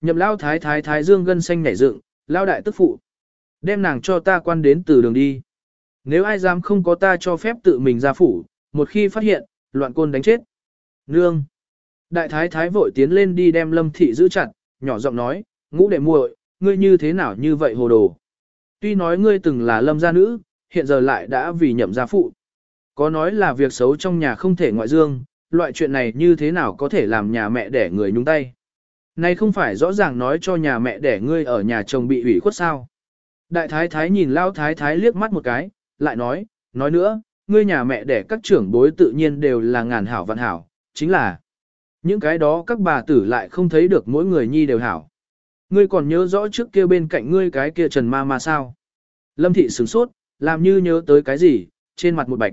Nhậm lao thái thái thái dương gân xanh nhảy dựng, lao đại tức phụ. Đem nàng cho ta quan đến từ đường đi. Nếu ai dám không có ta cho phép tự mình ra phủ, một khi phát hiện, loạn côn đánh chết. Nương. Đại thái thái vội tiến lên đi đem lâm thị giữ chặt, nhỏ giọng nói, ngũ đệ muội, ngươi như thế nào như vậy hồ đồ. Tuy nói ngươi từng là lâm gia nữ, hiện giờ lại đã vì nhậm gia phụ. Có nói là việc xấu trong nhà không thể ngoại dương, loại chuyện này như thế nào có thể làm nhà mẹ để người nhúng tay. Này không phải rõ ràng nói cho nhà mẹ đẻ ngươi ở nhà chồng bị ủy khuất sao. Đại thái thái nhìn lao thái thái liếc mắt một cái, lại nói, nói nữa, ngươi nhà mẹ đẻ các trưởng bối tự nhiên đều là ngàn hảo vạn hảo, chính là những cái đó các bà tử lại không thấy được mỗi người nhi đều hảo. Ngươi còn nhớ rõ trước kia bên cạnh ngươi cái kia trần ma ma sao? Lâm thị sửng sốt, làm như nhớ tới cái gì, trên mặt một bạch.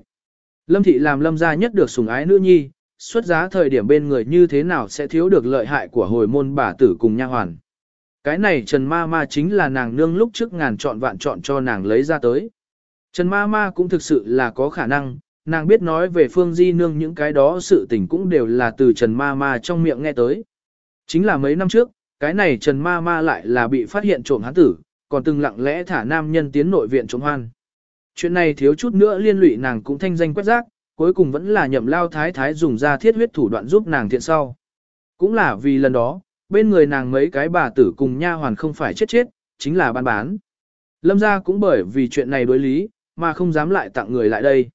Lâm thị làm lâm gia nhất được sủng ái nữ nhi, xuất giá thời điểm bên người như thế nào sẽ thiếu được lợi hại của hồi môn bà tử cùng nha hoàn. Cái này Trần Ma Ma chính là nàng nương lúc trước ngàn chọn vạn chọn cho nàng lấy ra tới. Trần Ma Ma cũng thực sự là có khả năng, nàng biết nói về Phương Di nương những cái đó sự tình cũng đều là từ Trần Ma Ma trong miệng nghe tới. Chính là mấy năm trước, cái này Trần Ma Ma lại là bị phát hiện trộm hắn tử, còn từng lặng lẽ thả nam nhân tiến nội viện trộm hoan. Chuyện này thiếu chút nữa liên lụy nàng cũng thanh danh quét rác, cuối cùng vẫn là nhậm lao thái thái dùng ra thiết huyết thủ đoạn giúp nàng thiện sau. Cũng là vì lần đó, bên người nàng mấy cái bà tử cùng nha hoàn không phải chết chết, chính là bán bán. Lâm gia cũng bởi vì chuyện này đối lý, mà không dám lại tặng người lại đây.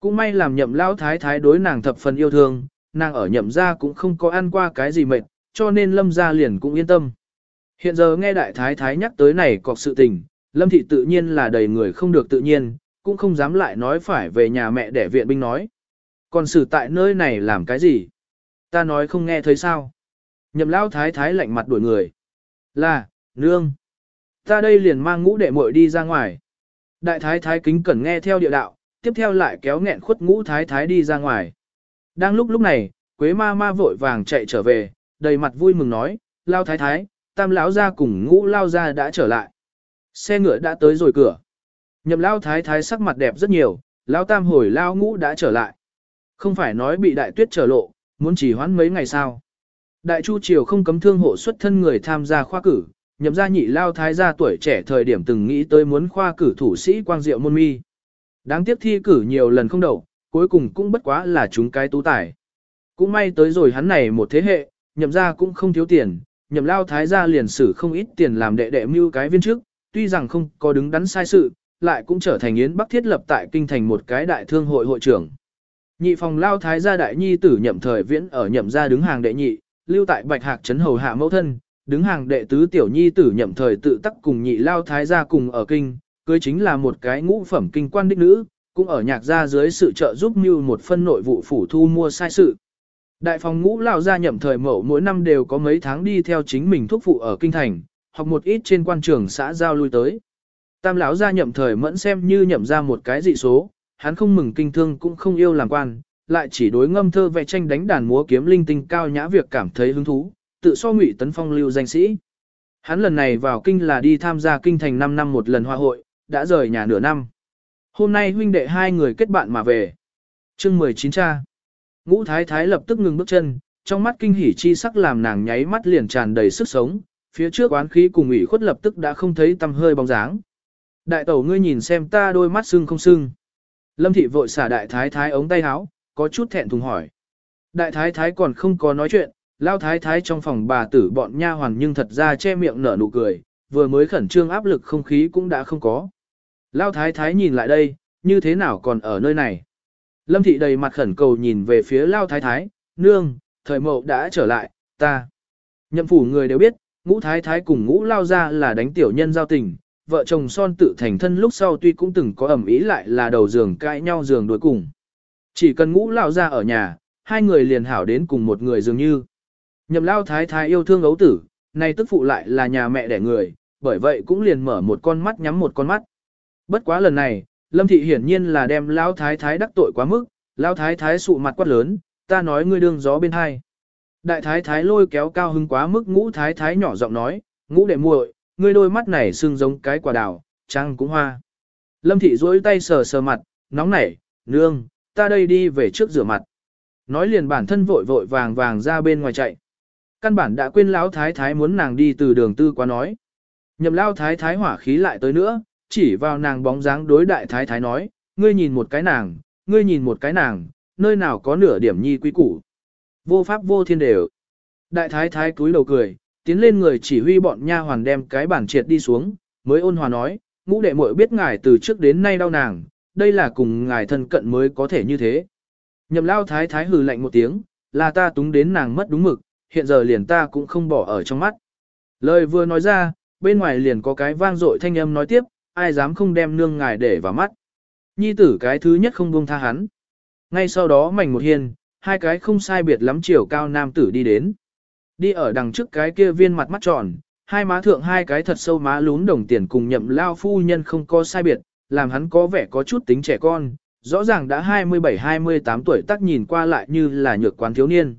Cũng may làm nhậm lao thái thái đối nàng thập phần yêu thương, nàng ở nhậm gia cũng không có ăn qua cái gì mệt, cho nên lâm gia liền cũng yên tâm. Hiện giờ nghe đại thái thái nhắc tới này cọc sự tình, lâm thị tự nhiên là đầy người không được tự nhiên, cũng không dám lại nói phải về nhà mẹ để viện binh nói. Còn xử tại nơi này làm cái gì? Ta nói không nghe thấy sao? Nhậm lao thái thái lạnh mặt đuổi người. Là, nương. Ta đây liền mang ngũ đệ muội đi ra ngoài. Đại thái thái kính cẩn nghe theo địa đạo, tiếp theo lại kéo nghẹn khuất ngũ thái thái đi ra ngoài. Đang lúc lúc này, Quế ma ma vội vàng chạy trở về, đầy mặt vui mừng nói, lao thái thái, tam lão ra cùng ngũ lao ra đã trở lại. Xe ngựa đã tới rồi cửa. Nhậm lao thái thái sắc mặt đẹp rất nhiều, lao tam hồi lao ngũ đã trở lại. Không phải nói bị đại tuyết trở lộ, muốn chỉ hoãn mấy ngày sao. Đại chu triều không cấm thương hộ xuất thân người tham gia khoa cử, nhậm gia nhị lao thái gia tuổi trẻ thời điểm từng nghĩ tới muốn khoa cử thủ sĩ quang diệu môn mi. Đáng tiếc thi cử nhiều lần không đậu, cuối cùng cũng bất quá là chúng cái tú tài. Cũng may tới rồi hắn này một thế hệ, nhậm gia cũng không thiếu tiền, nhậm lao thái gia liền sử không ít tiền làm đệ đệ mưu cái viên trước, tuy rằng không có đứng đắn sai sự, lại cũng trở thành Yến Bắc thiết lập tại kinh thành một cái đại thương hội hội trưởng. Nhị phòng lao thái gia đại nhi tử nhậm thời viễn ở nhậm gia đứng hàng đệ nhị, lưu tại Bạch Hạc trấn hầu hạ mẫu thân, đứng hàng đệ tứ tiểu nhi tử nhậm thời tự tắc cùng nhị lao thái gia cùng ở kinh, cưới chính là một cái ngũ phẩm kinh quan đích nữ, cũng ở nhạc gia dưới sự trợ giúp như một phân nội vụ phủ thu mua sai sự. Đại phòng ngũ lao gia nhậm thời mẫu mỗi năm đều có mấy tháng đi theo chính mình thuốc phụ ở kinh thành, hoặc một ít trên quan trường xã giao lui tới. Tam lão gia nhậm thời mẫn xem như nhậm ra một cái dị số, hắn không mừng kinh thương cũng không yêu làm quan, lại chỉ đối ngâm thơ vẽ tranh đánh đàn múa kiếm linh tinh cao nhã việc cảm thấy hứng thú, tự so ngụy tấn phong lưu danh sĩ. Hắn lần này vào kinh là đi tham gia kinh thành 5 năm một lần hoa hội, đã rời nhà nửa năm. Hôm nay huynh đệ hai người kết bạn mà về. chương 19 cha. Ngũ thái thái lập tức ngừng bước chân, trong mắt kinh hỉ chi sắc làm nàng nháy mắt liền tràn đầy sức sống, phía trước oán khí cùng ủy khuất lập tức đã không thấy tăm hơi bóng dáng. Đại tẩu ngươi nhìn xem ta đôi mắt sưng không sưng. Lâm thị vội xả đại thái thái ống tay áo, có chút thẹn thùng hỏi. Đại thái thái còn không có nói chuyện, lao thái thái trong phòng bà tử bọn nha hoàn nhưng thật ra che miệng nở nụ cười, vừa mới khẩn trương áp lực không khí cũng đã không có. Lao thái thái nhìn lại đây, như thế nào còn ở nơi này. Lâm thị đầy mặt khẩn cầu nhìn về phía lao thái thái, nương, thời mậu đã trở lại, ta. Nhậm phủ người đều biết, ngũ thái thái cùng ngũ lao ra là đánh tiểu nhân giao tình, vợ chồng son tự thành thân lúc sau tuy cũng từng có ẩm ý lại là đầu giường cãi nhau giường đối cùng. Chỉ cần ngũ lao ra ở nhà, hai người liền hảo đến cùng một người dường như. Nhậm lao thái thái yêu thương ấu tử, nay tức phụ lại là nhà mẹ đẻ người, bởi vậy cũng liền mở một con mắt nhắm một con mắt. Bất quá lần này, Lâm thị hiển nhiên là đem lao thái thái đắc tội quá mức, lao thái thái sụ mặt quát lớn, ta nói ngươi đương gió bên hai. Đại thái thái lôi kéo cao hứng quá mức ngũ thái thái nhỏ giọng nói, ngũ đệ muội, ngươi đôi mắt này sưng giống cái quả đào, trăng cũng hoa. Lâm thị duỗi tay sờ sờ mặt, nóng nảy, nương, ta đây đi về trước rửa mặt. Nói liền bản thân vội vội vàng vàng ra bên ngoài chạy. căn bản đã quên lão thái thái muốn nàng đi từ đường tư quá nói. Nhậm lao thái thái hỏa khí lại tới nữa, chỉ vào nàng bóng dáng đối đại thái thái nói, ngươi nhìn một cái nàng, ngươi nhìn một cái nàng, nơi nào có nửa điểm nhi quý củ. Vô pháp vô thiên đều. Đại thái thái cúi đầu cười, tiến lên người chỉ huy bọn nha hoàn đem cái bản triệt đi xuống, mới ôn hòa nói, ngũ đệ muội biết ngài từ trước đến nay đau nàng, đây là cùng ngài thân cận mới có thể như thế. Nhậm lao thái thái hừ lạnh một tiếng, là ta túng đến nàng mất đúng mực, hiện giờ liền ta cũng không bỏ ở trong mắt. Lời vừa nói ra, bên ngoài liền có cái vang dội thanh âm nói tiếp, ai dám không đem nương ngài để vào mắt. Nhi tử cái thứ nhất không buông tha hắn. Ngay sau đó mảnh một hiên, hai cái không sai biệt lắm chiều cao nam tử đi đến. Đi ở đằng trước cái kia viên mặt mắt tròn, hai má thượng hai cái thật sâu má lún đồng tiền cùng nhậm lao phu nhân không có sai biệt, làm hắn có vẻ có chút tính trẻ con, rõ ràng đã 27-28 tuổi tắc nhìn qua lại như là nhược quán thiếu niên.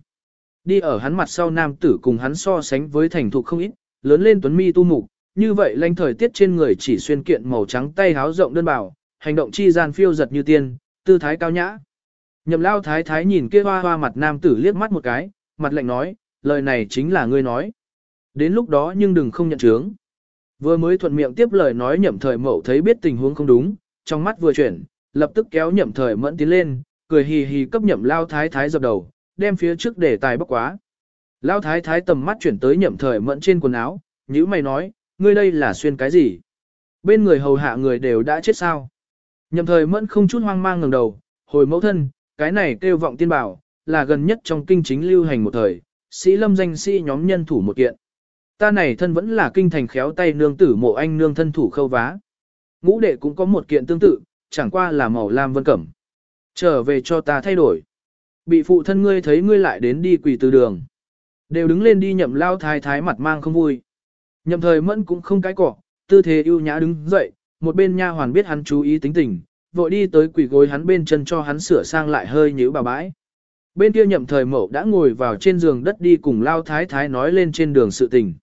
Đi ở hắn mặt sau nam tử cùng hắn so sánh với thành thục không ít, lớn lên tuấn mi tu mục, như vậy lanh thời tiết trên người chỉ xuyên kiện màu trắng tay háo rộng đơn bào, hành động chi gian phiêu giật như tiên, tư thái cao nhã. Nhậm lao thái thái nhìn kia hoa hoa mặt nam tử liếc mắt một cái, mặt lạnh nói, lời này chính là ngươi nói. Đến lúc đó nhưng đừng không nhận chướng. Vừa mới thuận miệng tiếp lời nói nhậm thời mậu thấy biết tình huống không đúng, trong mắt vừa chuyển, lập tức kéo nhậm thời mẫn tiến lên, cười hì hì cấp nhậm lao thái thái dập đầu, đem phía trước để tài bóc quá. Lao thái thái tầm mắt chuyển tới nhậm thời mẫn trên quần áo, nhữ mày nói, ngươi đây là xuyên cái gì? Bên người hầu hạ người đều đã chết sao? Nhậm thời mẫn không chút hoang mang ngẩng đầu, hồi mẫu thân, cái này kêu vọng tiên bảo, là gần nhất trong kinh chính lưu hành một thời, sĩ lâm danh sĩ nhóm nhân thủ một kiện. Ta này thân vẫn là kinh thành khéo tay nương tử mộ anh nương thân thủ khâu vá. Ngũ đệ cũng có một kiện tương tự, chẳng qua là màu lam vân cẩm. Trở về cho ta thay đổi. Bị phụ thân ngươi thấy ngươi lại đến đi quỳ từ đường. Đều đứng lên đi nhậm lao thái thái mặt mang không vui. Nhậm thời mẫn cũng không cái cỏ, tư thế ưu nhã đứng dậy, một bên nha hoàn biết hắn chú ý tính tình, vội đi tới quỳ gối hắn bên chân cho hắn sửa sang lại hơi nhíu bà bãi. Bên kia nhậm thời mậu đã ngồi vào trên giường đất đi cùng lao thái thái nói lên trên đường sự tình.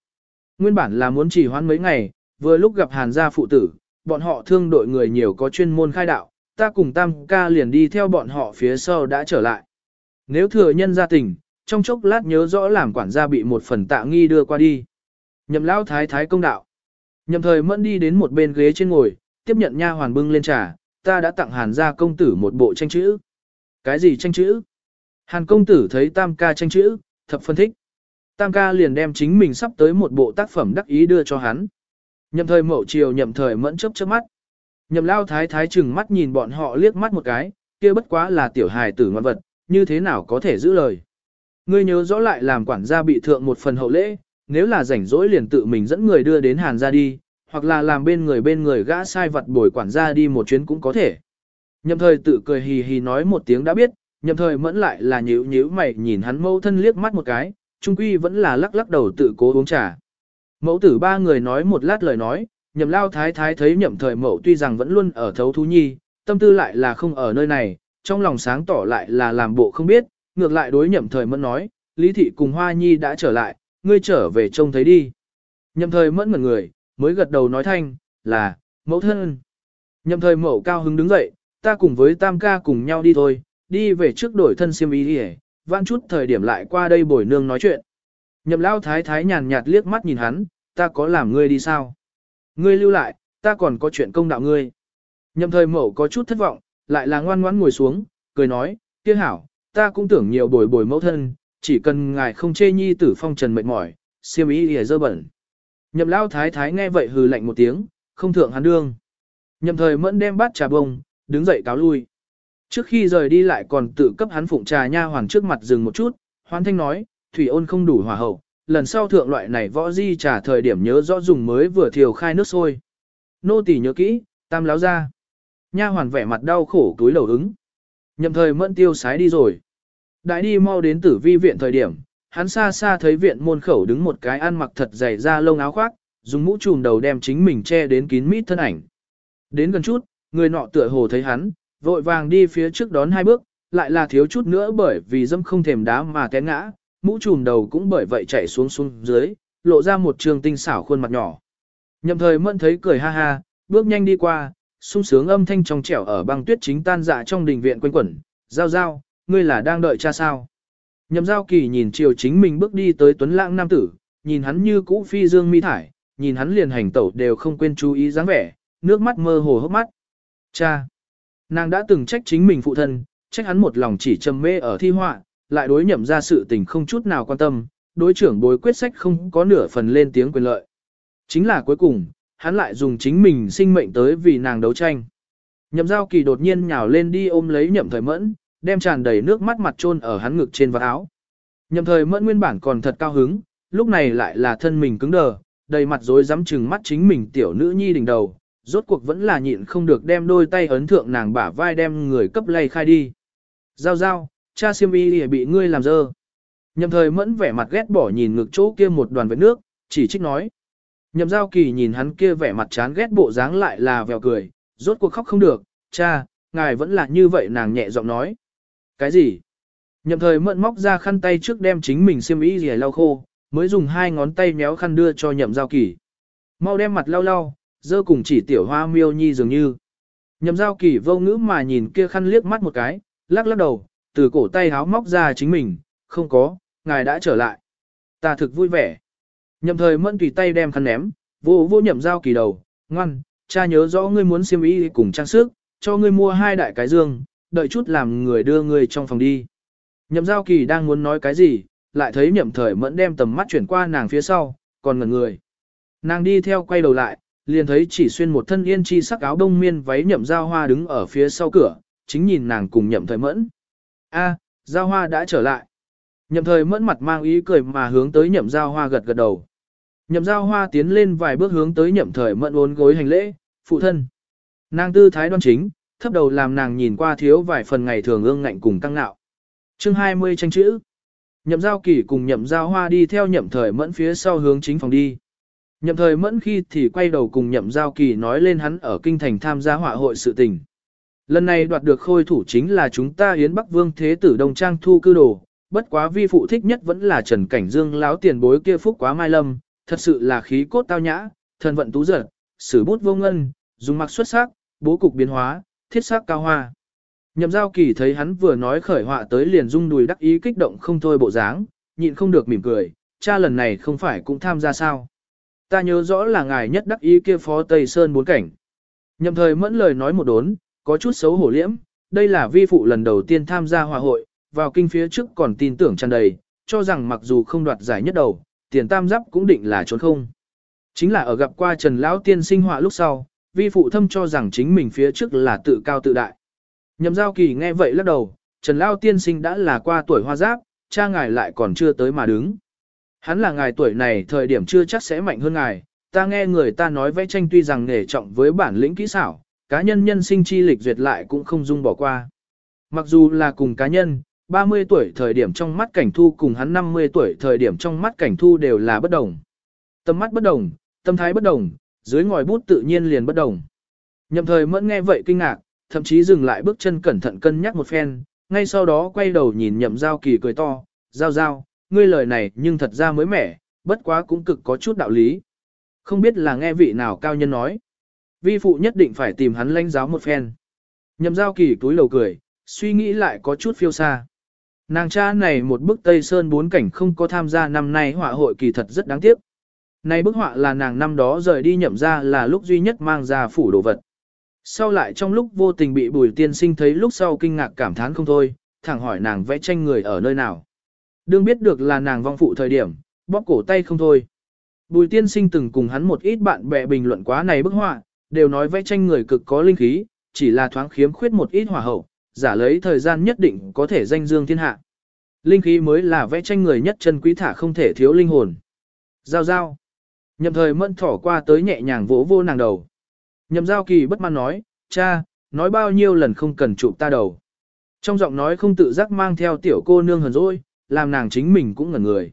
Nguyên bản là muốn chỉ hoãn mấy ngày, vừa lúc gặp hàn gia phụ tử, bọn họ thương đội người nhiều có chuyên môn khai đạo, ta cùng tam ca liền đi theo bọn họ phía sau đã trở lại. Nếu thừa nhân gia tình, trong chốc lát nhớ rõ làm quản gia bị một phần tạ nghi đưa qua đi. Nhậm lao thái thái công đạo. Nhậm thời mẫn đi đến một bên ghế trên ngồi, tiếp nhận nha hoàn bưng lên trà, ta đã tặng hàn gia công tử một bộ tranh chữ. Cái gì tranh chữ? Hàn công tử thấy tam ca tranh chữ, thập phân thích. Tam ca liền đem chính mình sắp tới một bộ tác phẩm đắc ý đưa cho hắn. Nhậm thời mậu chiều nhậm thời mẫn chớp chớp mắt. Nhậm lao thái thái chừng mắt nhìn bọn họ liếc mắt một cái, kia bất quá là tiểu hài tử ngoan vật, như thế nào có thể giữ lời. Ngươi nhớ rõ lại làm quản gia bị thượng một phần hậu lễ, nếu là rảnh rỗi liền tự mình dẫn người đưa đến hàn gia đi, hoặc là làm bên người bên người gã sai vật bồi quản gia đi một chuyến cũng có thể. Nhậm thời tự cười hì hì nói một tiếng đã biết, nhậm thời mẫn lại là nhíu nhíu mày nhìn hắn mẫu thân liếc mắt một cái, trung quy vẫn là lắc lắc đầu tự cố uống trà. Mẫu tử ba người nói một lát lời nói, nhậm lao thái thái thấy nhậm thời mẫu tuy rằng vẫn luôn ở thấu thú nhi, tâm tư lại là không ở nơi này, trong lòng sáng tỏ lại là làm bộ không biết, ngược lại đối nhậm thời mẫn nói, lý thị cùng hoa nhi đã trở lại, ngươi trở về trông thấy đi. Nhậm thời mẫn ngẩn người, mới gật đầu nói thanh, là, mẫu thân. Nhậm thời mẫu cao hứng đứng dậy, ta cùng với tam ca cùng nhau đi thôi, đi về trước đổi thân xiêm y đi vãn chút thời điểm lại qua đây bồi nương nói chuyện. Nhậm lao thái thái nhàn nhạt liếc mắt nhìn hắn, ta có làm ngươi đi sao? Ngươi lưu lại, ta còn có chuyện công đạo ngươi. Nhậm thời mẫu có chút thất vọng, lại là ngoan ngoãn ngồi xuống, cười nói, kia hảo, ta cũng tưởng nhiều bồi bồi mẫu thân, chỉ cần ngài không chê nhi tử phong trần mệt mỏi, siêm y hề dơ bẩn. Nhậm lao thái thái nghe vậy hừ lạnh một tiếng, không thượng hắn đương. Nhậm thời mẫn đem bát trà bông, đứng dậy cáo lui. Trước khi rời đi lại còn tự cấp hắn phụng trà nha hoàng trước mặt dừng một chút, hoan thanh nói, thủy ôn không đủ hòa hậu, lần sau thượng loại này võ di trà thời điểm nhớ rõ dùng mới vừa thiều khai nước sôi. Nô tỳ nhớ kỹ, tam láo ra. Nha hoàn vẻ mặt đau khổ túi lầu ứng. Nhậm thời mẫn tiêu sái đi rồi. Đại đi mau đến tử vi viện thời điểm, hắn xa xa thấy viện môn khẩu đứng một cái ăn mặc thật dày da lông áo khoác, dùng mũ trùm đầu đem chính mình che đến kín mít thân ảnh. Đến gần chút, người nọ tựa hồ thấy hắn, vội vàng đi phía trước đón hai bước, lại là thiếu chút nữa bởi vì dâm không thèm đá mà té ngã, mũ trùm đầu cũng bởi vậy chạy xuống xuống dưới, lộ ra một trường tinh xảo khuôn mặt nhỏ. Nhậm thời mẫn thấy cười ha ha, bước nhanh đi qua, sung sướng âm thanh trong trẻo ở băng tuyết chính tan dạ trong đình viện quanh quẩn, giao giao, ngươi là đang đợi cha sao. Nhậm giao kỳ nhìn chiều chính mình bước đi tới tuấn lãng nam tử, nhìn hắn như cũ phi dương mi thải, nhìn hắn liền hành tẩu đều không quên chú ý dáng vẻ, nước mắt mơ hồ hốc mắt. Cha! Nàng đã từng trách chính mình phụ thân, trách hắn một lòng chỉ trầm mê ở thi họa, lại đối nhậm ra sự tình không chút nào quan tâm, đối trưởng bối quyết sách không có nửa phần lên tiếng quyền lợi. Chính là cuối cùng, hắn lại dùng chính mình sinh mệnh tới vì nàng đấu tranh. Nhậm giao kỳ đột nhiên nhào lên đi ôm lấy nhậm thời mẫn, đem tràn đầy nước mắt mặt trôn ở hắn ngực trên vạt áo. Nhậm thời mẫn nguyên bản còn thật cao hứng, lúc này lại là thân mình cứng đờ, đầy mặt rối rắm chừng mắt chính mình tiểu nữ nhi đỉnh đầu, rốt cuộc vẫn là nhịn không được đem đôi tay ấn thượng nàng bả vai đem người cấp lay khai đi. Giao giao, cha siêm y bị ngươi làm dơ. Nhậm thời mẫn vẻ mặt ghét bỏ nhìn ngực chỗ kia một đoàn vết nước, chỉ trích nói. Nhậm giao kỳ nhìn hắn kia vẻ mặt chán ghét bộ dáng lại là vèo cười, rốt cuộc khóc không được, cha, ngài vẫn là như vậy nàng nhẹ giọng nói. Cái gì? Nhậm thời mẫn móc ra khăn tay trước đem chính mình xiêm y gì lau khô, mới dùng hai ngón tay méo khăn đưa cho nhậm giao kỳ. Mau đem mặt lau lau, dơ cùng chỉ tiểu hoa miêu nhi dường như. Nhậm giao kỳ vô ngữ mà nhìn kia khăn liếc mắt một cái, lắc lắc đầu, từ cổ tay háo móc ra chính mình, không có, ngài đã trở lại. Ta thực vui vẻ. Nhậm thời mẫn tùy tay đem khăn ném, vô vô nhậm giao kỳ đầu, ngoan, cha nhớ rõ ngươi muốn xiêm y cùng trang sức, cho ngươi mua hai đại cái dương, đợi chút làm người đưa ngươi trong phòng đi. Nhậm giao kỳ đang muốn nói cái gì, lại thấy nhậm thời mẫn đem tầm mắt chuyển qua nàng phía sau, còn ngẩn người. Nàng đi theo quay đầu lại, liền thấy chỉ xuyên một thân yên chi sắc áo đông miên váy nhậm giao hoa đứng ở phía sau cửa, chính nhìn nàng cùng nhậm thời mẫn. A, giao hoa đã trở lại. Nhậm thời mẫn mặt mang ý cười mà hướng tới nhậm giao hoa gật gật đầu. Nhậm giao hoa tiến lên vài bước hướng tới nhậm thời mẫn uốn gối hành lễ, phụ thân. Nàng tư thái đoan chính, thấp đầu làm nàng nhìn qua thiếu vài phần ngày thường ương ngạnh cùng căng nạo. chương 20 tranh chữ. Nhậm giao kỳ cùng nhậm giao hoa đi theo nhậm thời mẫn phía sau hướng chính phòng đi. Nhậm thời mẫn khi thì quay đầu cùng nhậm giao kỳ nói lên hắn ở kinh thành tham gia họa hội sự tình. Lần này đoạt được khôi thủ chính là chúng ta Yến Bắc Vương Thế Tử Đông Trang thu cư đồ, bất quá vi phụ thích nhất vẫn là Trần Cảnh Dương láo tiền bối kia phúc quá mai lâm, thật sự là khí cốt tao nhã, thần vận tú giật, sử bút vô ngân, dùng mặc xuất sắc, bố cục biến hóa, thiết sắc cao hoa. Nhậm giao kỳ thấy hắn vừa nói khởi họa tới liền rung đùi đắc ý kích động không thôi bộ dáng, nhịn không được mỉm cười, cha lần này không phải cũng tham gia sao. Ta nhớ rõ là ngài nhất đắc ý kia phó Tây Sơn bốn cảnh. Nhậm thời mẫn lời nói một đốn, có chút xấu hổ liễm, đây là vi phụ lần đầu tiên tham gia hòa hội, vào kinh phía trước còn tin tưởng tràn đầy, cho rằng mặc dù không đoạt giải nhất đầu, tiền tam giáp cũng định là trốn không. Chính là ở gặp qua Trần Lão Tiên sinh họa lúc sau, vi phụ thâm cho rằng chính mình phía trước là tự cao tự đại. Nhậm giao kỳ nghe vậy lắc đầu, Trần Lão Tiên sinh đã là qua tuổi hoa giáp, cha ngài lại còn chưa tới mà đứng. Hắn là ngài tuổi này thời điểm chưa chắc sẽ mạnh hơn ngài, ta nghe người ta nói vẽ tranh tuy rằng nghề trọng với bản lĩnh kỹ xảo, cá nhân nhân sinh chi lịch duyệt lại cũng không dung bỏ qua. Mặc dù là cùng cá nhân, 30 tuổi thời điểm trong mắt cảnh thu cùng hắn 50 tuổi thời điểm trong mắt cảnh thu đều là bất đồng. Tâm mắt bất đồng, tâm thái bất đồng, dưới ngòi bút tự nhiên liền bất đồng. Nhậm thời mẫn nghe vậy kinh ngạc, thậm chí dừng lại bước chân cẩn thận cân nhắc một phen, ngay sau đó quay đầu nhìn nhậm giao kỳ cười to, giao giao, ngươi lời này nhưng thật ra mới mẻ, bất quá cũng cực có chút đạo lý. Không biết là nghe vị nào cao nhân nói. Vi phụ nhất định phải tìm hắn lãnh giáo một phen. Nhậm giao kỳ túi lầu cười, suy nghĩ lại có chút phiêu xa. Nàng cha này một bức Tây Sơn bốn cảnh không có tham gia năm nay họa hội kỳ thật rất đáng tiếc. Này bức họa là nàng năm đó rời đi nhậm ra là lúc duy nhất mang ra phủ đồ vật. Sau lại trong lúc vô tình bị bùi tiên sinh thấy lúc sau kinh ngạc cảm thán không thôi, thẳng hỏi nàng vẽ tranh người ở nơi nào. Đương biết được là nàng vong phụ thời điểm, bóp cổ tay không thôi. Bùi tiên sinh từng cùng hắn một ít bạn bè bình luận quá này bức họa, đều nói vẽ tranh người cực có linh khí, chỉ là thoáng khiếm khuyết một ít hỏa hậu, giả lấy thời gian nhất định có thể danh dương thiên hạ. Linh khí mới là vẽ tranh người nhất chân quý thả không thể thiếu linh hồn. Giao giao. Nhậm thời mẫn thỏ qua tới nhẹ nhàng vỗ vô nàng đầu. Nhậm giao kỳ bất mãn nói, cha, nói bao nhiêu lần không cần chụp ta đầu. Trong giọng nói không tự giác mang theo tiểu cô nương hờn dỗi, làm nàng chính mình cũng ngẩn người.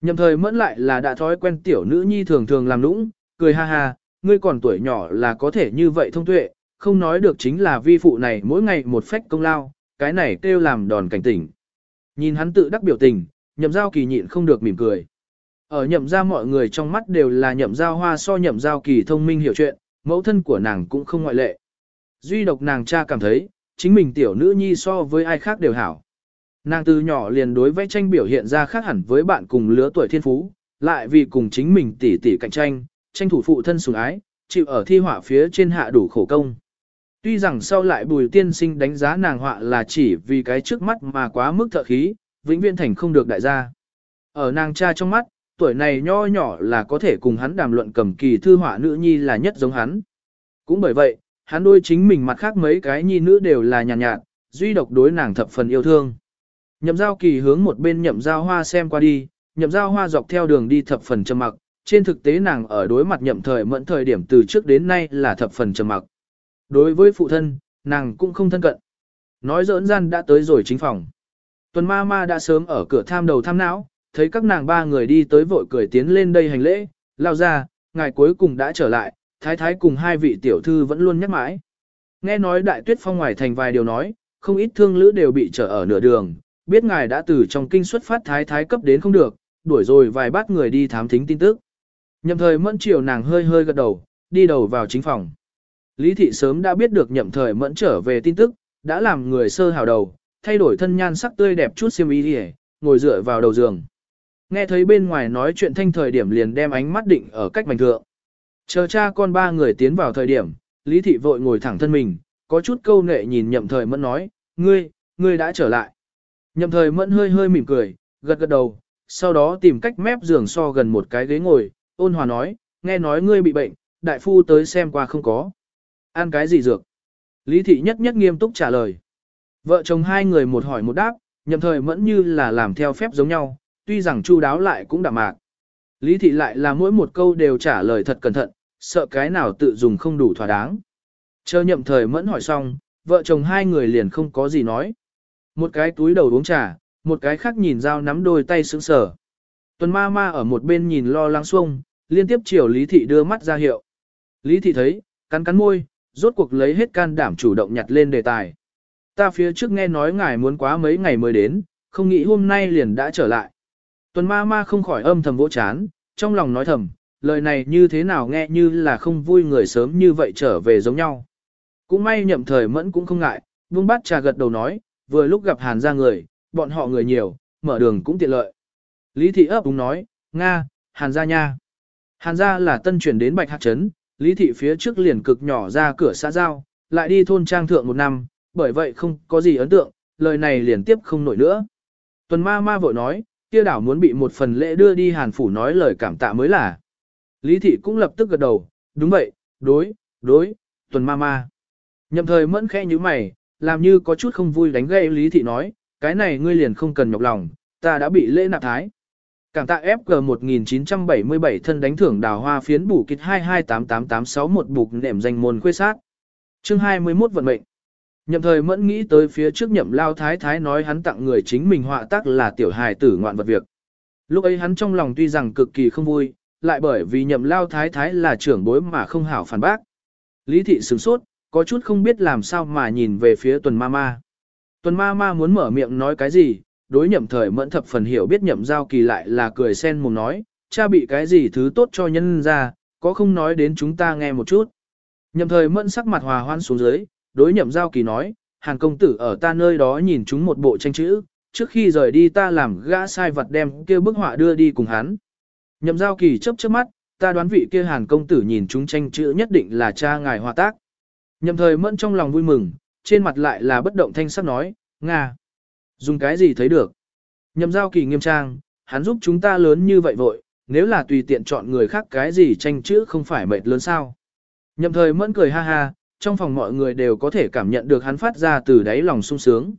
Nhậm thời mẫn lại là đã thói quen tiểu nữ nhi thường thường làm nũng, cười ha ha, ngươi còn tuổi nhỏ là có thể như vậy thông tuệ, không nói được chính là vi phụ này mỗi ngày một phách công lao, cái này kêu làm đòn cảnh tỉnh. Nhìn hắn tự đắc biểu tình, nhậm giao kỳ nhịn không được mỉm cười. Ở nhậm ra mọi người trong mắt đều là nhậm giao hoa so nhậm giao kỳ thông minh hiểu chuyện, mẫu thân của nàng cũng không ngoại lệ. Duy độc nàng cha cảm thấy, chính mình tiểu nữ nhi so với ai khác đều hảo. Nàng từ nhỏ liền đối vẽ tranh biểu hiện ra khác hẳn với bạn cùng lứa tuổi thiên phú, lại vì cùng chính mình tỉ tỉ cạnh tranh, tranh thủ phụ thân sủng ái, chịu ở thi họa phía trên hạ đủ khổ công. Tuy rằng sau lại bùi tiên sinh đánh giá nàng họa là chỉ vì cái trước mắt mà quá mức thợ khí, vĩnh viễn thành không được đại gia. Ở nàng cha trong mắt, tuổi này nho nhỏ là có thể cùng hắn đàm luận cầm kỳ thư họa nữ nhi là nhất giống hắn. Cũng bởi vậy, hắn đôi chính mình mặt khác mấy cái nhi nữ đều là nhàn nhạt, nhạt, duy độc đối nàng thập phần yêu thương. Nhậm giao kỳ hướng một bên nhậm giao hoa xem qua đi, nhậm giao hoa dọc theo đường đi thập phần trầm mặc, trên thực tế nàng ở đối mặt nhậm thời mẫn thời điểm từ trước đến nay là thập phần trầm mặc. Đối với phụ thân, nàng cũng không thân cận. Nói giỡn gian đã tới rồi chính phòng. Tuần ma ma đã sớm ở cửa tham đầu tham não, thấy các nàng ba người đi tới vội cười tiến lên đây hành lễ, lao ra, ngài cuối cùng đã trở lại, thái thái cùng hai vị tiểu thư vẫn luôn nhắc mãi. Nghe nói đại tuyết phong ngoài thành vài điều nói, không ít thương lữ đều bị trở ở nửa đường, biết ngài đã từ trong kinh xuất phát thái thái cấp đến không được, đuổi rồi vài bát người đi thám thính tin tức. Nhậm thời mẫn chiều nàng hơi hơi gật đầu, đi đầu vào chính phòng. Lý thị sớm đã biết được nhậm thời mẫn trở về tin tức, đã làm người sơ hào đầu, thay đổi thân nhan sắc tươi đẹp chút xiêm y đi ngồi dựa vào đầu giường. Nghe thấy bên ngoài nói chuyện thanh thời điểm liền đem ánh mắt định ở cách bành thượng. Chờ cha con ba người tiến vào thời điểm, Lý thị vội ngồi thẳng thân mình, có chút câu nệ nhìn nhậm thời mẫn nói, ngươi, ngươi đã trở lại. Nhậm thời mẫn hơi hơi mỉm cười, gật gật đầu, sau đó tìm cách mép giường so gần một cái ghế ngồi, ôn hòa nói, nghe nói ngươi bị bệnh, đại phu tới xem qua không có. Ăn cái gì dược? Lý thị nhất nhất nghiêm túc trả lời. Vợ chồng hai người một hỏi một đáp, nhậm thời mẫn như là làm theo phép giống nhau, tuy rằng chu đáo lại cũng đạm mạc. Lý thị lại là mỗi một câu đều trả lời thật cẩn thận, sợ cái nào tự dùng không đủ thỏa đáng. Chờ nhậm thời mẫn hỏi xong, vợ chồng hai người liền không có gì nói. Một cái túi đầu uống trà, một cái khác nhìn dao nắm đôi tay sững sờ. Tuần ma ma ở một bên nhìn lo lắng xuông, liên tiếp chiều Lý Thị đưa mắt ra hiệu. Lý Thị thấy, cắn cắn môi, rốt cuộc lấy hết can đảm chủ động nhặt lên đề tài. Ta phía trước nghe nói ngài muốn quá mấy ngày mới đến, không nghĩ hôm nay liền đã trở lại. Tuần ma ma không khỏi âm thầm vỗ chán, trong lòng nói thầm, lời này như thế nào nghe như là không vui người sớm như vậy trở về giống nhau. Cũng may nhậm thời mẫn cũng không ngại, vương bát trà gật đầu nói, vừa lúc gặp hàn ra người, bọn họ người nhiều, mở đường cũng tiện lợi. Lý thị ấp đúng nói, Nga, hàn ra nha. Hàn ra là tân chuyển đến Bạch Hạc Trấn, Lý thị phía trước liền cực nhỏ ra cửa xã giao, lại đi thôn trang thượng một năm, bởi vậy không có gì ấn tượng, lời này liền tiếp không nổi nữa. Tuần ma ma vội nói, kia đảo muốn bị một phần lễ đưa đi hàn phủ nói lời cảm tạ mới là. Lý thị cũng lập tức gật đầu, đúng vậy, đối, đối, tuần ma ma. Nhậm thời mẫn khẽ như mày, làm như có chút không vui đánh gây Lý thị nói, cái này ngươi liền không cần nhọc lòng, ta đã bị lễ nạp thái. Cảm tạ FG 1977 thân đánh thưởng đào hoa phiến bù kịch 2288861 bục nệm danh môn khuê sát. Chương 21 vận mệnh. Nhậm thời mẫn nghĩ tới phía trước nhậm lao thái thái nói hắn tặng người chính mình họa tác là tiểu hài tử ngoạn vật việc. Lúc ấy hắn trong lòng tuy rằng cực kỳ không vui, lại bởi vì nhậm lao thái thái là trưởng bối mà không hảo phản bác. Lý thị sửng sốt, có chút không biết làm sao mà nhìn về phía tuần ma ma. Tuần ma ma muốn mở miệng nói cái gì, đối nhậm thời mẫn thập phần hiểu biết nhậm giao kỳ lại là cười sen mồm nói, cha bị cái gì thứ tốt cho nhân ra, có không nói đến chúng ta nghe một chút. Nhậm thời mẫn sắc mặt hòa hoan xuống dưới, đối nhậm giao kỳ nói, hàng công tử ở ta nơi đó nhìn chúng một bộ tranh chữ, trước khi rời đi ta làm gã sai vật đem kia bức họa đưa đi cùng hắn. Nhậm giao kỳ chấp chớp mắt, ta đoán vị kia hàn công tử nhìn chúng tranh chữ nhất định là cha ngài hòa tác. Nhậm thời mẫn trong lòng vui mừng, trên mặt lại là bất động thanh sắc nói, Nga. Dùng cái gì thấy được? Nhậm giao kỳ nghiêm trang, hắn giúp chúng ta lớn như vậy vội, nếu là tùy tiện chọn người khác cái gì tranh chữ không phải mệt lớn sao? Nhậm thời mẫn cười ha ha, trong phòng mọi người đều có thể cảm nhận được hắn phát ra từ đáy lòng sung sướng.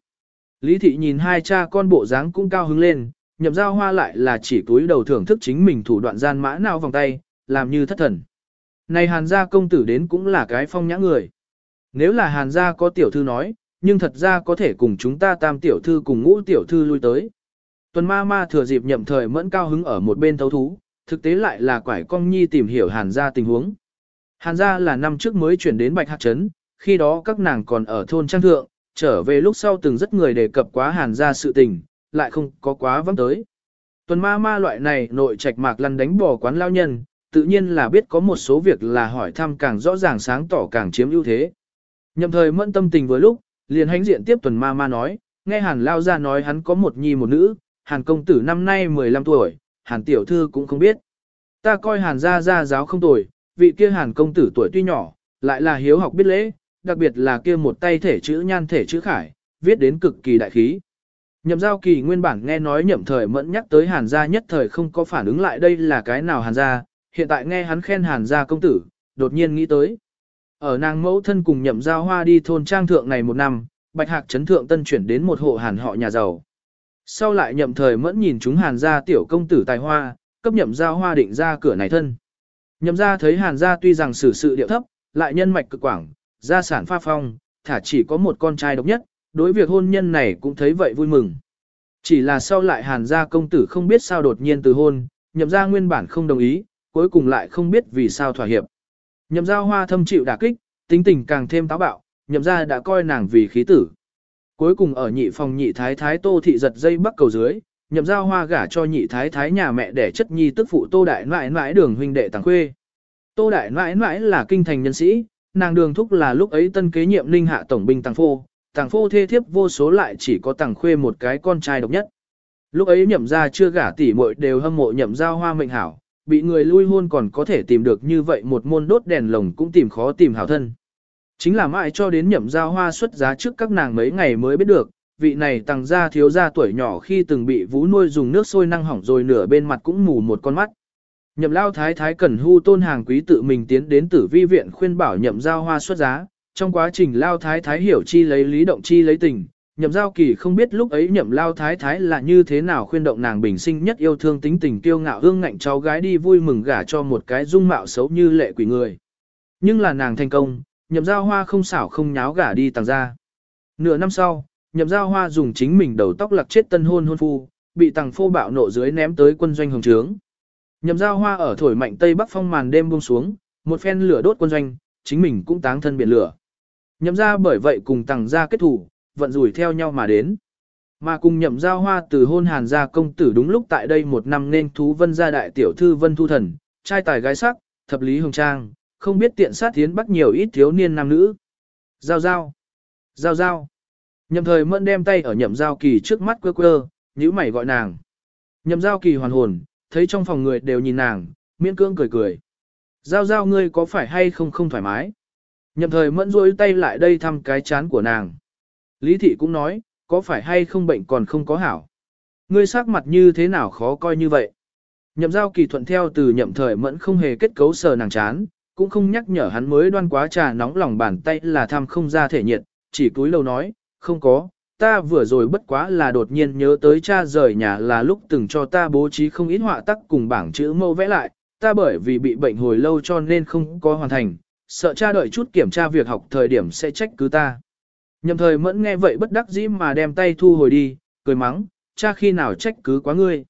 Lý thị nhìn hai cha con bộ dáng cũng cao hứng lên, nhậm giao hoa lại là chỉ túi đầu thưởng thức chính mình thủ đoạn gian mã nào vòng tay, làm như thất thần. Này hàn gia công tử đến cũng là cái phong nhã người. Nếu là hàn gia có tiểu thư nói, nhưng thật ra có thể cùng chúng ta tam tiểu thư cùng ngũ tiểu thư lui tới. Tuần ma ma thừa dịp nhậm thời mẫn cao hứng ở một bên thấu thú, thực tế lại là quải cong nhi tìm hiểu hàn gia tình huống. Hàn gia là năm trước mới chuyển đến Bạch Hạc Trấn, khi đó các nàng còn ở thôn Trang Thượng, trở về lúc sau từng rất người đề cập quá hàn gia sự tình, lại không có quá vắng tới. Tuần ma ma loại này nội trạch mạc lăn đánh bỏ quán lao nhân, tự nhiên là biết có một số việc là hỏi thăm càng rõ ràng sáng tỏ càng chiếm ưu thế. Nhậm thời mẫn tâm tình với lúc, liền hánh diện tiếp tuần ma ma nói, nghe hàn lao ra nói hắn có một nhi một nữ, hàn công tử năm nay 15 tuổi, hàn tiểu thư cũng không biết. Ta coi hàn gia gia giáo không tuổi, vị kia hàn công tử tuổi tuy nhỏ, lại là hiếu học biết lễ, đặc biệt là kia một tay thể chữ nhan thể chữ khải, viết đến cực kỳ đại khí. Nhậm giao kỳ nguyên bản nghe nói nhậm thời mẫn nhắc tới hàn gia nhất thời không có phản ứng lại đây là cái nào hàn gia, hiện tại nghe hắn khen hàn gia công tử, đột nhiên nghĩ tới. Ở nàng mẫu thân cùng nhậm giao hoa đi thôn trang thượng này một năm, bạch hạc chấn thượng tân chuyển đến một hộ hàn họ nhà giàu. Sau lại nhậm thời mẫn nhìn chúng hàn gia tiểu công tử tài hoa, cấp nhậm giao hoa định ra cửa này thân. Nhậm gia thấy hàn gia tuy rằng xử sự điệu thấp, lại nhân mạch cực quảng, gia sản pha phong, thả chỉ có một con trai độc nhất, đối việc hôn nhân này cũng thấy vậy vui mừng. Chỉ là sau lại hàn gia công tử không biết sao đột nhiên từ hôn, nhậm gia nguyên bản không đồng ý, cuối cùng lại không biết vì sao thỏa hiệp. Nhậm Giao hoa thâm chịu đả kích, tính tình càng thêm táo bạo, nhậm gia đã coi nàng vì khí tử. Cuối cùng ở nhị phòng nhị thái thái tô thị giật dây bắc cầu dưới, nhậm giao hoa gả cho nhị thái thái nhà mẹ để chất nhi tức phụ tô đại nãi nãi đường huynh đệ tàng khuê. Tô đại nãi nãi là kinh thành nhân sĩ, nàng đường thúc là lúc ấy tân kế nhiệm ninh hạ tổng binh tàng phô, tàng phô thê thiếp vô số lại chỉ có tàng khuê một cái con trai độc nhất. Lúc ấy nhậm ra chưa gả tỷ muội đều hâm mộ nhậm giao hoa mệnh hảo, bị người lui hôn còn có thể tìm được như vậy một môn đốt đèn lồng cũng tìm khó tìm hảo thân. Chính là mãi cho đến nhậm giao hoa xuất giá trước các nàng mấy ngày mới biết được, vị này tăng gia thiếu gia tuổi nhỏ khi từng bị vũ nuôi dùng nước sôi năng hỏng rồi nửa bên mặt cũng mù một con mắt. Nhậm lao thái thái cần hưu tôn hàng quý tự mình tiến đến tử vi viện khuyên bảo nhậm giao hoa xuất giá, trong quá trình lao thái thái hiểu chi lấy lý động chi lấy tình, nhậm giao kỳ không biết lúc ấy nhậm lao thái thái là như thế nào khuyên động nàng bình sinh nhất yêu thương tính tình kiêu ngạo hương ngạnh cháu gái đi vui mừng gả cho một cái dung mạo xấu như lệ quỷ người. Nhưng là nàng thành công, nhậm giao hoa không xảo không nháo gả đi tàng ra. Nửa năm sau, nhậm giao hoa dùng chính mình đầu tóc lặc chết tân hôn hôn phu, bị tàng phô bạo nộ dưới ném tới quân doanh hồng trướng. Nhậm giao hoa ở thổi mạnh tây bắc phong màn đêm buông xuống, một phen lửa đốt quân doanh, chính mình cũng táng thân biển lửa. Nhậm ra bởi vậy cùng tàng ra kết thủ, vận rủi theo nhau mà đến. Mà cùng nhậm giao hoa từ hôn hàn gia công tử đúng lúc tại đây một năm nên thú vân gia đại tiểu thư vân thu thần, trai tài gái sắc, thập lý hồng trang, không biết tiện sát thiến bắt nhiều ít thiếu niên nam nữ. Giao giao, giao giao. Nhậm thời mẫn đem tay ở nhậm giao kỳ trước mắt quơ quơ, nhữ mày gọi nàng. Nhậm giao kỳ hoàn hồn, thấy trong phòng người đều nhìn nàng, miễn cưỡng cười cười. Giao giao ngươi có phải hay không không thoải mái? Nhậm thời mẫn rôi tay lại đây thăm cái chán của nàng. Lý thị cũng nói, có phải hay không bệnh còn không có hảo? Ngươi sắc mặt như thế nào khó coi như vậy? Nhậm giao kỳ thuận theo từ nhậm thời mẫn không hề kết cấu sờ nàng chán, cũng không nhắc nhở hắn mới đoan quá trà nóng lòng bàn tay là tham không ra thể nhiệt, chỉ cúi lâu nói, không có, ta vừa rồi bất quá là đột nhiên nhớ tới cha rời nhà là lúc từng cho ta bố trí không ít họa tắc cùng bảng chữ mâu vẽ lại, ta bởi vì bị bệnh hồi lâu cho nên không có hoàn thành, sợ cha đợi chút kiểm tra việc học thời điểm sẽ trách cứ ta. Nhậm thời mẫn nghe vậy bất đắc dĩ mà đem tay thu hồi đi, cười mắng, cha khi nào trách cứ quá ngươi.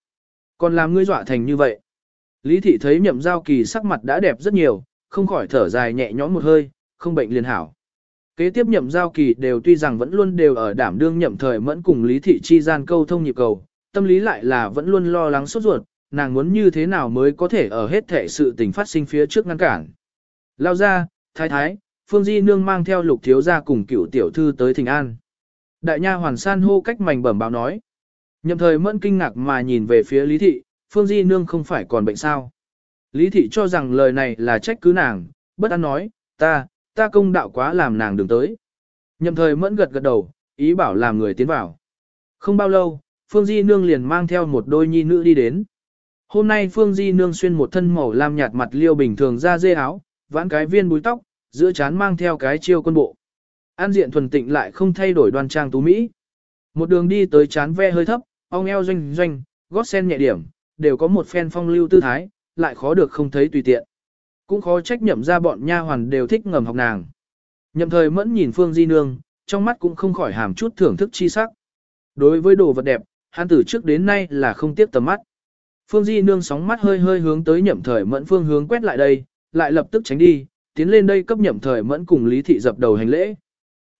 Còn làm ngươi dọa thành như vậy. Lý thị thấy nhậm giao kỳ sắc mặt đã đẹp rất nhiều, không khỏi thở dài nhẹ nhõm một hơi, không bệnh liền hảo. Kế tiếp nhậm giao kỳ đều tuy rằng vẫn luôn đều ở đảm đương nhậm thời mẫn cùng lý thị chi gian câu thông nhịp cầu, tâm lý lại là vẫn luôn lo lắng sốt ruột, nàng muốn như thế nào mới có thể ở hết thể sự tình phát sinh phía trước ngăn cản. Lao ra, thái thái, Phương Di Nương mang theo lục thiếu gia cùng cựu tiểu thư tới Thịnh an. Đại nha hoàn san hô cách mảnh bẩm báo nói. Nhậm thời mẫn kinh ngạc mà nhìn về phía Lý Thị, Phương Di Nương không phải còn bệnh sao. Lý Thị cho rằng lời này là trách cứ nàng, bất an nói, ta, ta công đạo quá làm nàng đừng tới. Nhậm thời mẫn gật gật đầu, ý bảo làm người tiến vào. Không bao lâu, Phương Di Nương liền mang theo một đôi nhi nữ đi đến. Hôm nay Phương Di Nương xuyên một thân màu lam nhạt mặt liêu bình thường ra dê áo, vãn cái viên búi tóc, giữa chán mang theo cái chiêu quân bộ. An diện thuần tịnh lại không thay đổi đoan trang tú Mỹ. Một đường đi tới chán ve hơi thấp, ong eo doanh doanh, gót sen nhẹ điểm, đều có một phen phong lưu tư thái, lại khó được không thấy tùy tiện. Cũng khó trách nhậm ra bọn nha hoàn đều thích ngầm học nàng. Nhậm thời mẫn nhìn Phương Di Nương, trong mắt cũng không khỏi hàm chút thưởng thức chi sắc. Đối với đồ vật đẹp, hắn từ trước đến nay là không tiếp tầm mắt. Phương Di Nương sóng mắt hơi hơi hướng tới nhậm thời mẫn phương hướng quét lại đây, lại lập tức tránh đi, tiến lên đây cấp nhậm thời mẫn cùng Lý Thị dập đầu hành lễ.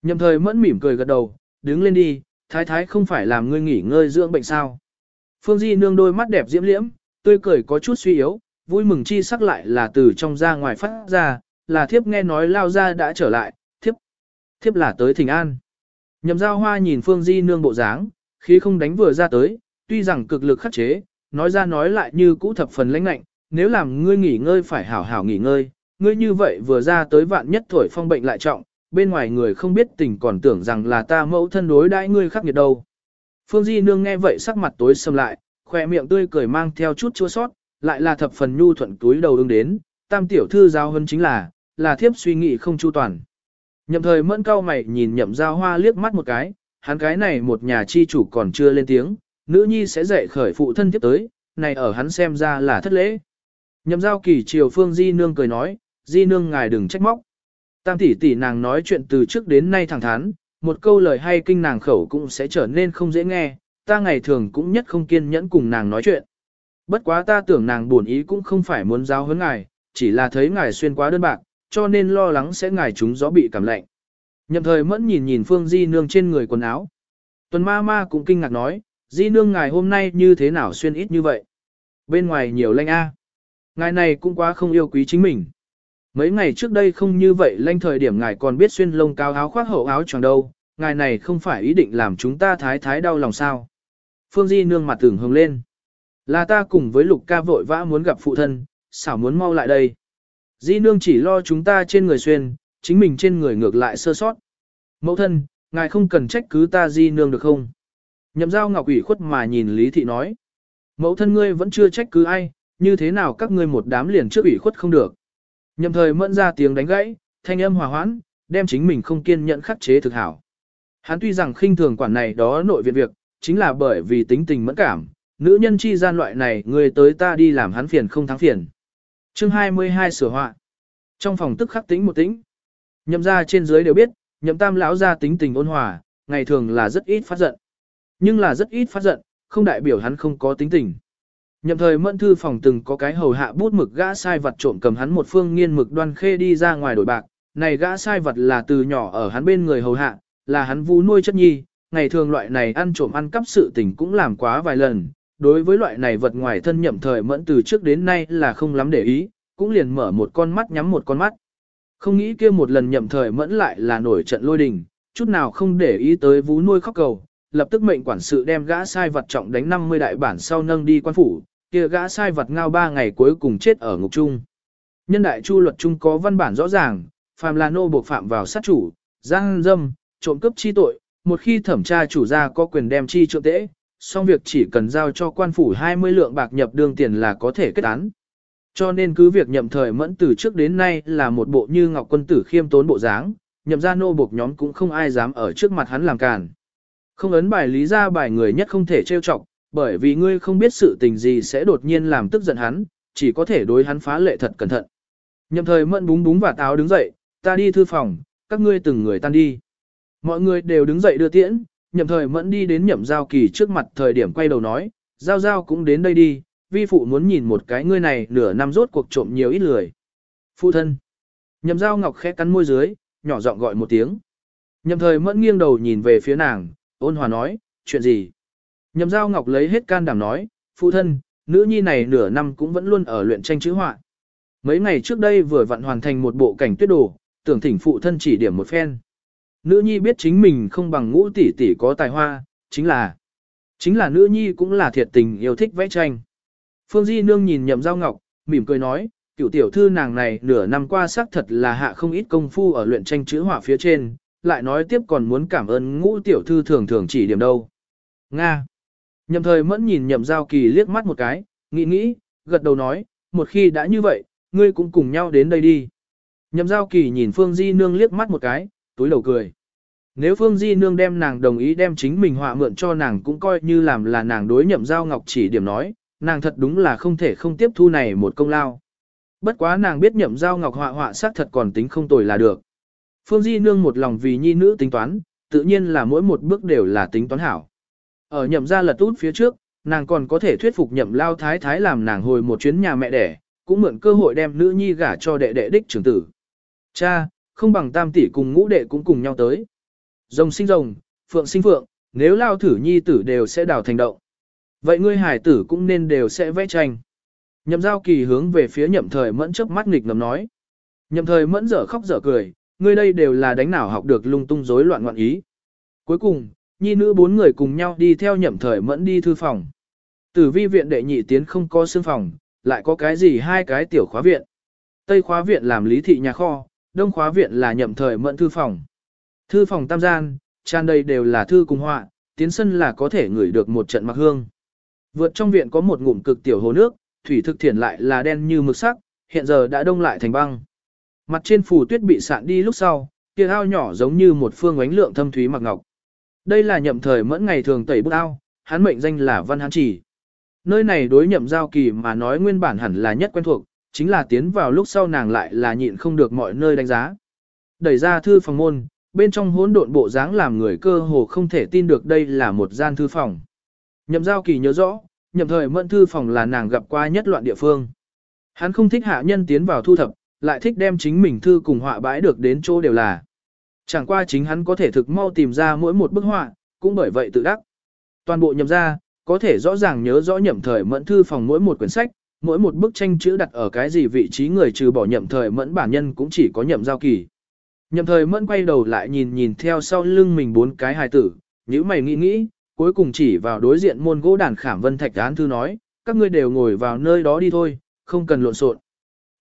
Nhậm thời mẫn mỉm cười gật đầu, đứng lên đi, thái thái không phải làm ngươi nghỉ ngơi dưỡng bệnh sao. Phương Di nương đôi mắt đẹp diễm liễm, tươi cười có chút suy yếu, vui mừng chi sắc lại là từ trong ra ngoài phát ra, là thiếp nghe nói lao ra đã trở lại, thiếp, thiếp là tới thỉnh an. Nhậm giao hoa nhìn Phương Di nương bộ dáng, khí không đánh vừa ra tới, tuy rằng cực lực khắc chế, nói ra nói lại như cũ thập phần lãnh lạnh, nếu làm ngươi nghỉ ngơi phải hảo hảo nghỉ ngơi, ngươi như vậy vừa ra tới vạn nhất thổi phong bệnh lại trọng, bên ngoài người không biết tình còn tưởng rằng là ta mẫu thân đối đãi ngươi khắc nghiệt đâu. Phương Di nương nghe vậy sắc mặt tối sầm lại, khỏe miệng tươi cười mang theo chút chua sót, lại là thập phần nhu thuận túi đầu ứng đến, tam tiểu thư giao hơn chính là, là thiếp suy nghĩ không chu toàn. Nhậm thời mẫn cao mày nhìn nhậm giao hoa liếc mắt một cái, hắn cái này một nhà chi chủ còn chưa lên tiếng, nữ nhi sẽ dạy khởi phụ thân tiếp tới, này ở hắn xem ra là thất lễ. Nhậm giao kỳ chiều phương di nương cười nói, di nương ngài đừng trách móc. Tam tỷ tỷ nàng nói chuyện từ trước đến nay thẳng thắn, một câu lời hay kinh nàng khẩu cũng sẽ trở nên không dễ nghe, ta ngày thường cũng nhất không kiên nhẫn cùng nàng nói chuyện. Bất quá ta tưởng nàng buồn ý cũng không phải muốn giao huấn ngài, chỉ là thấy ngài xuyên quá đơn bạc, cho nên lo lắng sẽ ngài chúng gió bị cảm lạnh. Nhậm thời mẫn nhìn nhìn Phương Di Nương trên người quần áo. Tuần ma ma cũng kinh ngạc nói, Di Nương ngài hôm nay như thế nào xuyên ít như vậy? Bên ngoài nhiều lanh a. Ngài này cũng quá không yêu quý chính mình. Mấy ngày trước đây không như vậy lanh thời điểm ngài còn biết xuyên lông cao áo khoác hậu áo choàng đâu, ngài này không phải ý định làm chúng ta thái thái đau lòng sao. Phương Di nương mặt tưởng hồng lên. Là ta cùng với lục ca vội vã muốn gặp phụ thân, xảo muốn mau lại đây. Di nương chỉ lo chúng ta trên người xuyên, chính mình trên người ngược lại sơ sót. Mẫu thân, ngài không cần trách cứ ta di nương được không? Nhậm giao ngọc ủy khuất mà nhìn Lý Thị nói. Mẫu thân ngươi vẫn chưa trách cứ ai, như thế nào các ngươi một đám liền trước ủy khuất không được. Nhậm thời mẫn ra tiếng đánh gãy, thanh âm hòa hoãn, đem chính mình không kiên nhẫn khắc chế thực hảo. Hắn tuy rằng khinh thường quản này đó nội viện việc, chính là bởi vì tính tình mẫn cảm, nữ nhân chi gian loại này người tới ta đi làm hắn phiền không thắng phiền. Chương 22 sửa họa. Trong phòng tức khắc tính một tính. Nhậm ra trên dưới đều biết, nhậm tam lão ra tính tình ôn hòa, ngày thường là rất ít phát giận. Nhưng là rất ít phát giận, không đại biểu hắn không có tính tình. Nhậm thời mẫn thư phòng từng có cái hầu hạ bút mực gã sai vật trộm cầm hắn một phương nghiên mực đoan khê đi ra ngoài đổi bạc. Này gã sai vật là từ nhỏ ở hắn bên người hầu hạ, là hắn vu nuôi chất nhi, ngày thường loại này ăn trộm ăn cắp sự tình cũng làm quá vài lần. Đối với loại này vật ngoài thân nhậm thời mẫn từ trước đến nay là không lắm để ý, cũng liền mở một con mắt nhắm một con mắt. Không nghĩ kia một lần nhậm thời mẫn lại là nổi trận lôi đình, chút nào không để ý tới vú nuôi khóc cầu, lập tức mệnh quản sự đem gã sai vật trọng đánh 50 đại bản sau nâng đi quan phủ, kia gã sai vật ngao ba ngày cuối cùng chết ở ngục trung. Nhân đại chu luật trung có văn bản rõ ràng, phàm là nô buộc phạm vào sát chủ, giang dâm, trộm cướp chi tội, một khi thẩm tra chủ gia có quyền đem chi trượng tễ, xong việc chỉ cần giao cho quan phủ 20 lượng bạc nhập đương tiền là có thể kết án. Cho nên cứ việc nhậm thời mẫn từ trước đến nay là một bộ như ngọc quân tử khiêm tốn bộ dáng, nhậm ra nô buộc nhóm cũng không ai dám ở trước mặt hắn làm càn. Không ấn bài lý ra bài người nhất không thể trêu chọc, bởi vì ngươi không biết sự tình gì sẽ đột nhiên làm tức giận hắn, chỉ có thể đối hắn phá lệ thật cẩn thận. Nhậm thời mẫn búng búng và táo đứng dậy, ta đi thư phòng, các ngươi từng người tan đi. Mọi người đều đứng dậy đưa tiễn, nhậm thời mẫn đi đến nhậm giao kỳ trước mặt thời điểm quay đầu nói, giao giao cũng đến đây đi, vi phụ muốn nhìn một cái ngươi này nửa năm rốt cuộc trộm nhiều ít lười. Phụ thân. Nhậm giao ngọc khẽ cắn môi dưới, nhỏ giọng gọi một tiếng. Nhậm thời mẫn nghiêng đầu nhìn về phía nàng, ôn hòa nói, chuyện gì? Nhậm giao ngọc lấy hết can đảm nói, phụ thân, nữ nhi này nửa năm cũng vẫn luôn ở luyện tranh chữ họa. Mấy ngày trước đây vừa vặn hoàn thành một bộ cảnh tuyết đồ, tưởng thỉnh phụ thân chỉ điểm một phen. Nữ nhi biết chính mình không bằng ngũ tỷ tỷ có tài hoa, chính là, chính là nữ nhi cũng là thiệt tình yêu thích vẽ tranh. Phương Di Nương nhìn nhậm giao ngọc, mỉm cười nói, cựu tiểu thư nàng này nửa năm qua xác thật là hạ không ít công phu ở luyện tranh chữ họa phía trên, lại nói tiếp còn muốn cảm ơn ngũ tiểu thư thường thường chỉ điểm đâu. Nga. Nhậm thời mẫn nhìn nhậm giao kỳ liếc mắt một cái, nghĩ nghĩ, gật đầu nói, một khi đã như vậy, ngươi cũng cùng nhau đến đây đi. Nhậm giao kỳ nhìn Phương Di Nương liếc mắt một cái, túi đầu cười. Nếu Phương Di Nương đem nàng đồng ý đem chính mình họa mượn cho nàng cũng coi như làm là nàng đối nhậm giao ngọc chỉ điểm nói, nàng thật đúng là không thể không tiếp thu này một công lao. Bất quá nàng biết nhậm giao ngọc họa họa sắc thật còn tính không tồi là được. Phương Di Nương một lòng vì nhi nữ tính toán, tự nhiên là mỗi một bước đều là tính toán hảo. Ở nhậm gia lật út phía trước, nàng còn có thể thuyết phục nhậm lao thái thái làm nàng hồi một chuyến nhà mẹ đẻ, cũng mượn cơ hội đem nữ nhi gả cho đệ đệ đích trưởng tử. Cha, không bằng tam tỷ cùng ngũ đệ cũng cùng nhau tới. Rồng sinh rồng, phượng sinh phượng, nếu lao thử nhi tử đều sẽ đào thành động. Vậy ngươi hải tử cũng nên đều sẽ vẽ tranh. Nhậm giao kỳ hướng về phía nhậm thời mẫn chớp mắt nghịch ngầm nói. Nhậm thời mẫn dở khóc dở cười, ngươi đây đều là đánh nào học được lung tung rối loạn ngoạn ý. Cuối cùng, nhi nữ bốn người cùng nhau đi theo nhậm thời mẫn đi thư phòng. Tử vi viện đệ nhị tiến không có xương phòng, lại có cái gì hai cái tiểu khóa viện. Tây khóa viện làm lý thị nhà kho, đông khóa viện là nhậm thời mẫn thư phòng. Thư phòng tam gian, tràn đầy đều là thư cùng họa, tiến sân là có thể ngửi được một trận mặc hương. Vượt trong viện có một ngụm cực tiểu hồ nước, thủy thực thiển lại là đen như mực sắc, hiện giờ đã đông lại thành băng. Mặt trên phủ tuyết bị sạn đi lúc sau, kia ao nhỏ giống như một phương ánh lượng thâm thúy mặc ngọc. Đây là nhậm thời mẫn ngày thường tẩy bút ao, hắn mệnh danh là Văn Hán Chỉ. Nơi này đối nhậm giao kỳ mà nói nguyên bản hẳn là nhất quen thuộc, chính là tiến vào lúc sau nàng lại là nhịn không được mọi nơi đánh giá. Đẩy ra thư phòng môn, bên trong hỗn độn bộ dáng làm người cơ hồ không thể tin được đây là một gian thư phòng. Nhậm giao kỳ nhớ rõ, nhậm thời mẫn thư phòng là nàng gặp qua nhất loạn địa phương. Hắn không thích hạ nhân tiến vào thu thập, lại thích đem chính mình thư cùng họa bãi được đến chỗ đều là. Chẳng qua chính hắn có thể thực mau tìm ra mỗi một bức họa, cũng bởi vậy tự đắc. Toàn bộ nhậm ra, có thể rõ ràng nhớ rõ nhậm thời mẫn thư phòng mỗi một quyển sách, mỗi một bức tranh chữ đặt ở cái gì vị trí người trừ bỏ nhậm thời mẫn bản nhân cũng chỉ có nhậm giao kỳ. Nhậm thời mẫn quay đầu lại nhìn nhìn theo sau lưng mình bốn cái hài tử, nếu mày nghĩ nghĩ, cuối cùng chỉ vào đối diện môn gỗ đàn khảm vân thạch án thư nói, các ngươi đều ngồi vào nơi đó đi thôi, không cần lộn xộn.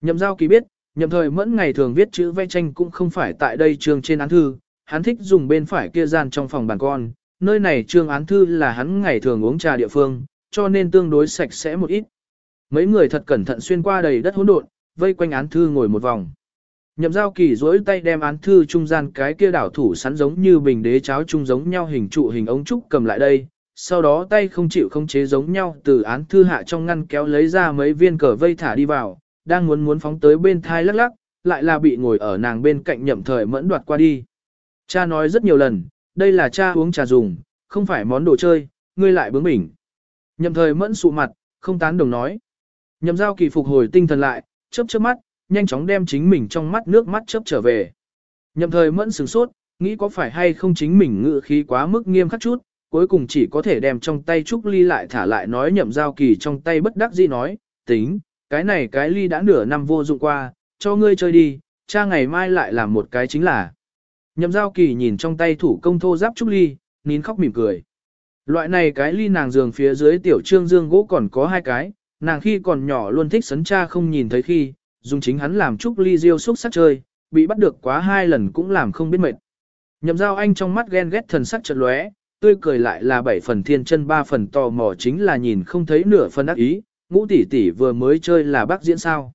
Nhậm giao kỳ biết, nhậm thời mẫn ngày thường viết chữ vẽ tranh cũng không phải tại đây trường trên án thư, hắn thích dùng bên phải kia gian trong phòng bàn con, nơi này trường án thư là hắn ngày thường uống trà địa phương, cho nên tương đối sạch sẽ một ít. Mấy người thật cẩn thận xuyên qua đầy đất hỗn độn, vây quanh án thư ngồi một vòng. Nhậm giao kỳ duỗi tay đem án thư trung gian cái kia đảo thủ sắn giống như bình đế cháo trung giống nhau hình trụ hình ống trúc cầm lại đây, sau đó tay không chịu không chế giống nhau từ án thư hạ trong ngăn kéo lấy ra mấy viên cờ vây thả đi vào, đang muốn muốn phóng tới bên thai lắc lắc, lại là bị ngồi ở nàng bên cạnh nhậm thời mẫn đoạt qua đi. Cha nói rất nhiều lần, đây là cha uống trà dùng, không phải món đồ chơi, ngươi lại bướng bỉnh. Nhậm thời mẫn sụ mặt, không tán đồng nói. Nhậm giao kỳ phục hồi tinh thần lại, chớp chớp mắt, nhanh chóng đem chính mình trong mắt nước mắt chớp trở về. Nhậm thời mẫn sửng sốt, nghĩ có phải hay không chính mình ngự khí quá mức nghiêm khắc chút, cuối cùng chỉ có thể đem trong tay trúc ly lại thả lại nói nhậm giao kỳ trong tay bất đắc dĩ nói, tính, cái này cái ly đã nửa năm vô dụng qua, cho ngươi chơi đi, cha ngày mai lại làm một cái chính là. Nhậm giao kỳ nhìn trong tay thủ công thô giáp trúc ly, nín khóc mỉm cười. Loại này cái ly nàng giường phía dưới tiểu trương dương gỗ còn có hai cái, nàng khi còn nhỏ luôn thích sấn cha không nhìn thấy khi, dùng chính hắn làm trúc ly diêu xúc sắc chơi, bị bắt được quá hai lần cũng làm không biết mệt. Nhậm giao anh trong mắt ghen ghét thần sắc chợt lóe, tươi cười lại là bảy phần thiên chân ba phần tò mò chính là nhìn không thấy nửa phần ác ý, ngũ tỷ tỷ vừa mới chơi là bác diễn sao.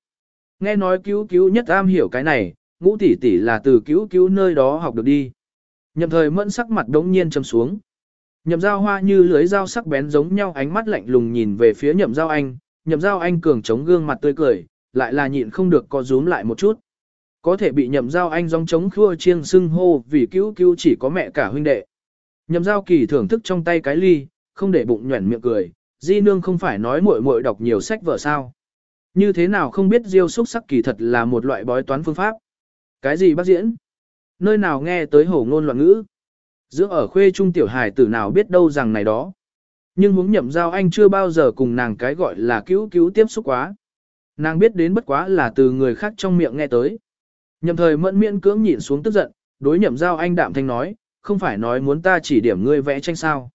Nghe nói cứu cứu nhất am hiểu cái này, ngũ tỷ tỷ là từ cứu cứu nơi đó học được đi. Nhậm thời mẫn sắc mặt đống nhiên trầm xuống. Nhậm giao hoa như lưới dao sắc bén giống nhau ánh mắt lạnh lùng nhìn về phía nhậm giao anh, nhậm giao anh cường chống gương mặt tươi cười, lại là nhịn không được co rúm lại một chút. Có thể bị nhậm giao anh dòng chống khua chiêng sưng hô vì cứu cứu chỉ có mẹ cả huynh đệ. Nhậm giao kỳ thưởng thức trong tay cái ly, không để bụng nhuẩn miệng cười, di nương không phải nói muội muội đọc nhiều sách vở sao. Như thế nào không biết diêu xúc sắc kỳ thật là một loại bói toán phương pháp. Cái gì bác diễn? Nơi nào nghe tới hổ ngôn loạn ngữ? Dưỡng ở khuê trung tiểu hài tử nào biết đâu rằng này đó. Nhưng huống nhậm giao anh chưa bao giờ cùng nàng cái gọi là cứu cứu tiếp xúc quá. Nàng biết đến bất quá là từ người khác trong miệng nghe tới. Nhậm thời mẫn miễn cưỡng nhìn xuống tức giận, đối nhậm giao anh đạm thanh nói, không phải nói muốn ta chỉ điểm ngươi vẽ tranh sao.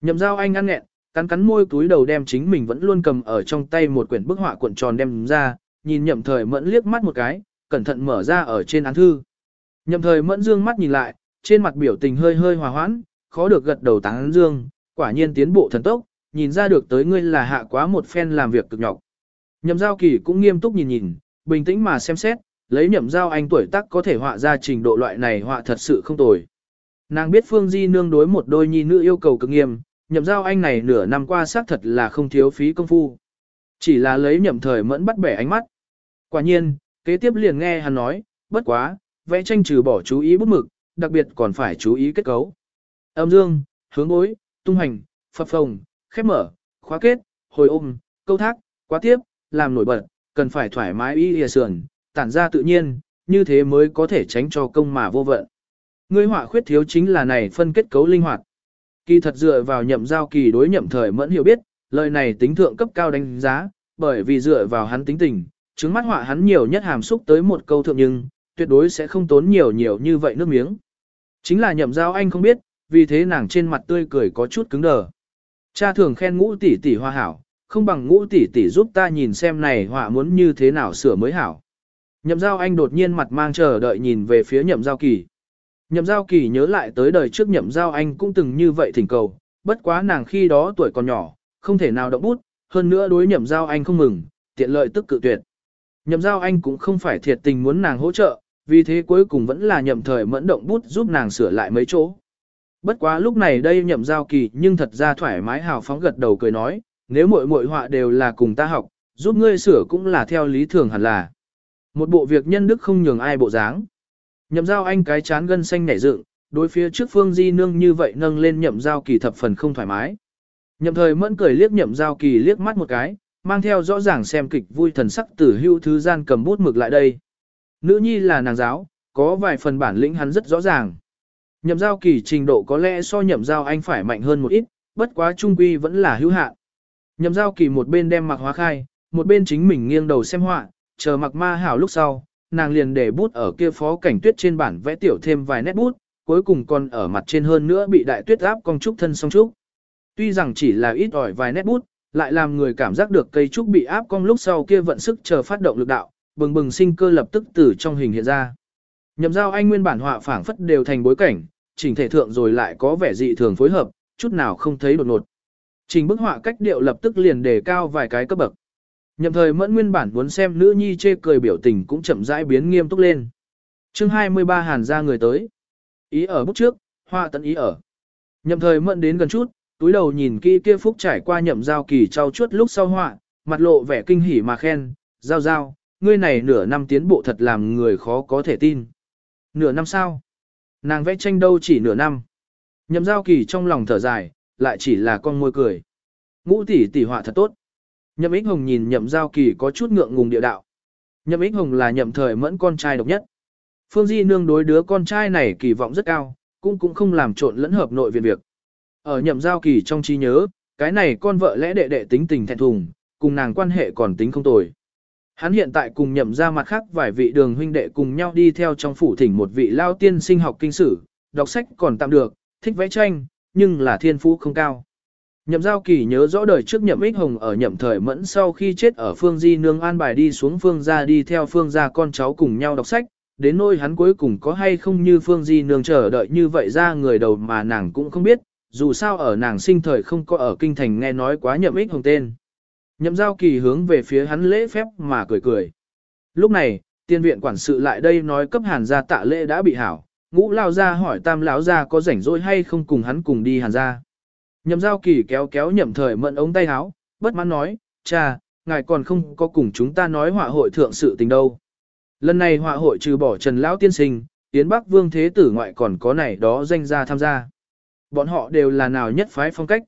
Nhậm giao anh ăn nghẹn, cắn cắn môi túi đầu đem chính mình vẫn luôn cầm ở trong tay một quyển bức họa cuộn tròn đem ra, nhìn nhậm thời mẫn liếc mắt một cái, cẩn thận mở ra ở trên án thư. Nhậm thời mẫn dương mắt nhìn lại, trên mặt biểu tình hơi hơi hòa hoãn, khó được gật đầu tán dương, quả nhiên tiến bộ thần tốc, nhìn ra được tới ngươi là hạ quá một phen làm việc cực nhọc. Nhậm giao kỳ cũng nghiêm túc nhìn nhìn, bình tĩnh mà xem xét, lấy nhậm giao anh tuổi tác có thể họa ra trình độ loại này họa thật sự không tồi. Nàng biết Phương Di nương đối một đôi nhi nữ yêu cầu cực nghiêm, nhậm giao anh này nửa năm qua xác thật là không thiếu phí công phu. Chỉ là lấy nhậm thời mẫn bắt bẻ ánh mắt. Quả nhiên, kế tiếp liền nghe hắn nói, bất quá, vẽ tranh trừ bỏ chú ý bút mực, đặc biệt còn phải chú ý kết cấu. Âm dương, hướng bối, tung hành, phập phồng, khép mở, khóa kết, hồi ôm, câu thác, quá tiếp, làm nổi bật, cần phải thoải mái y lìa sườn, tản ra tự nhiên, như thế mới có thể tránh cho công mà vô vận. Ngươi họa khuyết thiếu chính là này phân kết cấu linh hoạt. Kỳ thật dựa vào nhậm giao kỳ đối nhậm thời mẫn hiểu biết, lời này tính thượng cấp cao đánh giá, bởi vì dựa vào hắn tính tình, chứng mắt họa hắn nhiều nhất hàm xúc tới một câu thượng nhưng, tuyệt đối sẽ không tốn nhiều nhiều như vậy nước miếng. Chính là nhậm giao anh không biết, vì thế nàng trên mặt tươi cười có chút cứng đờ. Cha thường khen ngũ tỷ tỷ hoa hảo, không bằng ngũ tỷ tỷ giúp ta nhìn xem này họa muốn như thế nào sửa mới hảo. Nhậm giao anh đột nhiên mặt mang chờ đợi nhìn về phía nhậm giao kỳ. Nhậm giao kỳ nhớ lại tới đời trước nhậm giao anh cũng từng như vậy thỉnh cầu, bất quá nàng khi đó tuổi còn nhỏ, không thể nào động bút, hơn nữa đối nhậm giao anh không mừng, tiện lợi tức cự tuyệt. Nhậm giao anh cũng không phải thiệt tình muốn nàng hỗ trợ, vì thế cuối cùng vẫn là nhậm thời mẫn động bút giúp nàng sửa lại mấy chỗ. Bất quá lúc này đây nhậm giao kỳ nhưng thật ra thoải mái hào phóng gật đầu cười nói, nếu mỗi mỗi họa đều là cùng ta học, giúp ngươi sửa cũng là theo lý thường hẳn là. Một bộ việc nhân đức không nhường ai bộ dáng. Nhậm giao anh cái chán gân xanh nảy dựng, đối phía trước phương di nương như vậy nâng lên nhậm giao kỳ thập phần không thoải mái. Nhậm thời mẫn cười liếc nhậm giao kỳ liếc mắt một cái, mang theo rõ ràng xem kịch vui thần sắc tử hưu thứ gian cầm bút mực lại đây. Nữ nhi là nàng giáo, có vài phần bản lĩnh hắn rất rõ ràng. Nhậm giao kỳ trình độ có lẽ so nhậm giao anh phải mạnh hơn một ít, bất quá trung quy vẫn là hữu hạn. Nhậm giao kỳ một bên đem mặc hóa khai, một bên chính mình nghiêng đầu xem họa, chờ mặc ma hảo lúc sau, nàng liền để bút ở kia phó cảnh tuyết trên bản vẽ tiểu thêm vài nét bút, cuối cùng còn ở mặt trên hơn nữa bị đại tuyết áp cong trúc thân song trúc. Tuy rằng chỉ là ít ỏi vài nét bút, lại làm người cảm giác được cây trúc bị áp cong lúc sau kia vận sức chờ phát động lực đạo, bừng bừng sinh cơ lập tức từ trong hình hiện ra. Nhậm giao anh nguyên bản họa phảng phất đều thành bối cảnh, chỉnh thể thượng rồi lại có vẻ dị thường phối hợp, chút nào không thấy đột ngột. Trình bức họa cách điệu lập tức liền đề cao vài cái cấp bậc. Nhậm thời mẫn nguyên bản muốn xem nữ nhi chê cười biểu tình cũng chậm rãi biến nghiêm túc lên. chương 23 hàn ra người tới. Ý ở bút trước, họa tận ý ở. Nhậm thời mẫn đến gần chút, túi đầu nhìn kỹ kia phúc trải qua nhậm giao kỳ trao chuốt lúc sau họa, mặt lộ vẻ kinh hỉ mà khen, giao giao, ngươi này nửa năm tiến bộ thật làm người khó có thể tin. Nửa năm sao? Nàng vẽ tranh đâu chỉ nửa năm. Nhậm giao kỳ trong lòng thở dài, lại chỉ là con môi cười. Ngũ tỷ tỷ họa thật tốt. Nhậm ích hồng nhìn nhậm giao kỳ có chút ngượng ngùng địa đạo. Nhậm ích hồng là nhậm thời mẫn con trai độc nhất. Phương Di nương đối đứa con trai này kỳ vọng rất cao, cũng cũng không làm trộn lẫn hợp nội viện việc. Ở nhậm giao kỳ trong trí nhớ, cái này con vợ lẽ đệ đệ tính tình thẹn thùng, cùng nàng quan hệ còn tính không tồi. Hắn hiện tại cùng nhậm ra mặt khác vài vị đường huynh đệ cùng nhau đi theo trong phủ thỉnh một vị lao tiên sinh học kinh sử, đọc sách còn tạm được, thích vẽ tranh, nhưng là thiên phú không cao. Nhậm giao kỳ nhớ rõ đời trước nhậm ích hồng ở nhậm thời mẫn sau khi chết ở phương di nương an bài đi xuống phương gia đi theo phương gia con cháu cùng nhau đọc sách, đến nỗi hắn cuối cùng có hay không như phương di nương chờ đợi như vậy ra người đầu mà nàng cũng không biết, dù sao ở nàng sinh thời không có ở kinh thành nghe nói quá nhậm ích hồng tên. Nhậm giao kỳ hướng về phía hắn lễ phép mà cười cười. Lúc này, tiên viện quản sự lại đây nói cấp hàn gia tạ lễ đã bị hảo, ngũ lao ra hỏi tam lão ra có rảnh rỗi hay không cùng hắn cùng đi hàn gia. Nhậm giao kỳ kéo kéo nhậm thời mận ống tay áo, bất mãn nói, cha, ngài còn không có cùng chúng ta nói họa hội thượng sự tình đâu. Lần này họa hội trừ bỏ Trần Lão Tiên Sinh, Yến Bắc Vương Thế Tử ngoại còn có này đó danh gia tham gia. Bọn họ đều là nào nhất phái phong cách.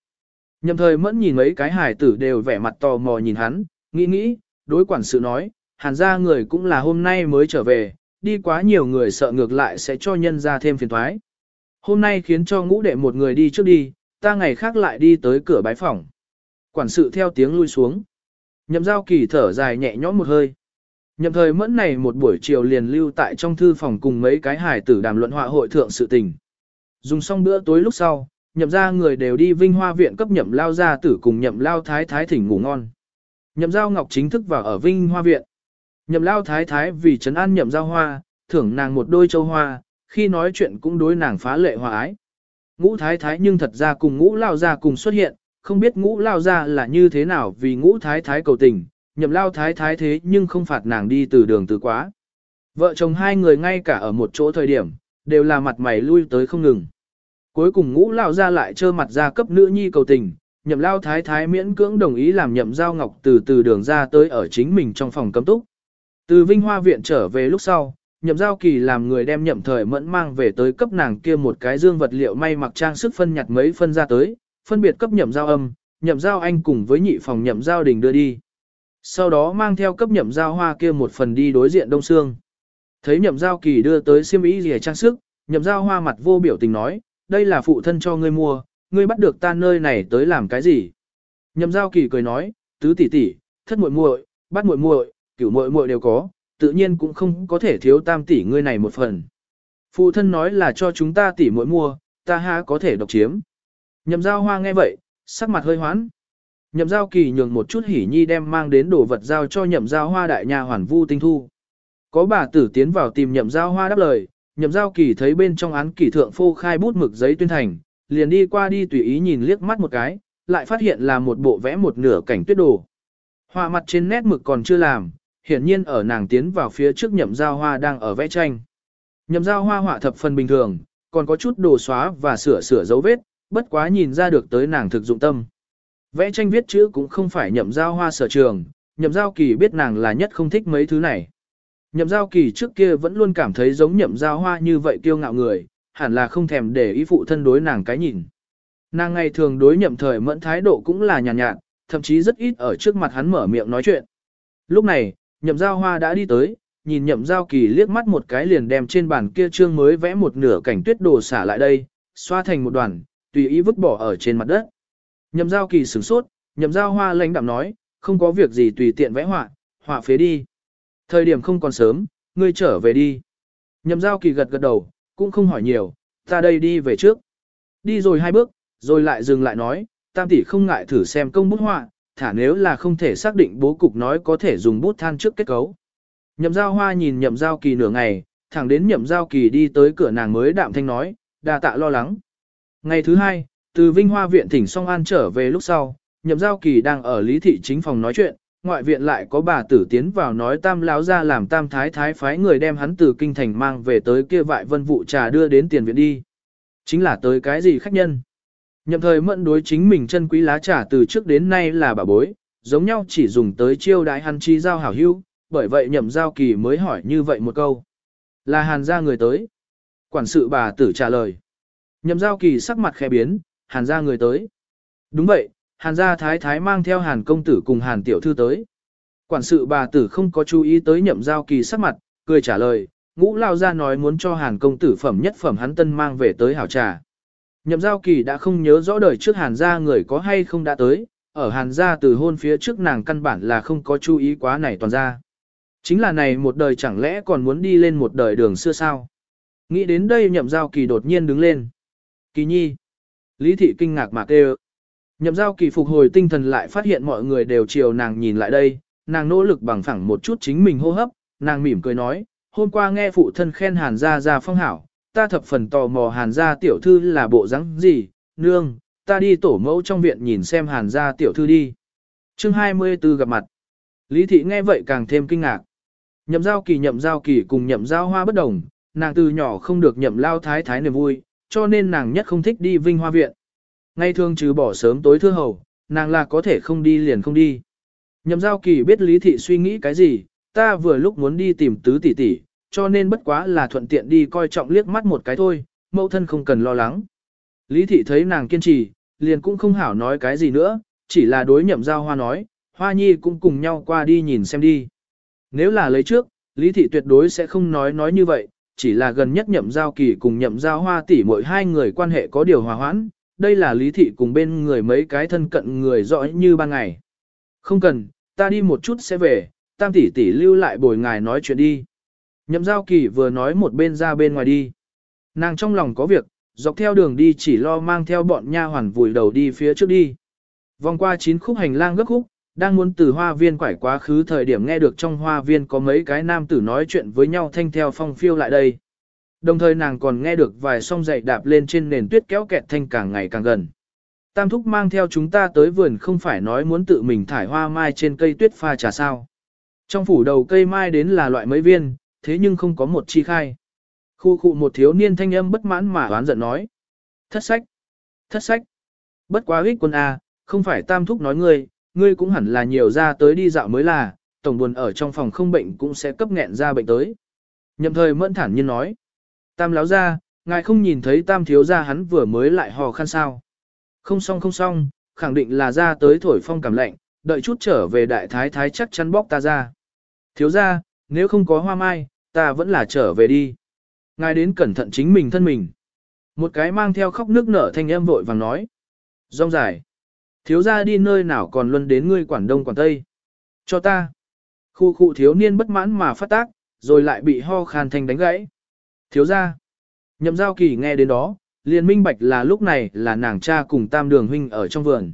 Nhậm thời mẫn nhìn mấy cái hải tử đều vẻ mặt tò mò nhìn hắn, nghĩ nghĩ, đối quản sự nói, hàn ra người cũng là hôm nay mới trở về, đi quá nhiều người sợ ngược lại sẽ cho nhân ra thêm phiền thoái. Hôm nay khiến cho ngũ đệ một người đi trước đi, ta ngày khác lại đi tới cửa bái phòng. Quản sự theo tiếng lui xuống. Nhậm giao kỳ thở dài nhẹ nhõm một hơi. Nhậm thời mẫn này một buổi chiều liền lưu tại trong thư phòng cùng mấy cái hài tử đàm luận họa hội thượng sự tình. Dùng xong bữa tối lúc sau, nhậm ra người đều đi vinh hoa viện cấp nhậm lao gia tử cùng nhậm lao thái thái thỉnh ngủ ngon. Nhậm giao ngọc chính thức vào ở vinh hoa viện. Nhậm lao thái thái vì trấn an nhậm giao hoa, thưởng nàng một đôi châu hoa, khi nói chuyện cũng đối nàng phá lệ hòa ái. Ngũ thái thái nhưng thật ra cùng ngũ lao gia cùng xuất hiện, không biết ngũ lao gia là như thế nào vì ngũ thái thái cầu tình, nhậm lao thái thái thế nhưng không phạt nàng đi từ đường từ quá. Vợ chồng hai người ngay cả ở một chỗ thời điểm, đều là mặt mày lui tới không ngừng. Cuối cùng ngũ lao gia lại trơ mặt ra cấp nữ nhi cầu tình, nhậm lao thái thái miễn cưỡng đồng ý làm nhậm giao ngọc từ từ đường ra tới ở chính mình trong phòng cấm túc. Từ Vinh Hoa viện trở về lúc sau, nhậm giao kỳ làm người đem nhậm thời mẫn mang về tới cấp nàng kia một cái dương vật liệu may mặc trang sức phân nhặt mấy phân ra tới, phân biệt cấp nhậm giao âm, nhậm giao anh cùng với nhị phòng nhậm giao đình đưa đi. Sau đó mang theo cấp nhậm giao hoa kia một phần đi đối diện đông xương. Thấy nhậm giao kỳ đưa tới siêm ý gì trang sức, nhậm giao hoa mặt vô biểu tình nói, đây là phụ thân cho ngươi mua, ngươi bắt được ta nơi này tới làm cái gì? Nhậm giao kỳ cười nói, tứ tỷ tỷ, thất muội muội, bát muội muội, cửu muội muội đều có, tự nhiên cũng không có thể thiếu tam tỷ ngươi này một phần. Phụ thân nói là cho chúng ta tỷ mỗi mua, ta há có thể độc chiếm. Nhậm giao hoa nghe vậy, sắc mặt hơi hoán. Nhậm giao kỳ nhường một chút hỉ nhi đem mang đến đồ vật giao cho nhậm giao hoa đại nhà hoàn vu tinh thu. Có bà tử tiến vào tìm nhậm giao hoa đáp lời, nhậm giao kỳ thấy bên trong án kỷ thượng phô khai bút mực giấy tuyên thành, liền đi qua đi tùy ý nhìn liếc mắt một cái, lại phát hiện là một bộ vẽ một nửa cảnh tuyết đồ. Họa mặt trên nét mực còn chưa làm, hiển nhiên ở nàng tiến vào phía trước nhậm giao hoa đang ở vẽ tranh. Nhậm giao hoa họa thập phần bình thường, còn có chút đồ xóa và sửa sửa dấu vết, bất quá nhìn ra được tới nàng thực dụng tâm. Vẽ tranh viết chữ cũng không phải nhậm giao hoa sở trường, nhậm giao kỳ biết nàng là nhất không thích mấy thứ này. Nhậm giao kỳ trước kia vẫn luôn cảm thấy giống nhậm giao hoa như vậy kiêu ngạo người, hẳn là không thèm để ý phụ thân đối nàng cái nhìn. Nàng ngày thường đối nhậm thời mẫn thái độ cũng là nhàn nhạt, nhạt, thậm chí rất ít ở trước mặt hắn mở miệng nói chuyện. Lúc này, nhậm giao hoa đã đi tới, nhìn nhậm giao kỳ liếc mắt một cái liền đem trên bàn kia trương mới vẽ một nửa cảnh tuyết đồ xả lại đây, xoa thành một đoàn, tùy ý vứt bỏ ở trên mặt đất. Nhậm giao kỳ sửng sốt, nhậm giao hoa lãnh đạm nói, không có việc gì tùy tiện vẽ họa, họa phế đi. Thời điểm không còn sớm, ngươi trở về đi. Nhậm giao kỳ gật gật đầu, cũng không hỏi nhiều, ta đây đi về trước. Đi rồi hai bước, rồi lại dừng lại nói, tam tỷ không ngại thử xem công bút họa, thả nếu là không thể xác định bố cục nói có thể dùng bút than trước kết cấu. Nhậm giao hoa nhìn nhậm giao kỳ nửa ngày, thẳng đến nhậm giao kỳ đi tới cửa nàng mới đạm thanh nói, đà tạ lo lắng. Ngày thứ hai, từ Vinh Hoa viện thỉnh song an trở về lúc sau, nhậm giao kỳ đang ở lý thị chính phòng nói chuyện, ngoại viện lại có bà tử tiến vào nói tam láo ra làm tam thái thái phái người đem hắn từ kinh thành mang về tới kia vại vân vụ trà đưa đến tiền viện đi. Chính là tới cái gì khách nhân. Nhậm thời mẫn đối chính mình chân quý lá trà từ trước đến nay là bà bối, giống nhau chỉ dùng tới chiêu đái hắn chi giao hảo hữu, bởi vậy nhậm giao kỳ mới hỏi như vậy một câu. Là hàn gia người tới. Quản sự bà tử trả lời. Nhậm giao kỳ sắc mặt khẽ biến, hàn gia người tới. Đúng vậy, hàn gia thái thái mang theo hàn công tử cùng hàn tiểu thư tới. Quản sự bà tử không có chú ý tới nhậm giao kỳ sắc mặt, cười trả lời, ngũ lao ra nói muốn cho hàn công tử phẩm nhất phẩm hắn tân mang về tới hảo trà. Nhậm giao kỳ đã không nhớ rõ đời trước hàn gia người có hay không đã tới, ở hàn gia từ hôn phía trước nàng căn bản là không có chú ý quá này toàn ra. Chính là này một đời chẳng lẽ còn muốn đi lên một đời đường xưa sao? Nghĩ đến đây nhậm giao kỳ đột nhiên đứng lên. Kỳ nhi. Lý thị kinh ngạc mà kêu. Nhậm giao kỳ phục hồi tinh thần lại phát hiện mọi người đều chiều nàng nhìn lại đây, nàng nỗ lực bằng phẳng một chút chính mình hô hấp, nàng mỉm cười nói, hôm qua nghe phụ thân khen hàn gia gia phong hảo, ta thập phần tò mò hàn gia tiểu thư là bộ dáng gì, nương, ta đi tổ mẫu trong viện nhìn xem hàn gia tiểu thư đi. chương 24 gặp mặt. Lý thị nghe vậy càng thêm kinh ngạc. Nhậm giao kỳ nhậm giao kỳ cùng nhậm giao hoa bất đồng, nàng từ nhỏ không được nhậm lao thái thái niềm vui, cho nên nàng nhất không thích đi vinh hoa viện. Ngay thường trừ bỏ sớm tối thưa hầu, nàng là có thể không đi liền không đi. Nhậm giao kỳ biết lý thị suy nghĩ cái gì, ta vừa lúc muốn đi tìm tứ tỷ tỷ, cho nên bất quá là thuận tiện đi coi trọng liếc mắt một cái thôi, mẫu thân không cần lo lắng. Lý thị thấy nàng kiên trì, liền cũng không hảo nói cái gì nữa, chỉ là đối nhậm giao hoa nói, hoa nhi cũng cùng nhau qua đi nhìn xem đi. Nếu là lấy trước, Lý thị tuyệt đối sẽ không nói nói như vậy, chỉ là gần nhất nhậm giao kỳ cùng nhậm giao hoa tỷ mỗi hai người quan hệ có điều hòa hoãn, đây là Lý thị cùng bên người mấy cái thân cận người rõ như ban ngày. Không cần, ta đi một chút sẽ về, tam tỷ tỷ lưu lại bồi ngài nói chuyện đi. Nhậm giao kỳ vừa nói một bên ra bên ngoài đi. Nàng trong lòng có việc, dọc theo đường đi chỉ lo mang theo bọn nha hoàn vùi đầu đi phía trước đi. Vòng qua chín khúc hành lang gấp khúc, đang muốn từ hoa viên quải quá khứ thời điểm nghe được trong hoa viên có mấy cái nam tử nói chuyện với nhau thanh theo phong phiêu lại đây. Đồng thời nàng còn nghe được vài song dậy đạp lên trên nền tuyết kéo kẹt thanh càng ngày càng gần. Tam thúc mang theo chúng ta tới vườn không phải nói muốn tự mình thải hoa mai trên cây tuyết pha trà sao. Trong phủ đầu cây mai đến là loại mấy viên, thế nhưng không có một chi khai. Khu khu một thiếu niên thanh âm bất mãn mà oán giận nói. Thất sách! Thất sách! Bất quá ích quân A, không phải tam thúc nói ngươi, ngươi cũng hẳn là nhiều ra tới đi dạo mới là, tổng buồn ở trong phòng không bệnh cũng sẽ cấp nghẹn ra bệnh tới. Nhậm thời mẫn thản nhiên nói. Tam láo ra, ngài không nhìn thấy tam thiếu ra hắn vừa mới lại hò khăn sao. Không xong không xong, khẳng định là ra tới thổi phong cảm lạnh, đợi chút trở về đại thái thái chắc chắn bóc ta ra. Thiếu ra, nếu không có hoa mai, ta vẫn là trở về đi. Ngài đến cẩn thận chính mình thân mình. Một cái mang theo khóc nước nở thanh âm vội vàng nói. Rong dài. Thiếu ra đi nơi nào còn luân đến ngươi quản đông quản tây. Cho ta. Khu khu thiếu niên bất mãn mà phát tác, rồi lại bị ho khan thanh đánh gãy. Thiếu ra. Nhậm giao kỳ nghe đến đó, liền minh bạch là lúc này là nàng cha cùng tam đường huynh ở trong vườn.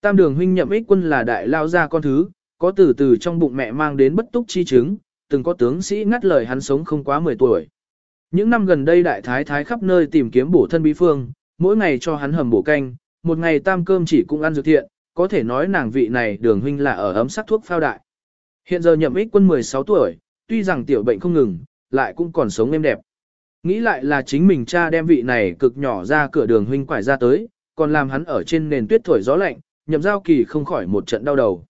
Tam đường huynh nhậm ích quân là đại lao ra con thứ, có từ từ trong bụng mẹ mang đến bất túc chi chứng, từng có tướng sĩ ngắt lời hắn sống không quá 10 tuổi. Những năm gần đây đại thái thái khắp nơi tìm kiếm bổ thân bí phương, mỗi ngày cho hắn hầm bổ canh, một ngày tam cơm chỉ cũng ăn dược thiện, có thể nói nàng vị này đường huynh là ở ấm sắc thuốc phao đại. Hiện giờ nhậm ích quân 16 tuổi, tuy rằng tiểu bệnh không ngừng, lại cũng còn sống êm đẹp. Nghĩ lại là chính mình cha đem vị này cực nhỏ ra cửa đường huynh quải ra tới, còn làm hắn ở trên nền tuyết thổi gió lạnh, nhậm giao kỳ không khỏi một trận đau đầu.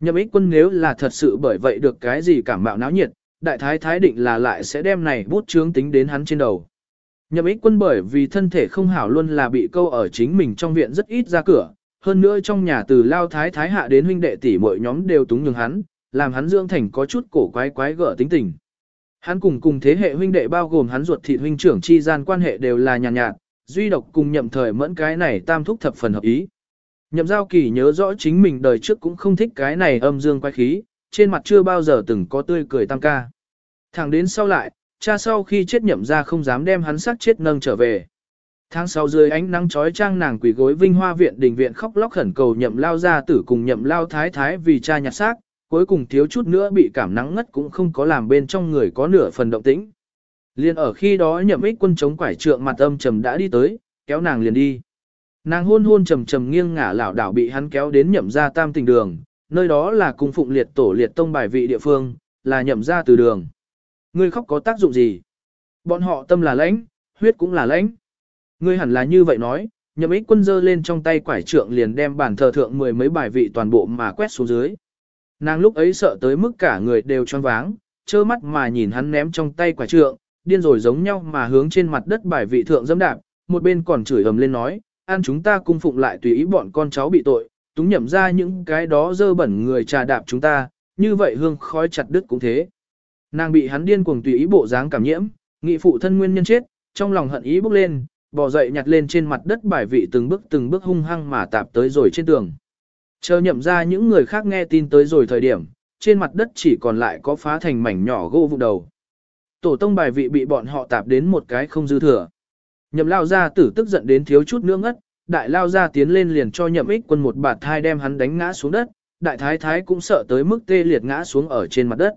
Nhậm ích quân nếu là thật sự bởi vậy được cái gì cảm mạo náo nhiệt, đại thái thái định là lại sẽ đem này bút chướng tính đến hắn trên đầu. Nhậm ích quân bởi vì thân thể không hảo luôn là bị câu ở chính mình trong viện rất ít ra cửa, hơn nữa trong nhà từ lao thái thái hạ đến huynh đệ tỷ mọi nhóm đều túng nhường hắn, làm hắn dưỡng thành có chút cổ quái quái gở tính tình. Hắn cùng cùng thế hệ huynh đệ bao gồm hắn ruột thịt huynh trưởng chi gian quan hệ đều là nhàn nhạt, nhạt, duy độc cùng nhậm thời mẫn cái này tam thúc thập phần hợp ý. Nhậm giao kỳ nhớ rõ chính mình đời trước cũng không thích cái này âm dương quái khí, trên mặt chưa bao giờ từng có tươi cười tam ca. Thẳng đến sau lại, cha sau khi chết nhậm ra không dám đem hắn xác chết nâng trở về. Tháng sau dưới ánh nắng chói trang nàng quỷ gối vinh hoa viện đình viện khóc lóc khẩn cầu nhậm lao ra tử cùng nhậm lao thái thái vì cha nhặt xác, cuối cùng thiếu chút nữa bị cảm nắng ngất cũng không có làm bên trong người có nửa phần động tĩnh. Liên ở khi đó nhậm ích quân chống quải trượng mặt âm trầm đã đi tới, kéo nàng liền đi. Nàng hôn hôn trầm trầm nghiêng ngả lảo đảo bị hắn kéo đến nhậm ra tam tình đường, nơi đó là cung phụng liệt tổ liệt tông bài vị địa phương, là nhậm ra từ đường. Ngươi khóc có tác dụng gì? Bọn họ tâm là lãnh, huyết cũng là lãnh. Ngươi hẳn là như vậy nói, nhậm ích quân dơ lên trong tay quải trượng liền đem bản thờ thượng mười mấy bài vị toàn bộ mà quét xuống dưới. Nàng lúc ấy sợ tới mức cả người đều choáng váng, trơ mắt mà nhìn hắn ném trong tay quải trượng, điên rồi giống nhau mà hướng trên mặt đất bài vị thượng dẫm đạp, một bên còn chửi ầm lên nói, an chúng ta cung phụng lại tùy ý bọn con cháu bị tội, túng nhậm ra những cái đó dơ bẩn người trà đạp chúng ta, như vậy hương khói chặt đứt cũng thế. Nàng bị hắn điên cuồng tùy ý bộ dáng cảm nhiễm, nghị phụ thân nguyên nhân chết, trong lòng hận ý bốc lên, bò dậy nhặt lên trên mặt đất bài vị từng bước từng bước hung hăng mà tạp tới rồi trên tường. Chờ nhậm ra những người khác nghe tin tới rồi thời điểm, trên mặt đất chỉ còn lại có phá thành mảnh nhỏ gỗ vụ đầu. Tổ tông bài vị bị bọn họ tạp đến một cái không dư thừa. Nhậm lao Gia tử tức giận đến thiếu chút nữa ngất, đại lao Gia tiến lên liền cho nhậm ích quân một bạt thai đem hắn đánh ngã xuống đất, đại thái thái cũng sợ tới mức tê liệt ngã xuống ở trên mặt đất.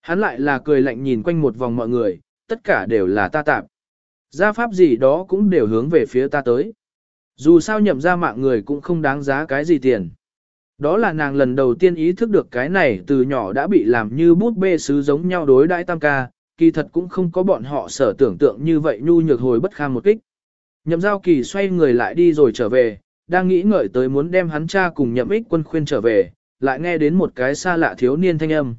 Hắn lại là cười lạnh nhìn quanh một vòng mọi người, tất cả đều là ta tạp. Gia pháp gì đó cũng đều hướng về phía ta tới. Dù sao nhậm ra mạng người cũng không đáng giá cái gì tiền. Đó là nàng lần đầu tiên ý thức được cái này từ nhỏ đã bị làm như bút bê sứ giống nhau đối đãi tam ca, kỳ thật cũng không có bọn họ sở tưởng tượng như vậy nhu nhược hồi bất kham một kích. Nhậm giao kỳ xoay người lại đi rồi trở về, đang nghĩ ngợi tới muốn đem hắn cha cùng nhậm ích quân khuyên trở về, lại nghe đến một cái xa lạ thiếu niên thanh âm.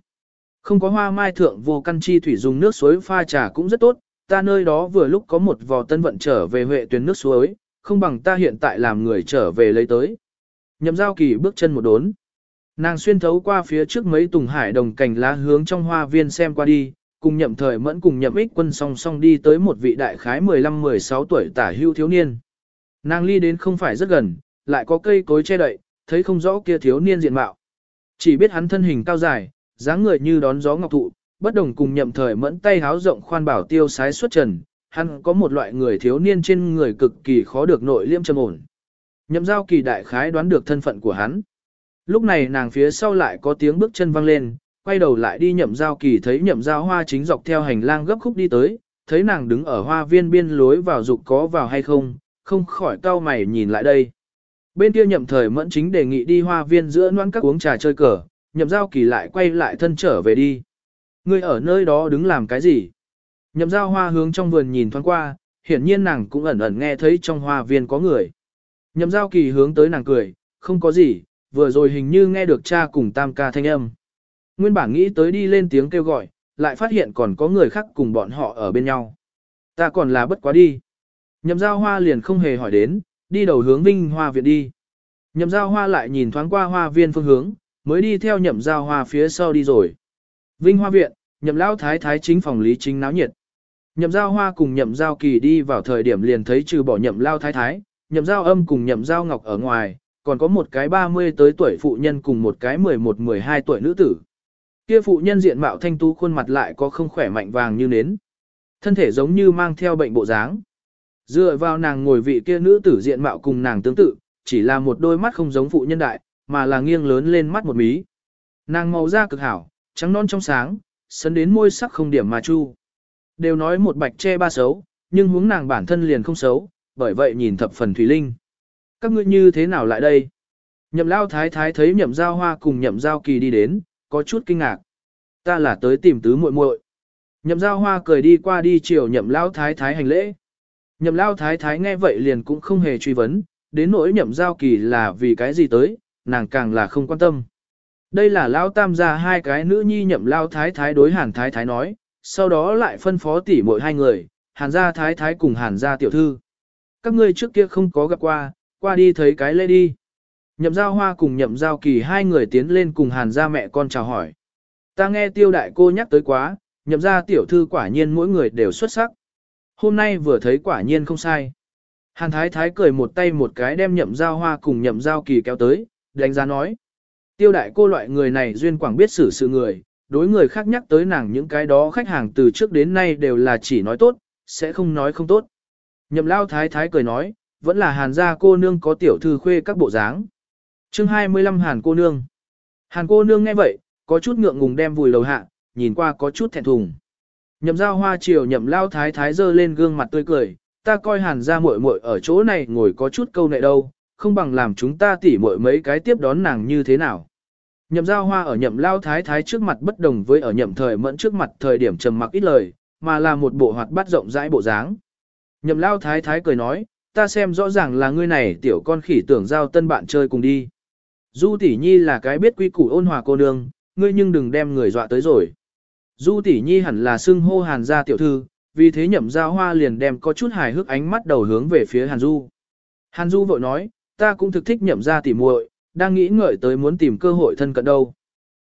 Không có hoa mai thượng vô căn chi thủy dùng nước suối pha trà cũng rất tốt, ta nơi đó vừa lúc có một vò tân vận trở về huệ tuyến nước suối, không bằng ta hiện tại làm người trở về lấy tới. Nhậm giao kỳ bước chân một đốn. Nàng xuyên thấu qua phía trước mấy tùng hải đồng cành lá hướng trong hoa viên xem qua đi, cùng nhậm thời mẫn cùng nhậm ích quân song song đi tới một vị đại khái 15-16 tuổi tả hưu thiếu niên. Nàng ly đến không phải rất gần, lại có cây cối che đậy, thấy không rõ kia thiếu niên diện mạo. Chỉ biết hắn thân hình cao dài, dáng người như đón gió ngọc thụ, bất đồng cùng nhậm thời mẫn tay háo rộng khoan bảo tiêu sái xuất trần, hắn có một loại người thiếu niên trên người cực kỳ khó được nội liêm trầm ổn. Nhậm giao kỳ đại khái đoán được thân phận của hắn. Lúc này nàng phía sau lại có tiếng bước chân vang lên, quay đầu lại đi nhậm giao kỳ thấy nhậm giao hoa chính dọc theo hành lang gấp khúc đi tới, thấy nàng đứng ở hoa viên biên lối vào dục có vào hay không, không khỏi cau mày nhìn lại đây. Bên kia nhậm thời mẫn chính đề nghị đi hoa viên giữa noan các uống trà chơi cờ, nhậm giao kỳ lại quay lại thân trở về đi. Ngươi ở nơi đó đứng làm cái gì? Nhậm giao hoa hướng trong vườn nhìn thoáng qua, hiển nhiên nàng cũng ẩn ẩn nghe thấy trong hoa viên có người. Nhậm giao kỳ hướng tới nàng cười, không có gì, vừa rồi hình như nghe được cha cùng tam ca thanh âm. Nguyên bản nghĩ tới đi lên tiếng kêu gọi, lại phát hiện còn có người khác cùng bọn họ ở bên nhau. Ta còn là bất quá đi. Nhậm giao hoa liền không hề hỏi đến, đi đầu hướng Vinh Hoa Viện đi. Nhậm giao hoa lại nhìn thoáng qua hoa viên phương hướng, mới đi theo nhậm giao hoa phía sau đi rồi. Vinh Hoa Viện, nhậm Lão thái thái chính phòng lý chính náo nhiệt. Nhậm giao hoa cùng nhậm giao kỳ đi vào thời điểm liền thấy trừ bỏ nhậm lao thái thái, nhậm giao âm cùng nhậm giao ngọc ở ngoài, còn có một cái 30 tới tuổi phụ nhân cùng một cái 11-12 tuổi nữ tử. Kia phụ nhân diện mạo thanh tú khuôn mặt lại có không khỏe mạnh vàng như nến. Thân thể giống như mang theo bệnh bộ dáng. Dựa vào nàng ngồi vị kia nữ tử diện mạo cùng nàng tương tự, chỉ là một đôi mắt không giống phụ nhân đại, mà là nghiêng lớn lên mắt một mí. Nàng màu da cực hảo, trắng non trong sáng, sấn đến môi sắc không điểm mà chu. Đều nói một bạch che ba xấu, nhưng huống nàng bản thân liền không xấu, bởi vậy nhìn thập phần thủy linh. Các ngươi như thế nào lại đây? Nhậm lao thái thái thấy nhậm giao hoa cùng nhậm giao kỳ đi đến, có chút kinh ngạc. Ta là tới tìm tứ muội muội. Nhậm giao hoa cười đi qua đi chiều nhậm lao thái thái hành lễ. Nhậm lao thái thái nghe vậy liền cũng không hề truy vấn, đến nỗi nhậm giao kỳ là vì cái gì tới, nàng càng là không quan tâm. Đây là lao tam gia hai cái nữ nhi nhậm lao thái thái đối hàn thái thái nói, sau đó lại phân phó tỉ mỗi hai người, hàn gia thái thái cùng hàn gia tiểu thư. Các ngươi trước kia không có gặp qua, qua đi thấy cái Lady. đi. Nhậm giao hoa cùng nhậm giao kỳ hai người tiến lên cùng hàn gia mẹ con chào hỏi. Ta nghe tiêu đại cô nhắc tới quá, nhậm gia tiểu thư quả nhiên mỗi người đều xuất sắc. Hôm nay vừa thấy quả nhiên không sai. Hàn thái thái cười một tay một cái đem nhậm giao hoa cùng nhậm giao kỳ kéo tới, đánh giá nói. Tiêu đại cô loại người này duyên quảng biết xử sự người, đối người khác nhắc tới nàng những cái đó khách hàng từ trước đến nay đều là chỉ nói tốt, sẽ không nói không tốt. Nhậm lao thái thái cười nói, vẫn là hàn gia cô nương có tiểu thư khuê các bộ dáng chương 25 hàn cô nương. Hàn cô nương nghe vậy, có chút ngượng ngùng đem vùi lầu hạ, nhìn qua có chút thẹn thùng. Nhậm giao hoa chiều nhậm lao thái thái dơ lên gương mặt tươi cười, ta coi hàn gia muội muội ở chỗ này ngồi có chút câu nệ đâu, không bằng làm chúng ta tỉ muội mấy cái tiếp đón nàng như thế nào. Nhậm giao hoa ở nhậm lao thái thái trước mặt bất đồng với ở nhậm thời mẫn trước mặt thời điểm trầm mặc ít lời, mà là một bộ hoạt bát rộng rãi bộ dáng. Nhậm lao thái thái cười nói, ta xem rõ ràng là ngươi này tiểu con khỉ tưởng giao tân bạn chơi cùng đi. Du tỷ nhi là cái biết quy củ ôn hòa cô nương, ngươi nhưng đừng đem người dọa tới rồi. Du tỷ nhi hẳn là xưng hô hàn gia tiểu thư, vì thế nhậm giao hoa liền đem có chút hài hước ánh mắt đầu hướng về phía hàn du. Hàn du vội nói, ta cũng thực thích nhậm gia tỷ muội, đang nghĩ ngợi tới muốn tìm cơ hội thân cận đâu.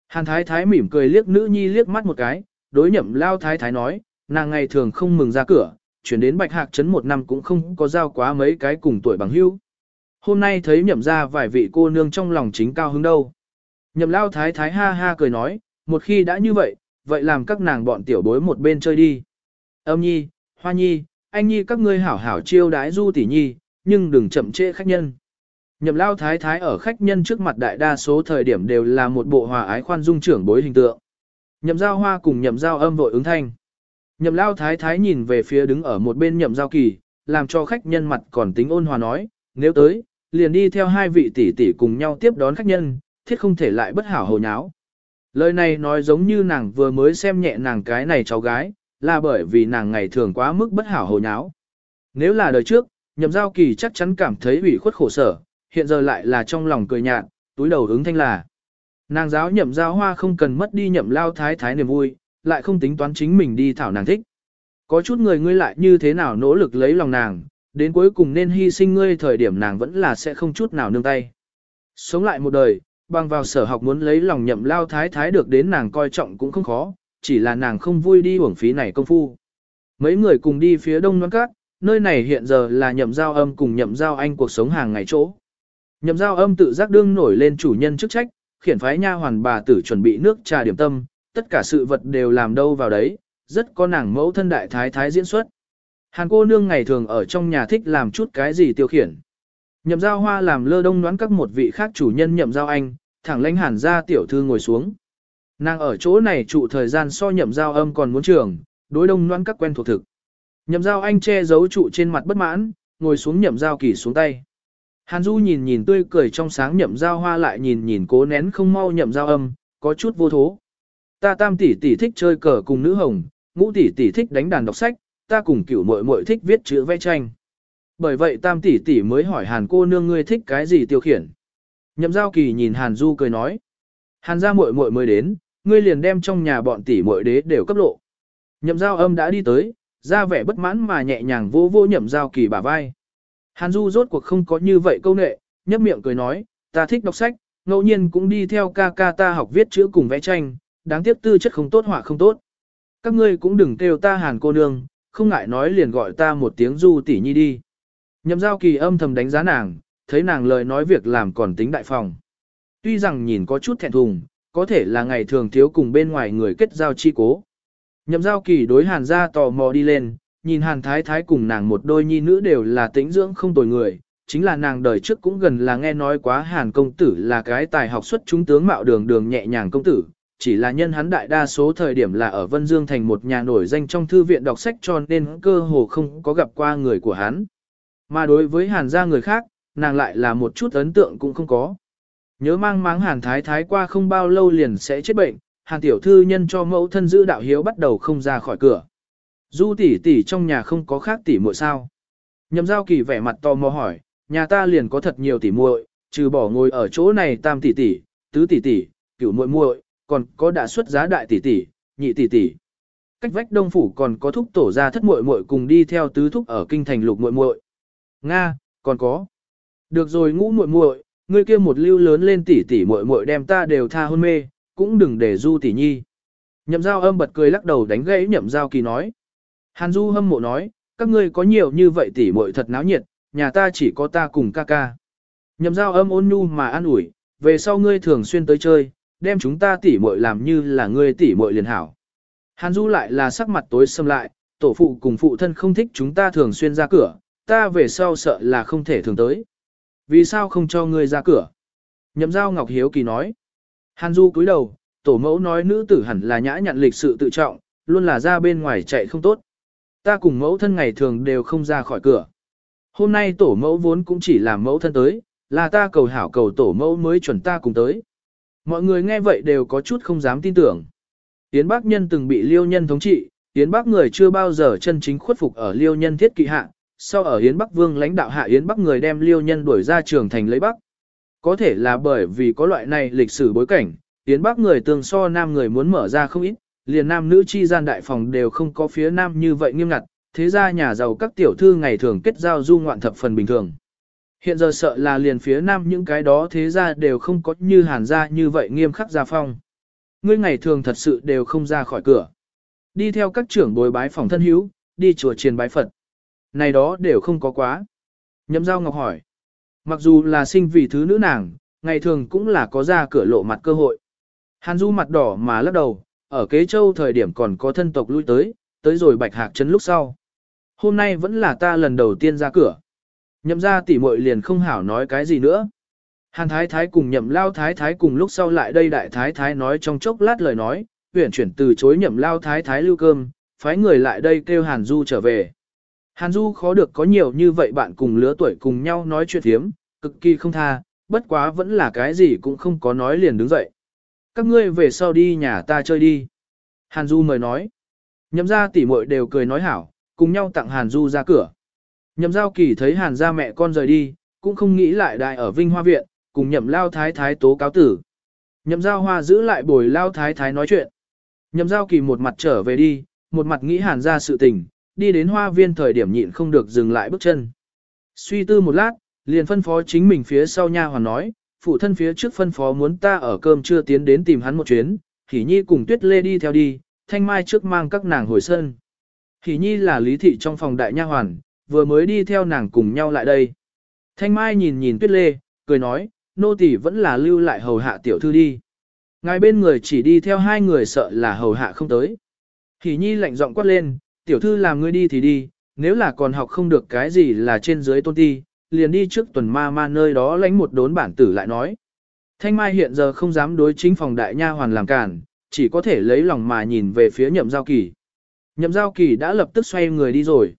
Hàn thái thái mỉm cười liếc nữ nhi liếc mắt một cái, đối nhậm lao thái thái nói, nàng ngày thường không mừng ra cửa, chuyển đến bạch hạc trấn một năm cũng không có giao quá mấy cái cùng tuổi bằng hữu. Hôm nay thấy nhậm ra vài vị cô nương trong lòng chính cao hứng đâu. Nhậm lao thái thái ha ha cười nói, một khi đã như vậy, vậy làm các nàng bọn tiểu bối một bên chơi đi. Âm nhi, hoa nhi, anh nhi các ngươi hảo hảo chiêu đái du tỷ nhi, nhưng đừng chậm trễ khách nhân. Nhậm lao thái thái ở khách nhân trước mặt đại đa số thời điểm đều là một bộ hòa ái khoan dung trưởng bối hình tượng. Nhậm giao hoa cùng nhậm giao âm vội ứng thanh. Nhậm lao thái thái nhìn về phía đứng ở một bên nhậm giao kỳ, làm cho khách nhân mặt còn tính ôn hòa nói, nếu tới, liền đi theo hai vị tỷ tỷ cùng nhau tiếp đón khách nhân, thiết không thể lại bất hảo hồ nháo. Lời này nói giống như nàng vừa mới xem nhẹ nàng cái này cháu gái, là bởi vì nàng ngày thường quá mức bất hảo hồ nháo. Nếu là đời trước, nhậm giao kỳ chắc chắn cảm thấy ủy khuất khổ sở, hiện giờ lại là trong lòng cười nhạt, túi đầu ứng thanh là. Nàng giáo nhậm giao hoa không cần mất đi nhậm lao thái thái niềm vui, lại không tính toán chính mình đi thảo nàng thích. Có chút người ngươi lại như thế nào nỗ lực lấy lòng nàng, đến cuối cùng nên hy sinh ngươi thời điểm nàng vẫn là sẽ không chút nào nương tay. Sống lại một đời, bằng vào sở học muốn lấy lòng nhậm lao thái thái được đến nàng coi trọng cũng không khó, chỉ là nàng không vui đi uổng phí này công phu. Mấy người cùng đi phía đông non cát, nơi này hiện giờ là nhậm giao âm cùng nhậm giao anh cuộc sống hàng ngày chỗ. Nhậm giao âm tự giác đương nổi lên chủ nhân chức trách, khiển phái nha hoàn bà tử chuẩn bị nước trà điểm tâm, tất cả sự vật đều làm đâu vào đấy, rất có nàng mẫu thân đại thái thái diễn xuất. Hàn cô nương ngày thường ở trong nhà thích làm chút cái gì tiêu khiển. Nhậm giao hoa làm lơ đông đoán các một vị khác chủ nhân nhậm giao anh, thẳng lãnh hàn ra tiểu thư ngồi xuống. Nàng ở chỗ này trụ thời gian so nhậm giao âm còn muốn trường, đối đông đoán các quen thuộc thực. Nhậm giao anh che giấu trụ trên mặt bất mãn, ngồi xuống nhậm giao kỳ xuống tay. Hàn Du nhìn nhìn tươi cười trong sáng nhậm giao hoa lại nhìn nhìn cố nén không mau nhậm giao âm, có chút vô thố. Ta tam tỷ tỷ thích chơi cờ cùng nữ hồng, ngũ tỷ tỷ thích đánh đàn đọc sách, ta cùng cửu muội muội thích viết chữ vẽ tranh. Bởi vậy tam tỷ tỷ mới hỏi Hàn cô nương ngươi thích cái gì tiêu khiển. Nhậm giao kỳ nhìn Hàn Du cười nói. Hàn gia muội muội mới đến, ngươi liền đem trong nhà bọn tỷ muội đế đều cấp lộ. Nhậm giao âm đã đi tới, ra vẻ bất mãn mà nhẹ nhàng vô vô nhậm giao kỳ bả vai. Hàn Du rốt cuộc không có như vậy câu nệ, nhấp miệng cười nói, ta thích đọc sách, ngẫu nhiên cũng đi theo ca ca ta học viết chữ cùng vẽ tranh, đáng tiếc tư chất không tốt họa không tốt. Các ngươi cũng đừng kêu ta hàn cô nương, không ngại nói liền gọi ta một tiếng du tỷ nhi đi. Nhậm giao kỳ âm thầm đánh giá nàng, thấy nàng lời nói việc làm còn tính đại phòng. Tuy rằng nhìn có chút thẹn thùng, có thể là ngày thường thiếu cùng bên ngoài người kết giao chi cố. Nhậm giao kỳ đối hàn ra tò mò đi lên, nhìn Hàn Thái Thái cùng nàng một đôi nhi nữ đều là tính dưỡng không tồi người, chính là nàng đời trước cũng gần là nghe nói quá Hàn công tử là cái tài học xuất chúng tướng mạo đường đường nhẹ nhàng công tử, chỉ là nhân hắn đại đa số thời điểm là ở Vân Dương thành một nhà nổi danh trong thư viện đọc sách cho nên cơ hồ không có gặp qua người của hắn. Mà đối với Hàn gia người khác, nàng lại là một chút ấn tượng cũng không có. Nhớ mang máng Hàn Thái Thái qua không bao lâu liền sẽ chết bệnh, Hàn tiểu thư nhân cho mẫu thân giữ đạo hiếu bắt đầu không ra khỏi cửa. Du tỷ tỷ trong nhà không có khác tỷ muội sao? Nhậm giao kỳ vẻ mặt tò mò hỏi, nhà ta liền có thật nhiều tỷ muội, trừ bỏ ngồi ở chỗ này tam tỷ tỷ, tứ tỷ tỷ, cửu muội muội, còn có đã xuất giá đại tỷ tỷ, nhị tỷ tỷ. Cách vách đông phủ còn có thúc tổ gia thất muội muội cùng đi theo tứ thúc ở kinh thành lục muội muội. Nga, còn có. Được rồi ngũ muội muội, ngươi kia một lưu lớn lên tỷ tỷ muội muội đem ta đều tha hôn mê, cũng đừng để du tỷ nhi. Nhậm giao âm bật cười lắc đầu đánh gãy nhậm giao kỳ nói. Hàn du hâm mộ nói, các ngươi có nhiều như vậy tỷ muội thật náo nhiệt, nhà ta chỉ có ta cùng ca ca. Nhậm giao âm ôn nhu mà an ủi, về sau ngươi thường xuyên tới chơi, đem chúng ta tỉ muội làm như là ngươi tỉ muội liền hảo. Hàn du lại là sắc mặt tối xâm lại, tổ phụ cùng phụ thân không thích chúng ta thường xuyên ra cửa, ta về sau sợ là không thể thường tới. Vì sao không cho ngươi ra cửa? Nhậm giao Ngọc Hiếu Kỳ nói. Hàn Du cúi đầu, tổ mẫu nói nữ tử hẳn là nhã nhặn lịch sự tự trọng, luôn là ra bên ngoài chạy không tốt. Ta cùng mẫu thân ngày thường đều không ra khỏi cửa. Hôm nay tổ mẫu vốn cũng chỉ làm mẫu thân tới, là ta cầu hảo cầu tổ mẫu mới chuẩn ta cùng tới. Mọi người nghe vậy đều có chút không dám tin tưởng. Yến Bắc Nhân từng bị liêu nhân thống trị, Yến Bắc người chưa bao giờ chân chính khuất phục ở liêu nhân thiết kỵ hạ, sau ở Yến Bắc Vương lãnh đạo hạ Yến Bắc người đem liêu nhân đuổi ra trường thành lấy Bắc. Có thể là bởi vì có loại này lịch sử bối cảnh, Yến Bắc người tương so nam người muốn mở ra không ít, liền nam nữ chi gian đại phòng đều không có phía nam như vậy nghiêm ngặt, thế ra nhà giàu các tiểu thư ngày thường kết giao du ngoạn thập phần bình thường. Hiện giờ sợ là liền phía nam những cái đó thế ra đều không có như hàn gia như vậy nghiêm khắc gia phong. Ngươi ngày thường thật sự đều không ra khỏi cửa. Đi theo các trưởng bồi bái phòng thân hữu, đi chùa triền bái Phật. Này đó đều không có quá. Nhậm giao ngọc hỏi. Mặc dù là sinh vì thứ nữ nàng, ngày thường cũng là có ra cửa lộ mặt cơ hội. Hàn Du mặt đỏ mà lắc đầu, ở kế châu thời điểm còn có thân tộc lui tới, tới rồi bạch hạc chấn lúc sau. Hôm nay vẫn là ta lần đầu tiên ra cửa. Nhậm ra tỉ muội liền không hảo nói cái gì nữa. Hàn thái thái cùng nhậm lao thái thái cùng lúc sau lại đây đại thái thái nói trong chốc lát lời nói, huyển chuyển từ chối nhậm lao thái thái lưu cơm, phái người lại đây kêu Hàn Du trở về. Hàn Du khó được có nhiều như vậy bạn cùng lứa tuổi cùng nhau nói chuyện thiếm, cực kỳ không tha, bất quá vẫn là cái gì cũng không có nói liền đứng dậy. Các ngươi về sau đi nhà ta chơi đi. Hàn Du mời nói. Nhậm ra tỉ muội đều cười nói hảo, cùng nhau tặng Hàn Du ra cửa. Nhậm giao kỳ thấy Hàn Gia mẹ con rời đi, cũng không nghĩ lại đại ở Vinh Hoa Viện, cùng nhậm lao thái thái tố cáo tử. Nhậm giao hoa giữ lại bồi lao thái thái nói chuyện. Nhậm giao kỳ một mặt trở về đi, một mặt nghĩ Hàn ra sự tình, đi đến hoa viên thời điểm nhịn không được dừng lại bước chân. Suy tư một lát, liền phân phó chính mình phía sau nha hoàn nói, phụ thân phía trước phân phó muốn ta ở cơm chưa tiến đến tìm hắn một chuyến, Hỷ Nhi cùng Tuyết Lê đi theo đi, Thanh Mai trước mang các nàng hồi sơn. Hỷ Nhi là lý thị trong phòng đại nha hoàn, vừa mới đi theo nàng cùng nhau lại đây. Thanh Mai nhìn nhìn Tuyết Lê, cười nói, nô tỳ vẫn là lưu lại hầu hạ tiểu thư đi. Ngài bên người chỉ đi theo hai người sợ là hầu hạ không tới. Hỷ Nhi lạnh giọng quát lên, tiểu thư làm ngươi đi thì đi, nếu là còn học không được cái gì là trên dưới tôn ti, liền đi trước tuần ma ma nơi đó lãnh một đốn bản tử lại nói. Thanh Mai hiện giờ không dám đối chính phòng đại nha hoàn làm cản, chỉ có thể lấy lòng mà nhìn về phía nhậm giao kỳ. Nhậm giao kỳ đã lập tức xoay người đi rồi.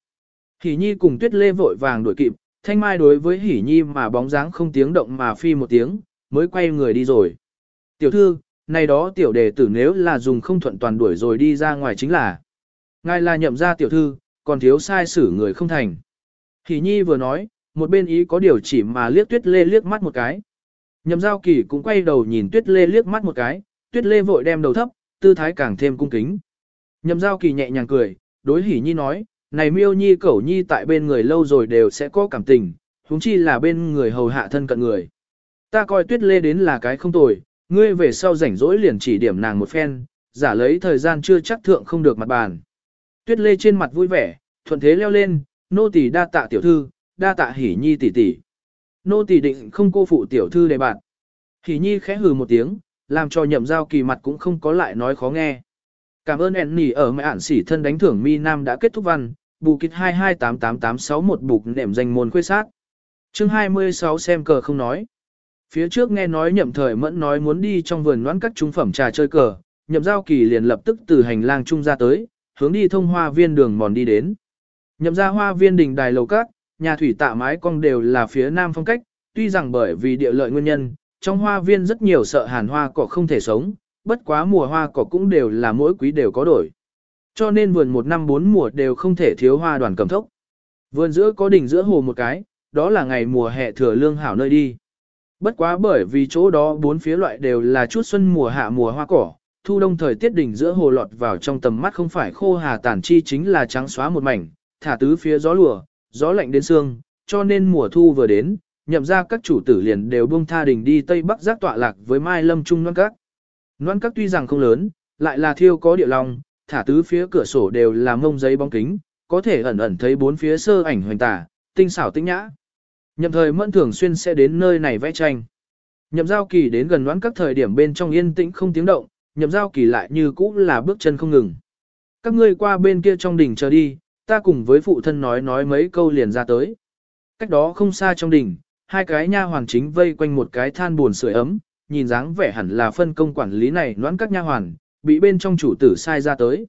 Hỉ Nhi cùng Tuyết Lê vội vàng đuổi kịp, Thanh Mai đối với Hỉ Nhi mà bóng dáng không tiếng động mà phi một tiếng, mới quay người đi rồi. Tiểu thư, này đó tiểu đề tử nếu là dùng không thuận toàn đuổi rồi đi ra ngoài chính là. Ngài là nhậm gia tiểu thư, còn thiếu sai xử người không thành. Hỉ Nhi vừa nói, một bên ý có điều chỉ mà liếc Tuyết Lê liếc mắt một cái. Nhậm giao kỳ cũng quay đầu nhìn Tuyết Lê liếc mắt một cái, Tuyết Lê vội đem đầu thấp, tư thái càng thêm cung kính. Nhậm giao kỳ nhẹ nhàng cười, đối Hỉ Nhi nói, này miêu nhi cẩu nhi tại bên người lâu rồi đều sẽ có cảm tình, huống chi là bên người hầu hạ thân cận người. Ta coi Tuyết Lê đến là cái không tồi, ngươi về sau rảnh rỗi liền chỉ điểm nàng một phen, giả lấy thời gian chưa chắc thượng không được mặt bàn. Tuyết Lê trên mặt vui vẻ, thuận thế leo lên, nô tỳ đa tạ tiểu thư, đa tạ hỉ nhi tỷ tỷ. Nô tỳ định không cô phụ tiểu thư đề bạn. Hỉ nhi khẽ hừ một tiếng, làm cho nhậm giao kỳ mặt cũng không có lại nói khó nghe. Cảm ơn Enni ở mẹ ản sỉ thân đánh thưởng mi nam đã kết thúc văn, bù kịch 2288861 bục nệm danh môn khuê sát. chương 26 xem cờ không nói. Phía trước nghe nói nhậm thời mẫn nói muốn đi trong vườn đoán các trung phẩm trà chơi cờ, nhậm giao kỳ liền lập tức từ hành lang trung ra tới, hướng đi thông hoa viên đường mòn đi đến. Nhậm ra hoa viên đình đài lầu cát, nhà thủy tạ mái cong đều là phía nam phong cách, tuy rằng bởi vì địa lợi nguyên nhân, trong hoa viên rất nhiều sợ hàn hoa cỏ không thể sống, bất quá mùa hoa cỏ cũng đều là mỗi quý đều có đổi. Cho nên vườn một năm bốn mùa đều không thể thiếu hoa đoàn cầm thốc. Vườn giữa có đỉnh giữa hồ một cái, đó là ngày mùa hè thừa lương hảo nơi đi. Bất quá bởi vì chỗ đó bốn phía loại đều là chút xuân mùa hạ mùa hoa cỏ, thu đông thời tiết đỉnh giữa hồ lọt vào trong tầm mắt không phải khô hà tản chi chính là trắng xóa một mảnh, thả tứ phía gió lùa, gió lạnh đến xương, cho nên mùa thu vừa đến, nhậm ra các chủ tử liền đều buông tha đình đi Tây Bắc giác tọa lạc với Mai Lâm Trung non Các. Noan Các tuy rằng không lớn, lại là thiêu có địa lòng, thả tứ phía cửa sổ đều là mông giấy bóng kính, có thể ẩn ẩn thấy bốn phía sơ ảnh hoành tả, tinh xảo tinh nhã. Nhậm thời mẫn thường xuyên sẽ đến nơi này vẽ tranh. Nhậm giao kỳ đến gần đoán các thời điểm bên trong yên tĩnh không tiếng động, nhậm giao kỳ lại như cũ là bước chân không ngừng. Các ngươi qua bên kia trong đỉnh chờ đi, ta cùng với phụ thân nói nói mấy câu liền ra tới. Cách đó không xa trong đỉnh, hai cái nha hoàng chính vây quanh một cái than buồn sưởi ấm, nhìn dáng vẻ hẳn là phân công quản lý này noãn các nha hoàn, bị bên trong chủ tử sai ra tới.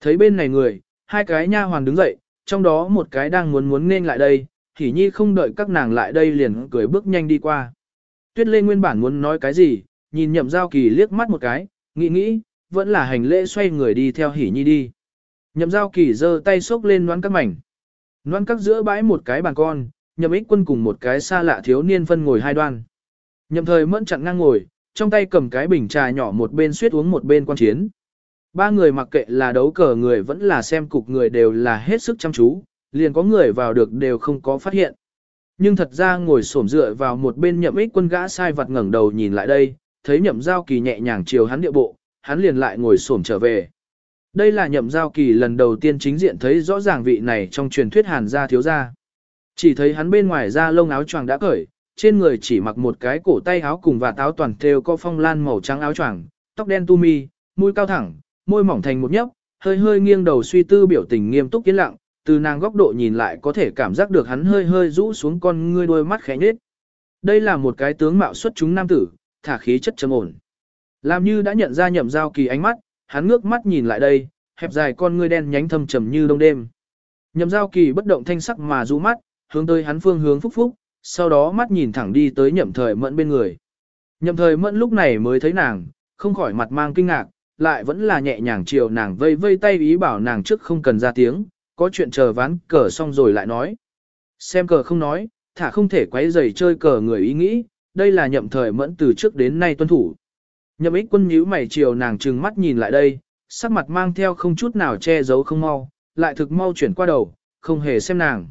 Thấy bên này người, hai cái nha hoàn đứng dậy, trong đó một cái đang muốn muốn nên lại đây, Hỉ Nhi không đợi các nàng lại đây liền cười bước nhanh đi qua. Tuyết Lê nguyên bản muốn nói cái gì, nhìn Nhậm Giao Kỳ liếc mắt một cái, nghĩ nghĩ, vẫn là hành lễ xoay người đi theo Hỉ Nhi đi. Nhậm Giao Kỳ giơ tay xốc lên noãn các mảnh. Noãn các giữa bãi một cái bàn con, Nhậm Ích Quân cùng một cái xa lạ thiếu niên phân ngồi hai đoan. Nhậm Thời mẫn chặn ngang ngồi, trong tay cầm cái bình trà nhỏ một bên suýt uống một bên quan chiến. Ba người mặc kệ là đấu cờ người vẫn là xem cục người đều là hết sức chăm chú, liền có người vào được đều không có phát hiện. Nhưng thật ra ngồi xổm dựa vào một bên nhậm ích quân gã sai vặt ngẩng đầu nhìn lại đây, thấy nhậm giao kỳ nhẹ nhàng chiều hắn địa bộ, hắn liền lại ngồi xổm trở về. Đây là nhậm giao kỳ lần đầu tiên chính diện thấy rõ ràng vị này trong truyền thuyết hàn gia thiếu gia. Chỉ thấy hắn bên ngoài da lông áo choàng đã cởi, trên người chỉ mặc một cái cổ tay áo cùng và táo toàn thêu có phong lan màu trắng áo choàng, tóc đen tu mi, mũi cao thẳng, môi mỏng thành một nhấp, hơi hơi nghiêng đầu suy tư biểu tình nghiêm túc yên lặng, từ nàng góc độ nhìn lại có thể cảm giác được hắn hơi hơi rũ xuống con ngươi đôi mắt khẽ nhếch. Đây là một cái tướng mạo xuất chúng nam tử, thả khí chất trầm ổn. Làm như đã nhận ra nhậm giao kỳ ánh mắt, hắn ngước mắt nhìn lại đây, hẹp dài con ngươi đen nhánh thâm trầm như đông đêm. Nhậm giao kỳ bất động thanh sắc mà rũ mắt, hướng tới hắn phương hướng phúc phúc, sau đó mắt nhìn thẳng đi tới nhậm thời mẫn bên người. Nhậm thời mẫn lúc này mới thấy nàng, không khỏi mặt mang kinh ngạc, lại vẫn là nhẹ nhàng chiều nàng vây vây tay ý bảo nàng trước không cần ra tiếng, có chuyện chờ ván cờ xong rồi lại nói. Xem cờ không nói, thả không thể quấy rầy chơi cờ người ý nghĩ, đây là nhậm thời mẫn từ trước đến nay tuân thủ. Nhậm ích quân nhíu mày chiều nàng trừng mắt nhìn lại đây, sắc mặt mang theo không chút nào che giấu không mau, lại thực mau chuyển qua đầu, không hề xem nàng.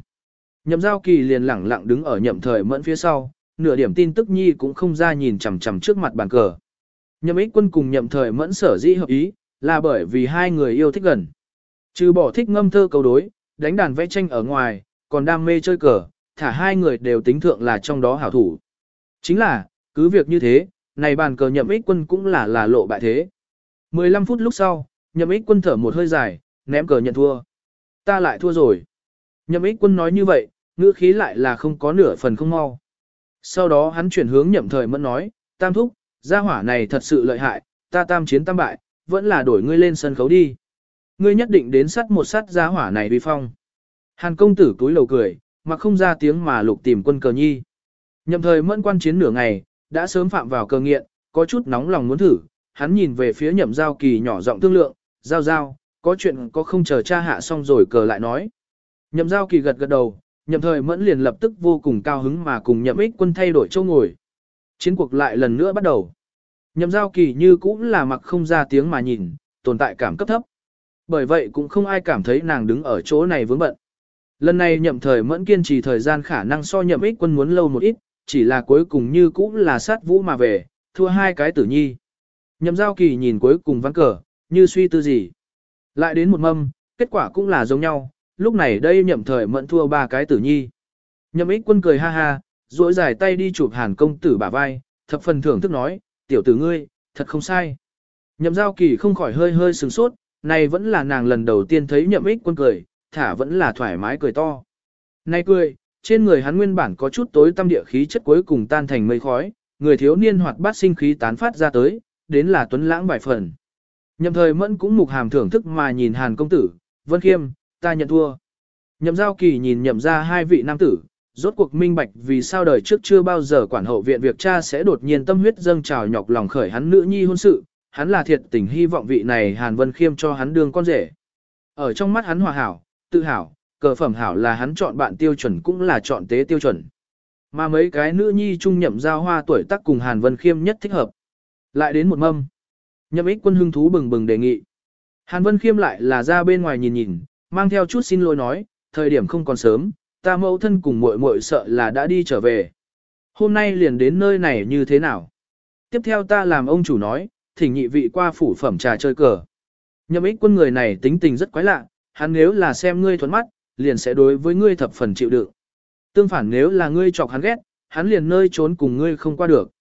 Nhậm giao kỳ liền lẳng lặng đứng ở nhậm thời mẫn phía sau, nửa điểm tin tức nhi cũng không ra nhìn chằm chằm trước mặt bàn cờ. Nhậm ích quân cùng nhậm thời mẫn sở dĩ hợp ý, là bởi vì hai người yêu thích gần. Trừ bỏ thích ngâm thơ cầu đối, đánh đàn vẽ tranh ở ngoài, còn đam mê chơi cờ, thả hai người đều tính thượng là trong đó hảo thủ. Chính là, cứ việc như thế, này bàn cờ nhậm ích quân cũng là là lộ bại thế. 15 phút lúc sau, nhậm ích quân thở một hơi dài, ném cờ nhận thua. Ta lại thua rồi. Nhậm ích quân nói như vậy, ngữ khí lại là không có nửa phần không mau. Sau đó hắn chuyển hướng nhậm thời mẫn nói, tam thúc, gia hỏa này thật sự lợi hại, ta tam chiến tam bại, vẫn là đổi ngươi lên sân khấu đi. Ngươi nhất định đến sát một sát gia hỏa này vi phong. Hàn công tử túi lầu cười, mà không ra tiếng mà lục tìm quân cờ nhi. Nhậm thời mẫn quan chiến nửa ngày, đã sớm phạm vào cờ nghiện, có chút nóng lòng muốn thử, hắn nhìn về phía nhậm giao kỳ nhỏ giọng thương lượng, giao giao, có chuyện có không chờ cha hạ xong rồi cờ lại nói. Nhậm giao kỳ gật gật đầu, nhậm thời mẫn liền lập tức vô cùng cao hứng mà cùng nhậm ích quân thay đổi châu ngồi. Chiến cuộc lại lần nữa bắt đầu. Nhậm giao kỳ như cũng là mặc không ra tiếng mà nhìn, tồn tại cảm cấp thấp. Bởi vậy cũng không ai cảm thấy nàng đứng ở chỗ này vướng bận. Lần này nhậm thời mẫn kiên trì thời gian khả năng so nhậm ích quân muốn lâu một ít, chỉ là cuối cùng như cũng là sát vũ mà về, thua hai cái tử nhi. Nhậm giao kỳ nhìn cuối cùng vắng cờ, như suy tư gì. Lại đến một mâm, kết quả cũng là giống nhau, lúc này đây nhậm thời mẫn thua ba cái tử nhi. Nhậm ích quân cười ha ha, duỗi dài tay đi chụp hàn công tử bả vai, thập phần thưởng thức nói, tiểu tử ngươi, thật không sai. Nhậm giao kỳ không khỏi hơi hơi sừng sốt, này vẫn là nàng lần đầu tiên thấy nhậm ích quân cười, thả vẫn là thoải mái cười to. Nay cười, trên người hắn nguyên bản có chút tối tâm địa khí chất cuối cùng tan thành mây khói, người thiếu niên hoạt bát sinh khí tán phát ra tới, đến là tuấn lãng vài phần. Nhậm thời mẫn cũng mục hàm thưởng thức mà nhìn hàn công tử, vân khiêm, ta nhận thua. Nhậm giao kỳ nhìn nhậm ra hai vị nam tử, rốt cuộc minh bạch vì sao đời trước chưa bao giờ quản hậu viện việc cha sẽ đột nhiên tâm huyết dâng trào nhọc lòng khởi hắn nữ nhi hôn sự, hắn là thiệt tình hy vọng vị này hàn vân khiêm cho hắn đương con rể. Ở trong mắt hắn hòa hảo, tự hảo, cờ phẩm hảo là hắn chọn bạn tiêu chuẩn cũng là chọn tế tiêu chuẩn. Mà mấy cái nữ nhi trung nhậm giao hoa tuổi tác cùng hàn vân khiêm nhất thích hợp. Lại đến một mâm. Nhậm ích quân hưng thú bừng bừng đề nghị. Hàn Vân Khiêm lại là ra bên ngoài nhìn nhìn, mang theo chút xin lỗi nói, thời điểm không còn sớm, ta mẫu thân cùng muội muội sợ là đã đi trở về. Hôm nay liền đến nơi này như thế nào? Tiếp theo ta làm ông chủ nói, thỉnh nhị vị qua phủ phẩm trà chơi cờ. Nhậm ích quân người này tính tình rất quái lạ, hắn nếu là xem ngươi thuẫn mắt, liền sẽ đối với ngươi thập phần chịu đựng. Tương phản nếu là ngươi chọc hắn ghét, hắn liền nơi trốn cùng ngươi không qua được.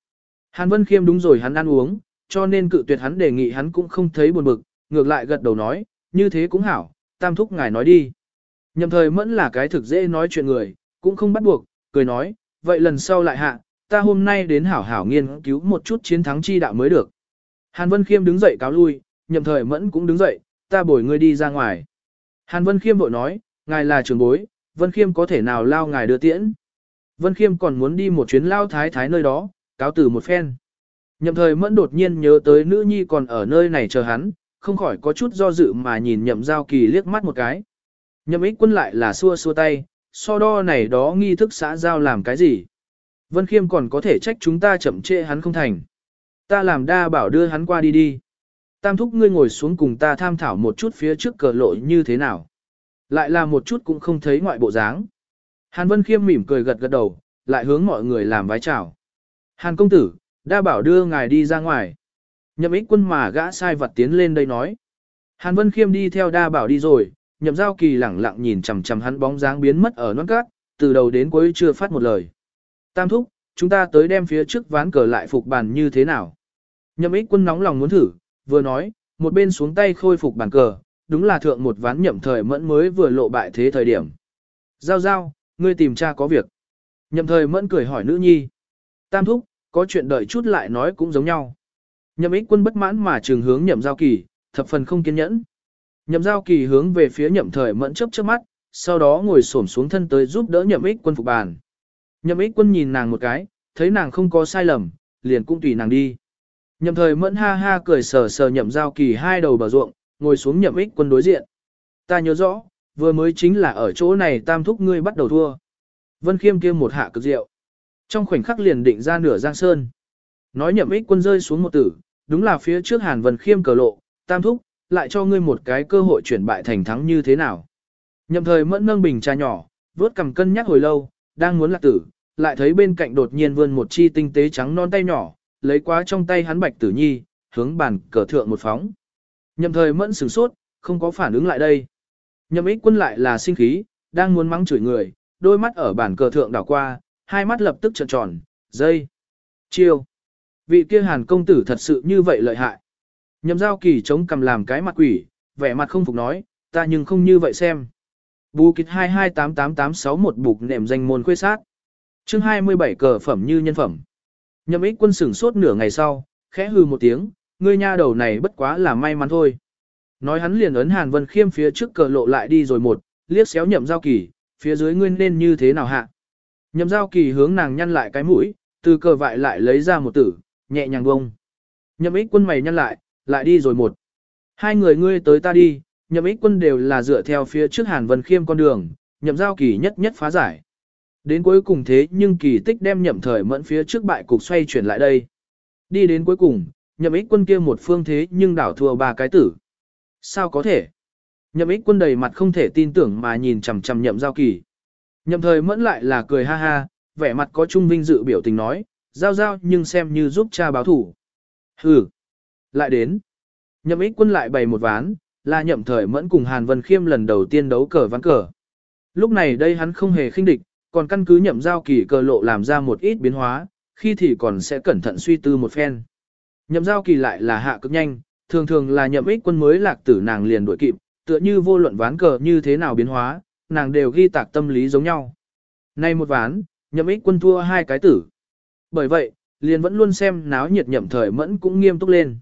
Hàn Vân Khiêm đúng rồi hắn ăn uống, cho nên cự tuyệt hắn đề nghị hắn cũng không thấy buồn bực, ngược lại gật đầu nói, như thế cũng hảo, tam thúc ngài nói đi. Nhậm thời mẫn là cái thực dễ nói chuyện người, cũng không bắt buộc, cười nói, vậy lần sau lại hạ, ta hôm nay đến hảo hảo nghiên cứu một chút chiến thắng chi đạo mới được. Hàn Vân Khiêm đứng dậy cáo lui, nhậm thời mẫn cũng đứng dậy, ta bồi ngươi đi ra ngoài. Hàn Vân Khiêm vội nói, ngài là trưởng bối, Vân Khiêm có thể nào lao ngài đưa tiễn. Vân Khiêm còn muốn đi một chuyến lao thái thái nơi đó, cáo từ một phen. Nhậm thời mẫn đột nhiên nhớ tới nữ nhi còn ở nơi này chờ hắn, không khỏi có chút do dự mà nhìn nhậm giao kỳ liếc mắt một cái. Nhậm ích quân lại là xua xua tay, so đo này đó nghi thức xã giao làm cái gì. Vân Khiêm còn có thể trách chúng ta chậm trễ hắn không thành. Ta làm đa bảo đưa hắn qua đi đi. Tam thúc ngươi ngồi xuống cùng ta tham thảo một chút phía trước cờ lộ như thế nào. Lại là một chút cũng không thấy ngoại bộ dáng. Hàn Vân Khiêm mỉm cười gật gật đầu, lại hướng mọi người làm vái chào. Hàn công tử, đa bảo đưa ngài đi ra ngoài. Nhậm ích quân mà gã sai vật tiến lên đây nói. Hàn Vân Khiêm đi theo đa bảo đi rồi, nhậm giao kỳ lẳng lặng nhìn chằm chằm hắn bóng dáng biến mất ở non cát, từ đầu đến cuối chưa phát một lời. Tam thúc, chúng ta tới đem phía trước ván cờ lại phục bàn như thế nào. Nhậm ích quân nóng lòng muốn thử, vừa nói, một bên xuống tay khôi phục bàn cờ, đúng là thượng một ván nhậm thời mẫn mới vừa lộ bại thế thời điểm. Giao giao, ngươi tìm cha có việc. Nhậm thời mẫn cười hỏi nữ nhi. Tam thúc, có chuyện đợi chút lại nói cũng giống nhau. Nhậm ích quân bất mãn mà trường hướng nhậm giao kỳ, thập phần không kiên nhẫn. Nhậm giao kỳ hướng về phía nhậm thời mẫn chấp trước mắt, sau đó ngồi xổm xuống thân tới giúp đỡ nhậm ích quân phục bàn. Nhậm ích quân nhìn nàng một cái, thấy nàng không có sai lầm, liền cũng tùy nàng đi. Nhậm thời mẫn ha ha cười sờ sờ nhậm giao kỳ hai đầu bờ ruộng, ngồi xuống nhậm ích quân đối diện. Ta nhớ rõ, vừa mới chính là ở chỗ này tam thúc ngươi bắt đầu thua. Vân khiêm kia một hạ cực rượu. Trong khoảnh khắc liền định ra nửa giang sơn. Nói nhậm ích quân rơi xuống một tử, đúng là phía trước Hàn Vân Khiêm cờ lộ, tam thúc, lại cho ngươi một cái cơ hội chuyển bại thành thắng như thế nào. Nhậm thời mẫn nâng bình trà nhỏ, vớt cầm cân nhắc hồi lâu, đang muốn lạc tử, lại thấy bên cạnh đột nhiên vươn một chi tinh tế trắng non tay nhỏ, lấy quá trong tay hắn bạch tử nhi, hướng bàn cờ thượng một phóng. Nhậm thời mẫn sửng sốt, không có phản ứng lại đây. Nhậm ích quân lại là sinh khí, đang muốn mắng chửi người, đôi mắt ở bàn cờ thượng đảo qua, hai mắt lập tức trợn tròn, dây, chiêu. Vị kia hàn công tử thật sự như vậy lợi hại. Nhậm giao kỳ chống cầm làm cái mặt quỷ, vẻ mặt không phục nói, ta nhưng không như vậy xem. Bù kịch 2288861 bục nệm danh môn khuê sát. chương 27 cờ phẩm như nhân phẩm. Nhậm ích quân sửng sốt nửa ngày sau, khẽ hư một tiếng, ngươi nha đầu này bất quá là may mắn thôi. Nói hắn liền ấn Hàn Vân Khiêm phía trước cờ lộ lại đi rồi một, liếc xéo nhậm giao kỳ, phía dưới ngươi nên như thế nào hạ. Nhậm giao kỳ hướng nàng nhăn lại cái mũi, từ cờ vại lại lấy ra một tử, nhẹ nhàng bông. Nhậm ích quân mày nhăn lại, lại đi rồi một. Hai người ngươi tới ta đi, nhậm ích quân đều là dựa theo phía trước Hàn Vân Khiêm con đường, nhậm giao kỳ nhất nhất phá giải. Đến cuối cùng thế nhưng kỳ tích đem nhậm thời mẫn phía trước bại cục xoay chuyển lại đây. Đi đến cuối cùng, nhậm ích quân kia một phương thế nhưng đảo thua ba cái tử. Sao có thể? Nhậm ích quân đầy mặt không thể tin tưởng mà nhìn chằm chằm nhậm giao kỳ. Nhậm thời mẫn lại là cười ha ha, vẻ mặt có trung vinh dự biểu tình nói, giao giao nhưng xem như giúp cha báo thủ. Hừ, lại đến. Nhậm ích quân lại bày một ván, là nhậm thời mẫn cùng Hàn Vân Khiêm lần đầu tiên đấu cờ ván cờ. Lúc này đây hắn không hề khinh địch, còn căn cứ nhậm giao kỳ cờ lộ làm ra một ít biến hóa, khi thì còn sẽ cẩn thận suy tư một phen. Nhậm giao kỳ lại là hạ cực nhanh, thường thường là nhậm ích quân mới lạc tử nàng liền đuổi kịp, Tựa như vô luận ván cờ như thế nào biến hóa, nàng đều ghi tạc tâm lý giống nhau. Nay một ván, nhậm ích quân thua hai cái tử. Bởi vậy, liền vẫn luôn xem náo nhiệt nhậm thời mẫn cũng nghiêm túc lên.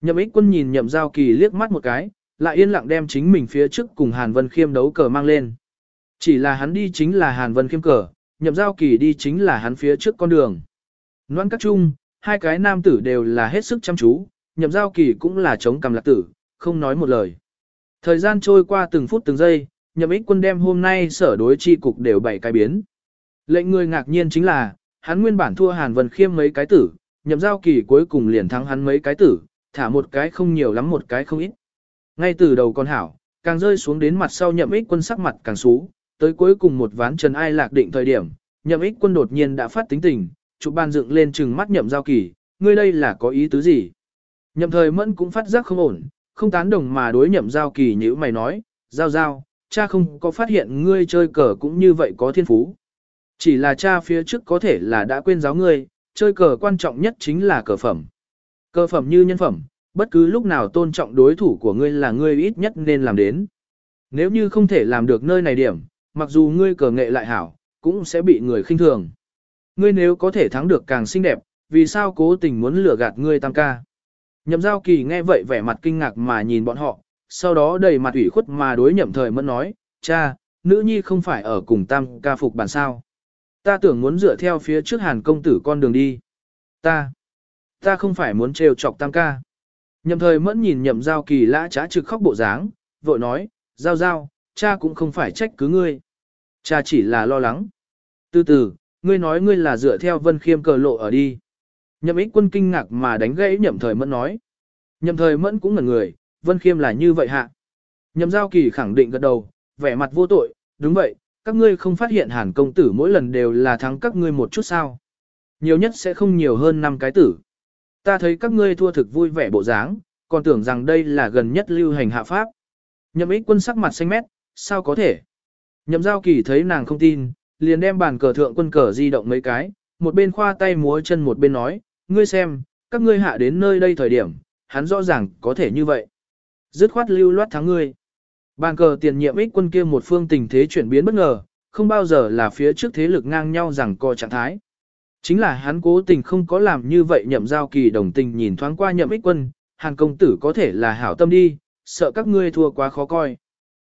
Nhậm ích quân nhìn nhậm giao kỳ liếc mắt một cái, lại yên lặng đem chính mình phía trước cùng Hàn Vân Khiêm đấu cờ mang lên. Chỉ là hắn đi chính là Hàn Vân Khiêm cờ, nhậm giao kỳ đi chính là hắn phía trước con đường. Noan các chung, hai cái nam tử đều là hết sức chăm chú, nhậm giao kỳ cũng là chống cầm lạc tử, không nói một lời. Thời gian trôi qua từng phút từng giây, nhậm ích quân đem hôm nay sở đối chi cục đều bảy cái biến. Lệnh người ngạc nhiên chính là, hắn nguyên bản thua Hàn Vân Khiêm mấy cái tử, nhậm giao kỳ cuối cùng liền thắng hắn mấy cái tử, thả một cái không nhiều lắm một cái không ít. Ngay từ đầu con hảo, càng rơi xuống đến mặt sau nhậm ích quân sắc mặt càng xú, tới cuối cùng một ván trần ai lạc định thời điểm, nhậm ích quân đột nhiên đã phát tính tình, chụp ban dựng lên trừng mắt nhậm giao kỳ, ngươi đây là có ý tứ gì? Nhậm thời mẫn cũng phát giác không ổn, không tán đồng mà đối nhậm giao kỳ như mày nói, giao giao, cha không có phát hiện ngươi chơi cờ cũng như vậy có thiên phú. Chỉ là cha phía trước có thể là đã quên giáo ngươi, chơi cờ quan trọng nhất chính là cờ phẩm. Cờ phẩm như nhân phẩm, bất cứ lúc nào tôn trọng đối thủ của ngươi là ngươi ít nhất nên làm đến. Nếu như không thể làm được nơi này điểm, mặc dù ngươi cờ nghệ lại hảo, cũng sẽ bị người khinh thường. Ngươi nếu có thể thắng được càng xinh đẹp, vì sao cố tình muốn lừa gạt ngươi tam ca. Nhậm giao kỳ nghe vậy vẻ mặt kinh ngạc mà nhìn bọn họ, sau đó đầy mặt ủy khuất mà đối nhậm thời mẫn nói, cha, nữ nhi không phải ở cùng tam ca phục bản sao. Ta tưởng muốn dựa theo phía trước hàn công tử con đường đi. Ta, ta không phải muốn trêu chọc tam ca. Nhậm thời mẫn nhìn nhậm giao kỳ lã trá trực khóc bộ dáng, vội nói, giao giao, cha cũng không phải trách cứ ngươi. Cha chỉ là lo lắng. Từ từ, ngươi nói ngươi là dựa theo vân khiêm cờ lộ ở đi. Nhậm ích quân kinh ngạc mà đánh gãy nhậm thời mẫn nói. Nhậm thời mẫn cũng ngẩn người, vân khiêm là như vậy hạ. Nhậm giao kỳ khẳng định gật đầu, vẻ mặt vô tội, đúng vậy, các ngươi không phát hiện hàn công tử mỗi lần đều là thắng các ngươi một chút sao. Nhiều nhất sẽ không nhiều hơn 5 cái tử. Ta thấy các ngươi thua thực vui vẻ bộ dáng, còn tưởng rằng đây là gần nhất lưu hành hạ pháp. Nhậm ích quân sắc mặt xanh mét, sao có thể? Nhậm giao kỳ thấy nàng không tin, liền đem bàn cờ thượng quân cờ di động mấy cái, một bên khoa tay múa chân một bên nói, ngươi xem, các ngươi hạ đến nơi đây thời điểm, hắn rõ ràng có thể như vậy. Dứt khoát lưu loát thắng ngươi. Bàn cờ tiền nhiệm ích quân kia một phương tình thế chuyển biến bất ngờ, không bao giờ là phía trước thế lực ngang nhau rằng co trạng thái. Chính là hắn cố tình không có làm như vậy nhậm giao kỳ đồng tình nhìn thoáng qua nhậm ích quân, hàng công tử có thể là hảo tâm đi, sợ các ngươi thua quá khó coi.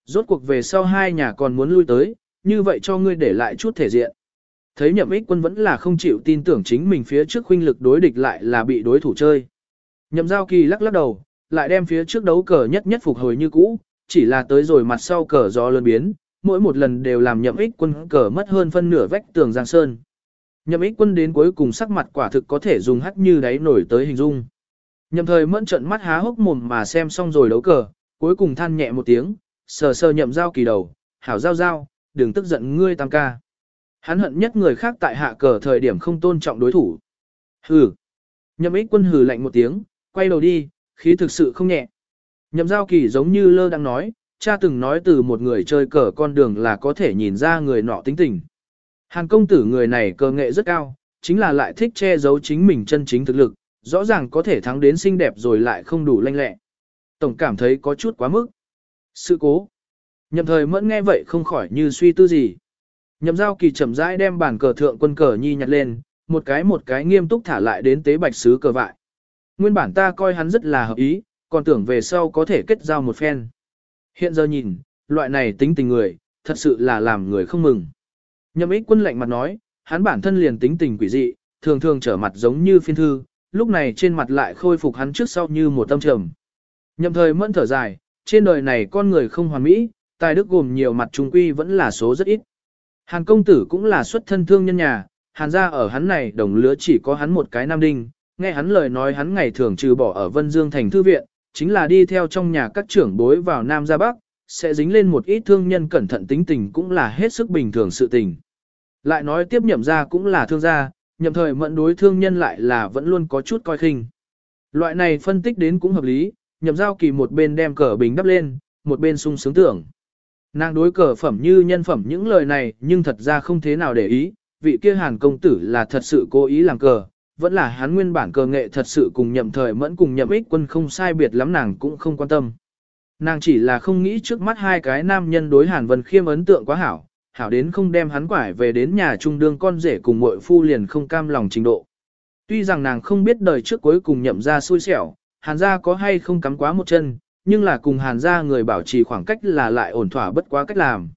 Rốt cuộc về sau hai nhà còn muốn lui tới, như vậy cho ngươi để lại chút thể diện. Thấy nhậm ích quân vẫn là không chịu tin tưởng chính mình phía trước huynh lực đối địch lại là bị đối thủ chơi. Nhậm giao kỳ lắc lắc đầu, lại đem phía trước đấu cờ nhất nhất phục hồi như cũ, chỉ là tới rồi mặt sau cờ gió lớn biến, mỗi một lần đều làm nhậm ích quân cờ mất hơn phân nửa vách tường giang sơn. Nhậm ích quân đến cuối cùng sắc mặt quả thực có thể dùng hắt như đáy nổi tới hình dung. Nhậm thời mẫn trận mắt há hốc mồm mà xem xong rồi đấu cờ, cuối cùng than nhẹ một tiếng, sờ sờ nhậm giao kỳ đầu, hảo giao giao, đừng tức giận ngươi tam ca. Hắn hận nhất người khác tại hạ cờ thời điểm không tôn trọng đối thủ. Hừ. Nhậm ích quân hừ lạnh một tiếng, quay đầu đi, khí thực sự không nhẹ. Nhậm giao kỳ giống như lơ đang nói, cha từng nói từ một người chơi cờ con đường là có thể nhìn ra người nọ tính tình. Hàn công tử người này cờ nghệ rất cao, chính là lại thích che giấu chính mình chân chính thực lực, rõ ràng có thể thắng đến xinh đẹp rồi lại không đủ lanh lẹ. Tổng cảm thấy có chút quá mức. Sự cố. Nhậm thời mẫn nghe vậy không khỏi như suy tư gì. Nhậm giao kỳ chậm rãi đem bản cờ thượng quân cờ nhi nhặt lên, một cái một cái nghiêm túc thả lại đến tế bạch sứ cờ vại. Nguyên bản ta coi hắn rất là hợp ý, còn tưởng về sau có thể kết giao một phen. Hiện giờ nhìn, loại này tính tình người, thật sự là làm người không mừng. Nhậm ích quân lạnh mặt nói, hắn bản thân liền tính tình quỷ dị, thường thường trở mặt giống như phiên thư, lúc này trên mặt lại khôi phục hắn trước sau như một tâm trầm. Nhậm thời mẫn thở dài, trên đời này con người không hoàn mỹ, tài đức gồm nhiều mặt trung quy vẫn là số rất ít. Hàn công tử cũng là xuất thân thương nhân nhà, hàn gia ở hắn này đồng lứa chỉ có hắn một cái nam đinh, nghe hắn lời nói hắn ngày thường trừ bỏ ở Vân Dương thành thư viện, chính là đi theo trong nhà các trưởng bối vào Nam ra Bắc, sẽ dính lên một ít thương nhân cẩn thận tính tình cũng là hết sức bình thường sự tình. Lại nói tiếp nhậm ra cũng là thương gia, nhậm thời mẫn đối thương nhân lại là vẫn luôn có chút coi khinh. Loại này phân tích đến cũng hợp lý, nhậm giao kỳ một bên đem cờ bình đắp lên, một bên sung sướng tưởng. Nàng đối cờ phẩm như nhân phẩm những lời này nhưng thật ra không thế nào để ý, vị kia hàn công tử là thật sự cố ý làm cờ, vẫn là hắn nguyên bản cờ nghệ thật sự cùng nhậm thời mẫn cùng nhậm ích quân không sai biệt lắm nàng cũng không quan tâm. Nàng chỉ là không nghĩ trước mắt hai cái nam nhân đối Hàn Vân Khiêm ấn tượng quá hảo, hảo đến không đem hắn quải về đến nhà trung đương con rể cùng muội phu liền không cam lòng trình độ. Tuy rằng nàng không biết đời trước cuối cùng nhậm ra xui xẻo, Hàn gia có hay không cắm quá một chân, nhưng là cùng Hàn gia người bảo trì khoảng cách là lại ổn thỏa bất quá cách làm.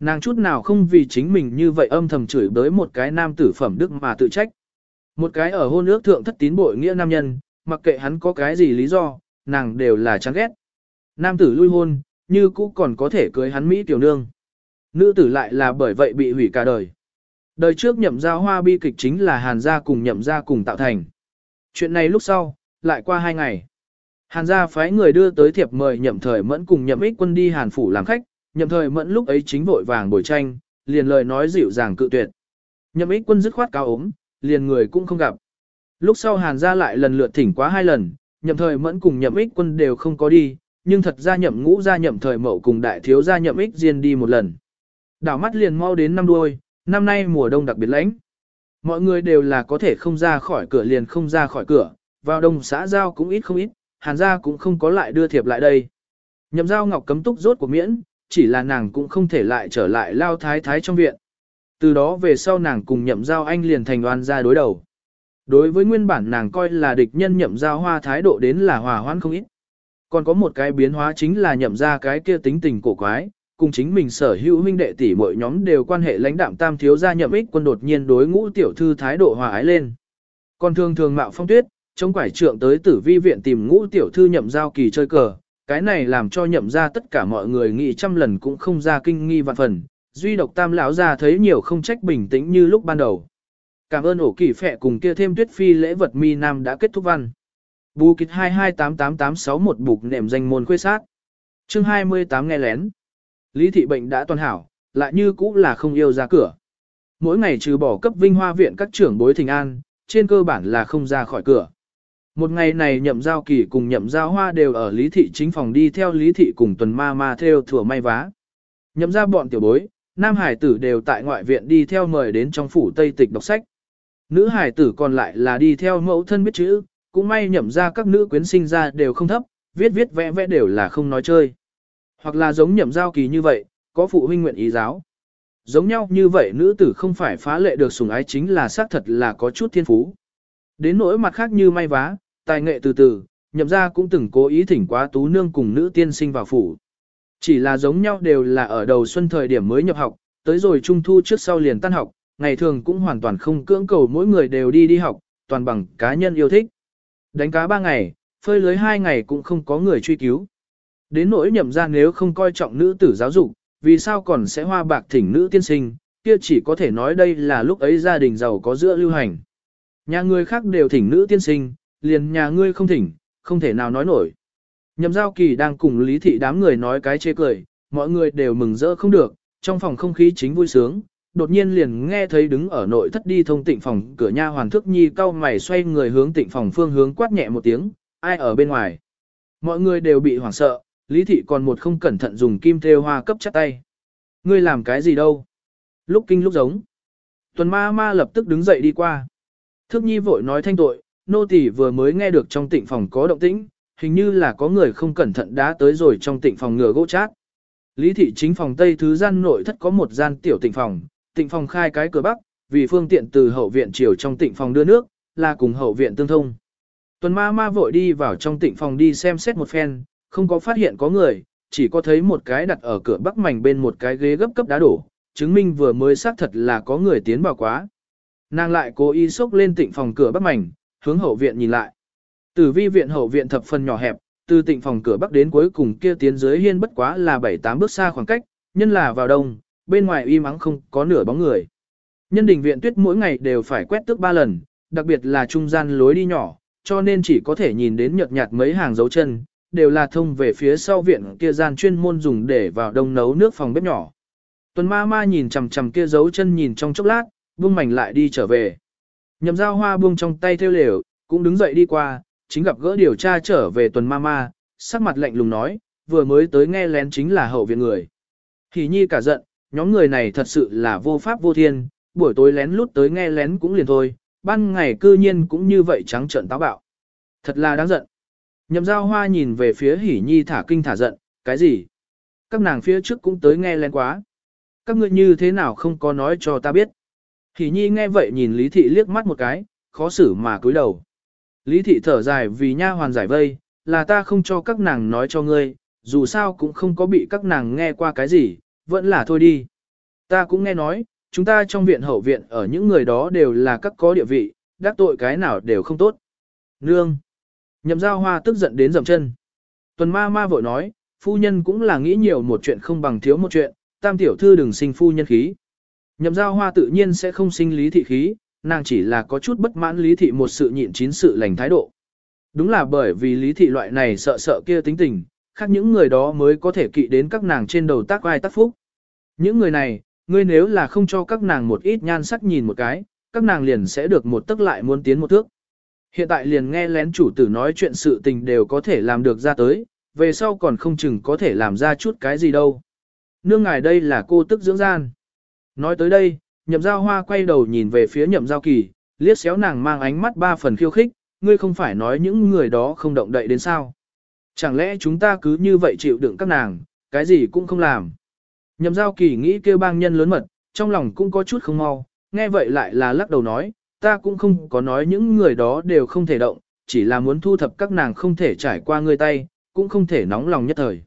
Nàng chút nào không vì chính mình như vậy âm thầm chửi bới một cái nam tử phẩm đức mà tự trách. Một cái ở hôn ước thượng thất tín bội nghĩa nam nhân, mặc kệ hắn có cái gì lý do, nàng đều là chán ghét. Nam tử lui hôn, như cũ còn có thể cưới hắn Mỹ tiểu nương. Nữ tử lại là bởi vậy bị hủy cả đời. Đời trước nhậm gia hoa bi kịch chính là hàn gia cùng nhậm gia cùng tạo thành. Chuyện này lúc sau, lại qua hai ngày. Hàn gia phái người đưa tới thiệp mời nhậm thời mẫn cùng nhậm ích quân đi hàn phủ làm khách, nhậm thời mẫn lúc ấy chính vội vàng bồi tranh, liền lời nói dịu dàng cự tuyệt. Nhậm ích quân dứt khoát cao ốm, liền người cũng không gặp. Lúc sau hàn gia lại lần lượt thỉnh quá hai lần, nhậm thời mẫn cùng nhậm ích quân đều không có đi, nhưng thật ra nhậm ngũ gia nhậm thời mậu cùng đại thiếu gia nhậm ích diên đi một lần. Đảo mắt liền mau đến năm đuôi, năm nay mùa đông đặc biệt lạnh. Mọi người đều là có thể không ra khỏi cửa liền không ra khỏi cửa, vào đông xã giao cũng ít không ít, hàn gia cũng không có lại đưa thiệp lại đây. Nhậm giao ngọc cấm túc rốt của miễn, chỉ là nàng cũng không thể lại trở lại lao thái thái trong viện. Từ đó về sau nàng cùng nhậm giao anh liền thành đoan ra đối đầu. Đối với nguyên bản nàng coi là địch nhân nhậm giao hoa thái độ đến là hòa hoãn không ít. Còn có một cái biến hóa chính là nhậm ra cái kia tính tình cổ quái, cùng chính mình sở hữu huynh đệ tỷ mỗi nhóm đều quan hệ lãnh đạm tam thiếu gia nhậm ích quân đột nhiên đối ngũ tiểu thư thái độ hòa ái lên. Còn thường thường mạo phong tuyết, trong quải trượng tới tử vi viện tìm ngũ tiểu thư nhậm giao kỳ chơi cờ, cái này làm cho nhậm ra tất cả mọi người nghĩ trăm lần cũng không ra kinh nghi vạn phần, duy độc tam lão ra thấy nhiều không trách bình tĩnh như lúc ban đầu. Cảm ơn ổ kỳ phệ cùng kia thêm tuyết phi lễ vật mi nam đã kết thúc văn. Bù kịch 2288861 bục nệm danh môn khuê sát. chương 28 nghe lén. Lý thị bệnh đã toàn hảo, lại như cũ là không yêu ra cửa. Mỗi ngày trừ bỏ cấp vinh hoa viện các trưởng bối thình an, trên cơ bản là không ra khỏi cửa. Một ngày này nhậm giao kỳ cùng nhậm giao hoa đều ở lý thị chính phòng đi theo lý thị cùng tuần ma ma theo thừa may vá. Nhậm ra bọn tiểu bối, nam hải tử đều tại ngoại viện đi theo mời đến trong phủ Tây Tịch đọc sách. Nữ hải tử còn lại là đi theo mẫu thân biết chữ, cũng may nhậm ra các nữ quyến sinh ra đều không thấp, viết viết vẽ vẽ đều là không nói chơi. Hoặc là giống nhậm giao kỳ như vậy, có phụ huynh nguyện ý giáo. Giống nhau như vậy nữ tử không phải phá lệ được sủng ái chính là xác thật là có chút thiên phú. Đến nỗi mặt khác như may vá, tài nghệ từ từ, nhậm ra cũng từng cố ý thỉnh quá tú nương cùng nữ tiên sinh vào phủ. Chỉ là giống nhau đều là ở đầu xuân thời điểm mới nhập học, tới rồi trung thu trước sau liền tan học, ngày thường cũng hoàn toàn không cưỡng cầu mỗi người đều đi đi học, toàn bằng cá nhân yêu thích. Đánh cá ba ngày, phơi lưới hai ngày cũng không có người truy cứu. Đến nỗi nhậm ra nếu không coi trọng nữ tử giáo dục, vì sao còn sẽ hoa bạc thỉnh nữ tiên sinh, kia chỉ có thể nói đây là lúc ấy gia đình giàu có giữa lưu hành. Nhà người khác đều thỉnh nữ tiên sinh, liền nhà ngươi không thỉnh, không thể nào nói nổi. Nhậm giao kỳ đang cùng lý thị đám người nói cái chê cười, mọi người đều mừng rỡ không được, trong phòng không khí chính vui sướng, đột nhiên liền nghe thấy đứng ở nội thất đi thông tịnh phòng cửa nha hoàn thức nhi cau mày xoay người hướng tịnh phòng phương hướng quát nhẹ một tiếng, ai ở bên ngoài. Mọi người đều bị hoảng sợ, lý thị còn một không cẩn thận dùng kim thêu hoa cấp chắt tay. Ngươi làm cái gì đâu? Lúc kinh lúc giống. Tuần ma ma lập tức đứng dậy đi qua. Thức nhi vội nói thanh tội, nô tỳ vừa mới nghe được trong tịnh phòng có động tĩnh, hình như là có người không cẩn thận đã tới rồi trong tịnh phòng ngừa gỗ chát. Lý thị chính phòng tây thứ gian nội thất có một gian tiểu tịnh phòng, tịnh phòng khai cái cửa bắc, vì phương tiện từ hậu viện chiều trong tịnh phòng đưa nước, là cùng hậu viện tương thông. Tuần ma ma vội đi vào trong tịnh phòng đi xem xét một phen, không có phát hiện có người, chỉ có thấy một cái đặt ở cửa bắc mảnh bên một cái ghế gấp cấp đá đổ, chứng minh vừa mới xác thật là có người tiến vào quá. Nàng lại cố ý xốc lên tịnh phòng cửa bắc mảnh, hướng hậu viện nhìn lại. Từ vi viện hậu viện thập phần nhỏ hẹp, từ tịnh phòng cửa bắc đến cuối cùng kia tiến dưới hiên bất quá là 7-8 bước xa khoảng cách, nhân là vào đông, bên ngoài y mắng không có nửa bóng người. Nhân đình viện tuyết mỗi ngày đều phải quét tước ba lần, đặc biệt là trung gian lối đi nhỏ, cho nên chỉ có thể nhìn đến nhợt nhạt mấy hàng dấu chân, đều là thông về phía sau viện kia gian chuyên môn dùng để vào đông nấu nước phòng bếp nhỏ. Tuần ma ma nhìn chằm chằm kia dấu chân nhìn trong chốc lát, buông mảnh lại đi trở về. Nhậm giao hoa buông trong tay theo lều, cũng đứng dậy đi qua, chính gặp gỡ điều tra trở về tuần ma ma, sắc mặt lạnh lùng nói, vừa mới tới nghe lén chính là hậu viện người. Hỉ nhi cả giận, nhóm người này thật sự là vô pháp vô thiên, buổi tối lén lút tới nghe lén cũng liền thôi, ban ngày cư nhiên cũng như vậy trắng trợn táo bạo. Thật là đáng giận. Nhậm giao hoa nhìn về phía hỉ nhi thả kinh thả giận, cái gì? Các nàng phía trước cũng tới nghe lén quá. Các ngươi như thế nào không có nói cho ta biết. Hỷ nhi nghe vậy nhìn Lý Thị liếc mắt một cái, khó xử mà cúi đầu. Lý Thị thở dài vì nha hoàn giải vây, là ta không cho các nàng nói cho ngươi, dù sao cũng không có bị các nàng nghe qua cái gì, vẫn là thôi đi. Ta cũng nghe nói, chúng ta trong viện hậu viện ở những người đó đều là các có địa vị, đắc tội cái nào đều không tốt. Nương! Nhậm giao hoa tức giận đến dầm chân. Tuần ma ma vội nói, phu nhân cũng là nghĩ nhiều một chuyện không bằng thiếu một chuyện, tam tiểu thư đừng sinh phu nhân khí. Nhậm giao hoa tự nhiên sẽ không sinh lý thị khí, nàng chỉ là có chút bất mãn lý thị một sự nhịn chín sự lành thái độ. Đúng là bởi vì lý thị loại này sợ sợ kia tính tình, khác những người đó mới có thể kỵ đến các nàng trên đầu tác vai tác phúc. Những người này, ngươi nếu là không cho các nàng một ít nhan sắc nhìn một cái, các nàng liền sẽ được một tức lại muốn tiến một thước. Hiện tại liền nghe lén chủ tử nói chuyện sự tình đều có thể làm được ra tới, về sau còn không chừng có thể làm ra chút cái gì đâu. Nương ngài đây là cô tức dưỡng gian. Nói tới đây, nhậm giao hoa quay đầu nhìn về phía nhậm giao kỳ, liếc xéo nàng mang ánh mắt ba phần khiêu khích, ngươi không phải nói những người đó không động đậy đến sao. Chẳng lẽ chúng ta cứ như vậy chịu đựng các nàng, cái gì cũng không làm. Nhậm giao kỳ nghĩ kêu bang nhân lớn mật, trong lòng cũng có chút không mau, nghe vậy lại là lắc đầu nói, ta cũng không có nói những người đó đều không thể động, chỉ là muốn thu thập các nàng không thể trải qua ngươi tay, cũng không thể nóng lòng nhất thời.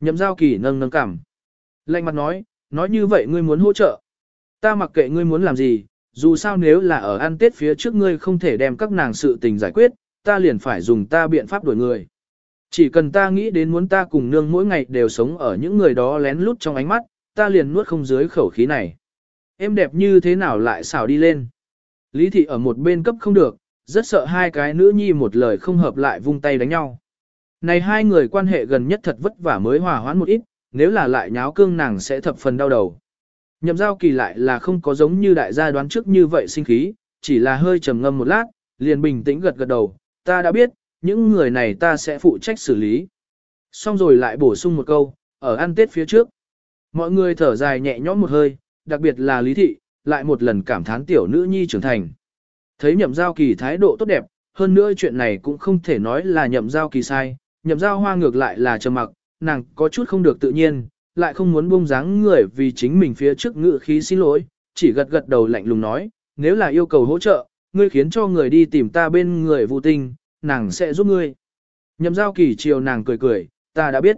Nhậm giao kỳ nâng nâng cảm. Lạnh mặt nói, nói như vậy ngươi muốn hỗ trợ. Ta mặc kệ ngươi muốn làm gì, dù sao nếu là ở ăn tết phía trước ngươi không thể đem các nàng sự tình giải quyết, ta liền phải dùng ta biện pháp đuổi người. Chỉ cần ta nghĩ đến muốn ta cùng nương mỗi ngày đều sống ở những người đó lén lút trong ánh mắt, ta liền nuốt không dưới khẩu khí này. Em đẹp như thế nào lại xảo đi lên. Lý thị ở một bên cấp không được, rất sợ hai cái nữ nhi một lời không hợp lại vung tay đánh nhau. Này hai người quan hệ gần nhất thật vất vả mới hòa hoãn một ít, nếu là lại nháo cương nàng sẽ thập phần đau đầu. Nhậm giao kỳ lại là không có giống như đại gia đoán trước như vậy sinh khí, chỉ là hơi trầm ngâm một lát, liền bình tĩnh gật gật đầu, ta đã biết, những người này ta sẽ phụ trách xử lý. Xong rồi lại bổ sung một câu, ở ăn tết phía trước. Mọi người thở dài nhẹ nhõm một hơi, đặc biệt là lý thị, lại một lần cảm thán tiểu nữ nhi trưởng thành. Thấy nhậm giao kỳ thái độ tốt đẹp, hơn nữa chuyện này cũng không thể nói là nhậm giao kỳ sai, nhậm giao hoa ngược lại là trầm mặc, nàng có chút không được tự nhiên, lại không muốn buông dáng người vì chính mình phía trước ngự khí xin lỗi, chỉ gật gật đầu lạnh lùng nói, nếu là yêu cầu hỗ trợ, ngươi khiến cho người đi tìm ta bên người vụ tinh, nàng sẽ giúp ngươi. Nhậm giao kỳ chiều nàng cười cười, ta đã biết.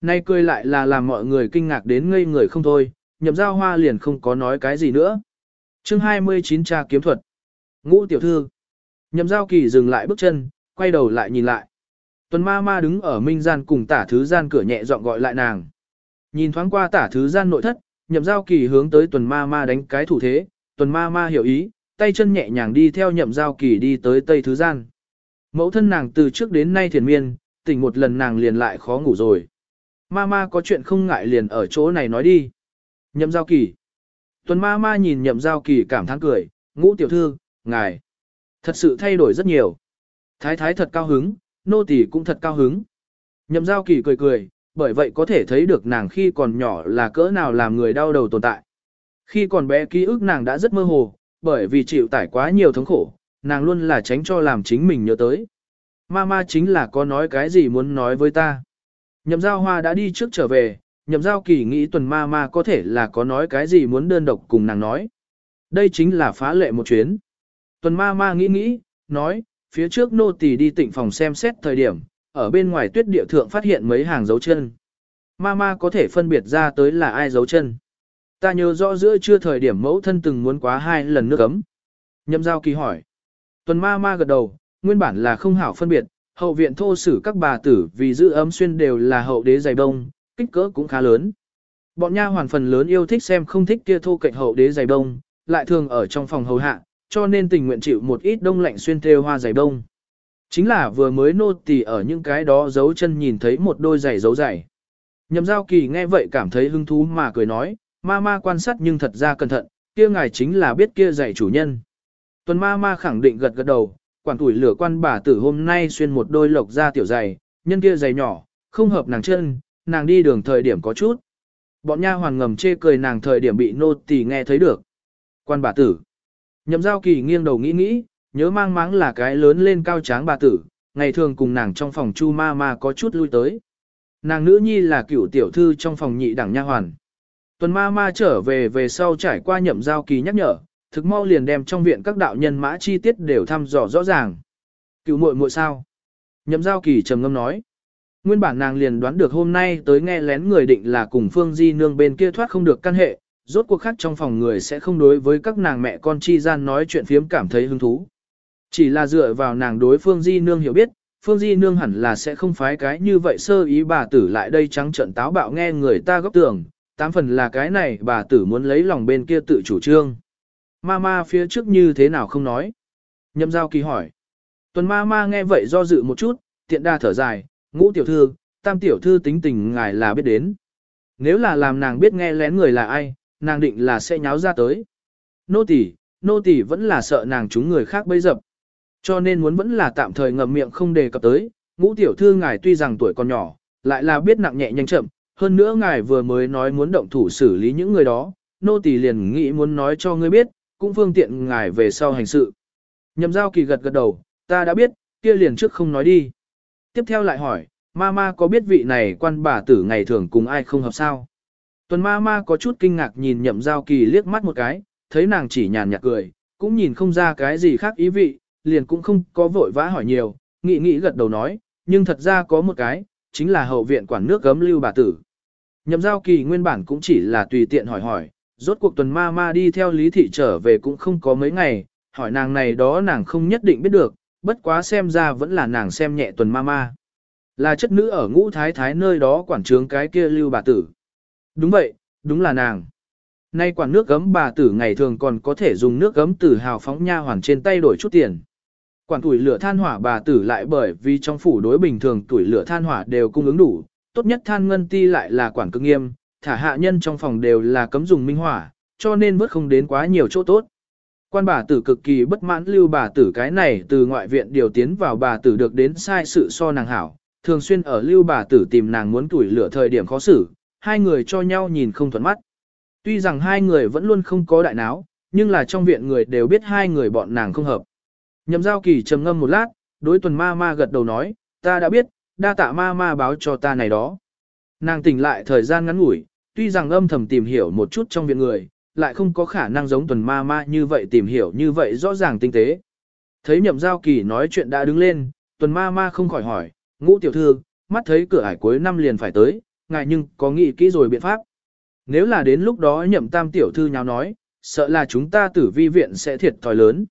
Nay cười lại là làm mọi người kinh ngạc đến ngây người không thôi, nhậm giao hoa liền không có nói cái gì nữa. chương 29 tra kiếm thuật. Ngũ tiểu thư. Nhậm giao kỳ dừng lại bước chân, quay đầu lại nhìn lại. Tuần ma ma đứng ở minh gian cùng tả thứ gian cửa nhẹ dọn gọi lại nàng. Nhìn thoáng qua tả thứ gian nội thất, nhậm giao kỳ hướng tới tuần ma ma đánh cái thủ thế, tuần ma ma hiểu ý, tay chân nhẹ nhàng đi theo nhậm giao kỳ đi tới tây thứ gian. Mẫu thân nàng từ trước đến nay thiền miên, tỉnh một lần nàng liền lại khó ngủ rồi. Ma ma có chuyện không ngại liền ở chỗ này nói đi. Nhậm giao kỳ. Tuần ma ma nhìn nhậm giao kỳ cảm thán cười, ngũ tiểu thư, ngài. Thật sự thay đổi rất nhiều. Thái thái thật cao hứng, nô tỳ cũng thật cao hứng. Nhậm giao kỳ cười cười, bởi vậy có thể thấy được nàng khi còn nhỏ là cỡ nào làm người đau đầu tồn tại. Khi còn bé ký ức nàng đã rất mơ hồ, bởi vì chịu tải quá nhiều thống khổ, nàng luôn là tránh cho làm chính mình nhớ tới. Mama chính là có nói cái gì muốn nói với ta. Nhậm giao hoa đã đi trước trở về, nhậm giao kỳ nghĩ tuần Mama có thể là có nói cái gì muốn đơn độc cùng nàng nói. Đây chính là phá lệ một chuyến. Tuần Mama nghĩ nghĩ, nói, phía trước nô tỳ đi tịnh phòng xem xét thời điểm, ở bên ngoài tuyết địa thượng phát hiện mấy hàng dấu chân. Mama có thể phân biệt ra tới là ai dấu chân. Ta nhớ rõ giữa trưa thời điểm mẫu thân từng muốn quá hai lần nước ấm. Nhâm giao kỳ hỏi. Tuần Mama gật đầu, nguyên bản là không hảo phân biệt, hậu viện thô sử các bà tử vì giữ ấm xuyên đều là hậu đế dày đông, kích cỡ cũng khá lớn. Bọn nha hoàn phần lớn yêu thích xem không thích kia thô cạnh hậu đế dày đông, lại thường ở trong phòng hầu hạ, cho nên tình nguyện chịu một ít đông lạnh xuyên thêu hoa dày đông. Chính là vừa mới nô tỳ ở những cái đó dấu chân nhìn thấy một đôi giày dấu giày. Nhậm giao kỳ nghe vậy cảm thấy hứng thú mà cười nói, ma ma quan sát nhưng thật ra cẩn thận, kia ngài chính là biết kia giày chủ nhân. Tuần ma ma khẳng định gật gật đầu, quản tuổi lửa quan bà tử hôm nay xuyên một đôi lộc da tiểu giày, nhân kia giày nhỏ, không hợp nàng chân, nàng đi đường thời điểm có chút. Bọn nha hoàn ngầm chê cười nàng thời điểm bị nô tỳ nghe thấy được. Quan bà tử. Nhậm giao kỳ nghiêng đầu nghĩ nghĩ, nhớ mang máng là cái lớn lên cao tráng bà tử, ngày thường cùng nàng trong phòng chu ma ma có chút lui tới. nàng nữ nhi là cựu tiểu thư trong phòng nhị đẳng nha hoàn. Tuần ma ma trở về về sau trải qua nhậm giao kỳ nhắc nhở, thực mau liền đem trong viện các đạo nhân mã chi tiết đều thăm dò rõ ràng. Cựu muội muội sao? Nhậm giao kỳ trầm ngâm nói. Nguyên bản nàng liền đoán được hôm nay tới nghe lén người định là cùng Phương Di Nương bên kia thoát không được căn hệ, rốt cuộc khác trong phòng người sẽ không đối với các nàng mẹ con chi gian nói chuyện phiếm cảm thấy hứng thú. Chỉ là dựa vào nàng đối Phương Di Nương hiểu biết, Phương Di Nương hẳn là sẽ không phái cái như vậy sơ ý bà tử lại đây trắng trận táo bạo nghe người ta góp tưởng, tám phần là cái này bà tử muốn lấy lòng bên kia tự chủ trương. Ma ma phía trước như thế nào không nói. Nhậm giao kỳ hỏi. Tuần ma ma nghe vậy do dự một chút, tiện đa thở dài, ngũ tiểu thư, tam tiểu thư tính tình ngài là biết đến. Nếu là làm nàng biết nghe lén người là ai, nàng định là sẽ nháo ra tới. Nô tỳ, nô tỳ vẫn là sợ nàng chúng người khác bấy dập. Cho nên muốn vẫn là tạm thời ngậm miệng không đề cập tới, ngũ tiểu thư ngài tuy rằng tuổi còn nhỏ, lại là biết nặng nhẹ nhanh chậm, hơn nữa ngài vừa mới nói muốn động thủ xử lý những người đó, nô tỳ liền nghĩ muốn nói cho ngươi biết, cũng phương tiện ngài về sau hành sự. Nhậm giao kỳ gật gật đầu, ta đã biết, kia liền trước không nói đi. Tiếp theo lại hỏi, ma ma có biết vị này quan bà tử ngày thường cùng ai không hợp sao? Tuần ma ma có chút kinh ngạc nhìn nhậm giao kỳ liếc mắt một cái, thấy nàng chỉ nhàn nhạt cười, cũng nhìn không ra cái gì khác ý vị, liền cũng không có vội vã hỏi nhiều, nghĩ nghĩ gật đầu nói, nhưng thật ra có một cái, chính là hậu viện quản nước gấm lưu bà tử. Nhậm giao kỳ nguyên bản cũng chỉ là tùy tiện hỏi hỏi, rốt cuộc tuần ma ma đi theo lý thị trở về cũng không có mấy ngày, hỏi nàng này đó nàng không nhất định biết được, bất quá xem ra vẫn là nàng xem nhẹ tuần ma ma. Là chất nữ ở ngũ thái thái nơi đó quản trướng cái kia lưu bà tử. Đúng vậy, đúng là nàng. Nay quản nước gấm bà tử ngày thường còn có thể dùng nước gấm từ hào phóng nha hoàn trên tay đổi chút tiền. Quản tuổi lửa than hỏa bà tử lại bởi vì trong phủ đối bình thường tuổi lửa than hỏa đều cung ứng đủ, tốt nhất than ngân ti lại là quản cực nghiêm, thả hạ nhân trong phòng đều là cấm dùng minh hỏa, cho nên bớt không đến quá nhiều chỗ tốt. Quan bà tử cực kỳ bất mãn lưu bà tử cái này từ ngoại viện điều tiến vào bà tử được đến sai sự so nàng hảo, thường xuyên ở lưu bà tử tìm nàng muốn tuổi lửa thời điểm khó xử, hai người cho nhau nhìn không thuận mắt. Tuy rằng hai người vẫn luôn không có đại náo, nhưng là trong viện người đều biết hai người bọn nàng không hợp. Nhậm giao kỳ trầm ngâm một lát, đối tuần ma ma gật đầu nói, ta đã biết, đa tạ ma ma báo cho ta này đó. Nàng tỉnh lại thời gian ngắn ngủi, tuy rằng âm thầm tìm hiểu một chút trong viện người, lại không có khả năng giống tuần ma ma như vậy tìm hiểu như vậy rõ ràng tinh tế. Thấy nhậm giao kỳ nói chuyện đã đứng lên, tuần ma ma không khỏi hỏi, ngũ tiểu thư, mắt thấy cửa ải cuối năm liền phải tới, ngại nhưng có nghĩ kỹ rồi biện pháp. Nếu là đến lúc đó nhậm tam tiểu thư nháo nói, sợ là chúng ta tử vi viện sẽ thiệt thòi lớn.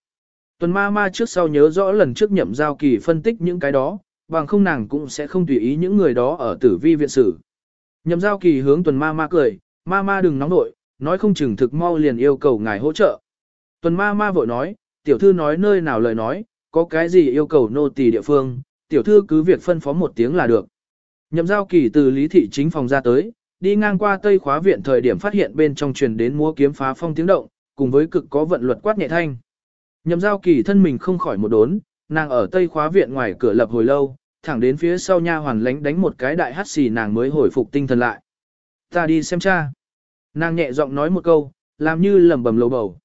Tuần ma ma trước sau nhớ rõ lần trước nhậm giao kỳ phân tích những cái đó, bằng không nàng cũng sẽ không tùy ý những người đó ở tử vi viện sử. Nhậm giao kỳ hướng tuần ma ma cười, ma ma đừng nóng nội, nói không chừng thực mau liền yêu cầu ngài hỗ trợ. Tuần ma ma vội nói, tiểu thư nói nơi nào lời nói, có cái gì yêu cầu nô tỳ địa phương, tiểu thư cứ việc phân phó một tiếng là được. Nhậm giao kỳ từ lý thị chính phòng ra tới, đi ngang qua tây khóa viện thời điểm phát hiện bên trong truyền đến múa kiếm phá phong tiếng động, cùng với cực có vận luật quát nhẹ thanh. Nhậm giao kỳ thân mình không khỏi một đốn, nàng ở tây khóa viện ngoài cửa lập hồi lâu, thẳng đến phía sau nha hoàn lánh đánh một cái đại hắt xì nàng mới hồi phục tinh thần lại. Ta đi xem cha. Nàng nhẹ giọng nói một câu, làm như lẩm bẩm lầu bầu.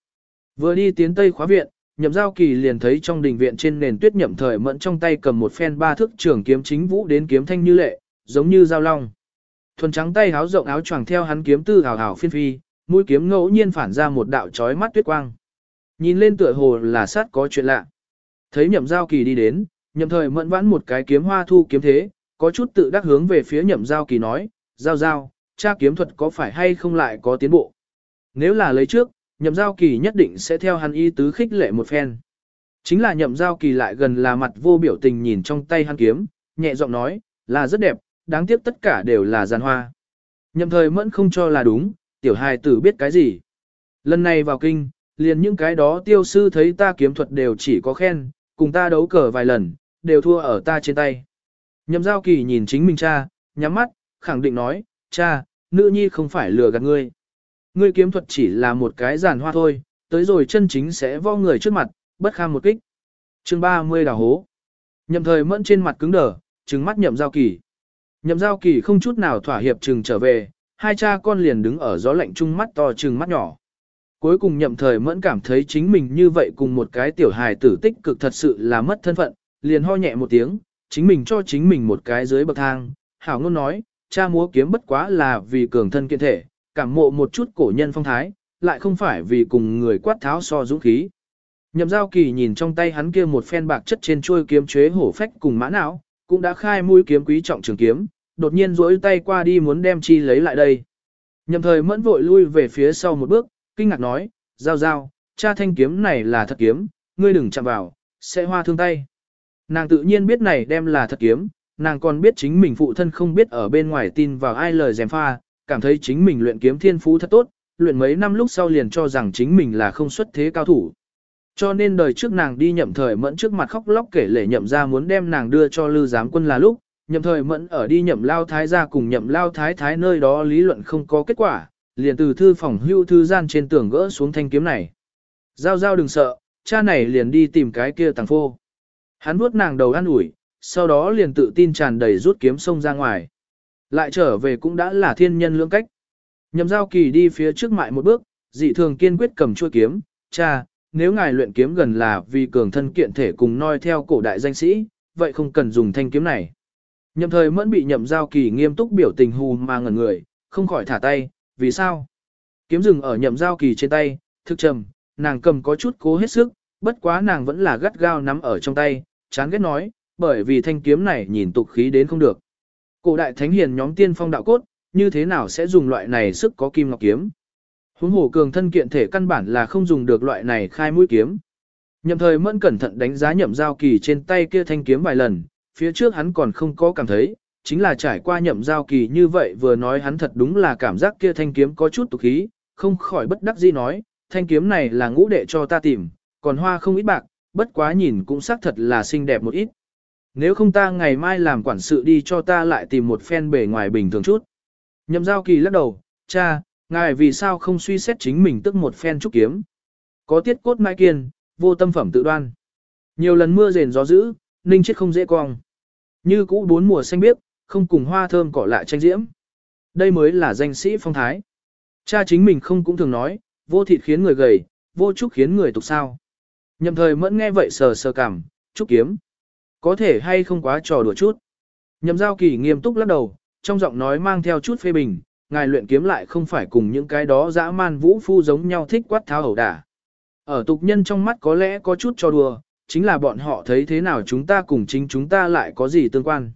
Vừa đi tiến tây khóa viện, nhậm giao kỳ liền thấy trong đình viện trên nền tuyết nhậm thời mẫn trong tay cầm một phen ba thước trường kiếm chính vũ đến kiếm thanh như lệ, giống như dao long. Thuần trắng tay háo rộng áo choàng theo hắn kiếm tư hào hào phiên phi, mũi kiếm ngẫu nhiên phản ra một đạo chói mắt tuyết quang. Nhìn lên tựa hồ là sát có chuyện lạ. Thấy nhậm giao kỳ đi đến, nhậm thời mẫn vãn một cái kiếm hoa thu kiếm thế, có chút tự đắc hướng về phía nhậm giao kỳ nói, giao giao, cha kiếm thuật có phải hay không lại có tiến bộ. Nếu là lấy trước, nhậm giao kỳ nhất định sẽ theo hắn y tứ khích lệ một phen. Chính là nhậm giao kỳ lại gần là mặt vô biểu tình nhìn trong tay hắn kiếm, nhẹ giọng nói, là rất đẹp, đáng tiếc tất cả đều là giàn hoa. Nhậm thời mẫn không cho là đúng, tiểu hài tử biết cái gì. Lần này vào kinh, liền những cái đó tiêu sư thấy ta kiếm thuật đều chỉ có khen, cùng ta đấu cờ vài lần, đều thua ở ta trên tay. Nhậm giao kỳ nhìn chính mình cha, nhắm mắt, khẳng định nói, cha, nữ nhi không phải lừa gạt ngươi. Ngươi kiếm thuật chỉ là một cái giàn hoa thôi, tới rồi chân chính sẽ vo người trước mặt, bất kham một kích. chương 30 đào hố. Nhậm thời mẫn trên mặt cứng đờ, trừng mắt nhậm giao kỳ. Nhậm giao kỳ không chút nào thỏa hiệp trừng trở về, hai cha con liền đứng ở gió lạnh chung mắt to trừng mắt nhỏ. Cuối cùng nhậm thời mẫn cảm thấy chính mình như vậy cùng một cái tiểu hài tử tích cực thật sự là mất thân phận, liền ho nhẹ một tiếng, chính mình cho chính mình một cái dưới bậc thang, hảo ngôn nói, cha múa kiếm bất quá là vì cường thân kiện thể, cảm mộ một chút cổ nhân phong thái, lại không phải vì cùng người quát tháo so dũng khí. Nhậm giao kỳ nhìn trong tay hắn kia một phen bạc chất trên chuôi kiếm chế hổ phách cùng mã não, cũng đã khai mũi kiếm quý trọng trường kiếm, đột nhiên rỗi tay qua đi muốn đem chi lấy lại đây. Nhậm thời mẫn vội lui về phía sau một bước, kinh ngạc nói, giao giao, cha thanh kiếm này là thật kiếm, ngươi đừng chạm vào, sẽ hoa thương tay. Nàng tự nhiên biết này đem là thật kiếm, nàng còn biết chính mình phụ thân không biết ở bên ngoài tin vào ai lời dèm pha, cảm thấy chính mình luyện kiếm thiên phú thật tốt, luyện mấy năm lúc sau liền cho rằng chính mình là không xuất thế cao thủ. Cho nên đời trước nàng đi nhậm thời mẫn trước mặt khóc lóc kể lể nhậm ra muốn đem nàng đưa cho lư giám quân là lúc, nhậm thời mẫn ở đi nhậm lao thái ra cùng nhậm lao thái thái nơi đó lý luận không có kết quả, liền từ thư phòng hưu thư gian trên tường gỡ xuống thanh kiếm này. Giao giao đừng sợ, cha này liền đi tìm cái kia tàng phô. Hắn vuốt nàng đầu an ủi, sau đó liền tự tin tràn đầy rút kiếm sông ra ngoài. Lại trở về cũng đã là thiên nhân lưỡng cách. Nhậm giao kỳ đi phía trước mại một bước, dị thường kiên quyết cầm chuôi kiếm, cha, nếu ngài luyện kiếm gần là vì cường thân kiện thể cùng noi theo cổ đại danh sĩ, vậy không cần dùng thanh kiếm này. Nhậm thời mẫn bị nhậm giao kỳ nghiêm túc biểu tình hù mà ngẩn người, không khỏi thả tay, vì sao? Kiếm rừng ở nhậm giao kỳ trên tay, thức trầm, nàng cầm có chút cố hết sức, bất quá nàng vẫn là gắt gao nắm ở trong tay, chán ghét nói, bởi vì thanh kiếm này nhìn tục khí đến không được. Cổ đại thánh hiền nhóm tiên phong đạo cốt, như thế nào sẽ dùng loại này sức có kim ngọc kiếm? Huống hồ cường thân kiện thể căn bản là không dùng được loại này khai mũi kiếm. Nhậm thời mẫn cẩn thận đánh giá nhậm giao kỳ trên tay kia thanh kiếm vài lần, phía trước hắn còn không có cảm thấy, chính là trải qua nhậm giao kỳ như vậy vừa nói hắn thật đúng là cảm giác kia thanh kiếm có chút tục khí, không khỏi bất đắc dĩ nói, thanh kiếm này là ngũ đệ cho ta tìm, còn hoa không ít bạc, bất quá nhìn cũng xác thật là xinh đẹp một ít. Nếu không ta ngày mai làm quản sự đi cho ta lại tìm một phen bề ngoài bình thường chút. Nhậm giao kỳ lắc đầu, cha, ngài vì sao không suy xét chính mình tức một phen trúc kiếm. Có tiết cốt mai kiên, vô tâm phẩm tự đoan. Nhiều lần mưa rền gió dữ, ninh chết không dễ cong. Như cũ bốn mùa xanh biếc, không cùng hoa thơm cỏ lạ tranh diễm. Đây mới là danh sĩ phong thái. Cha chính mình không cũng thường nói, vô thịt khiến người gầy, vô trúc khiến người tục sao. Nhậm thời mẫn nghe vậy sờ sờ cảm, trúc kiếm. Có thể hay không quá trò đùa chút. Nhậm giao kỳ nghiêm túc lắc đầu, trong giọng nói mang theo chút phê bình, ngài luyện kiếm lại không phải cùng những cái đó dã man vũ phu giống nhau thích quát tháo hầu đả. Ở tục nhân trong mắt có lẽ có chút trò đùa, chính là bọn họ thấy thế nào chúng ta cùng chính chúng ta lại có gì tương quan.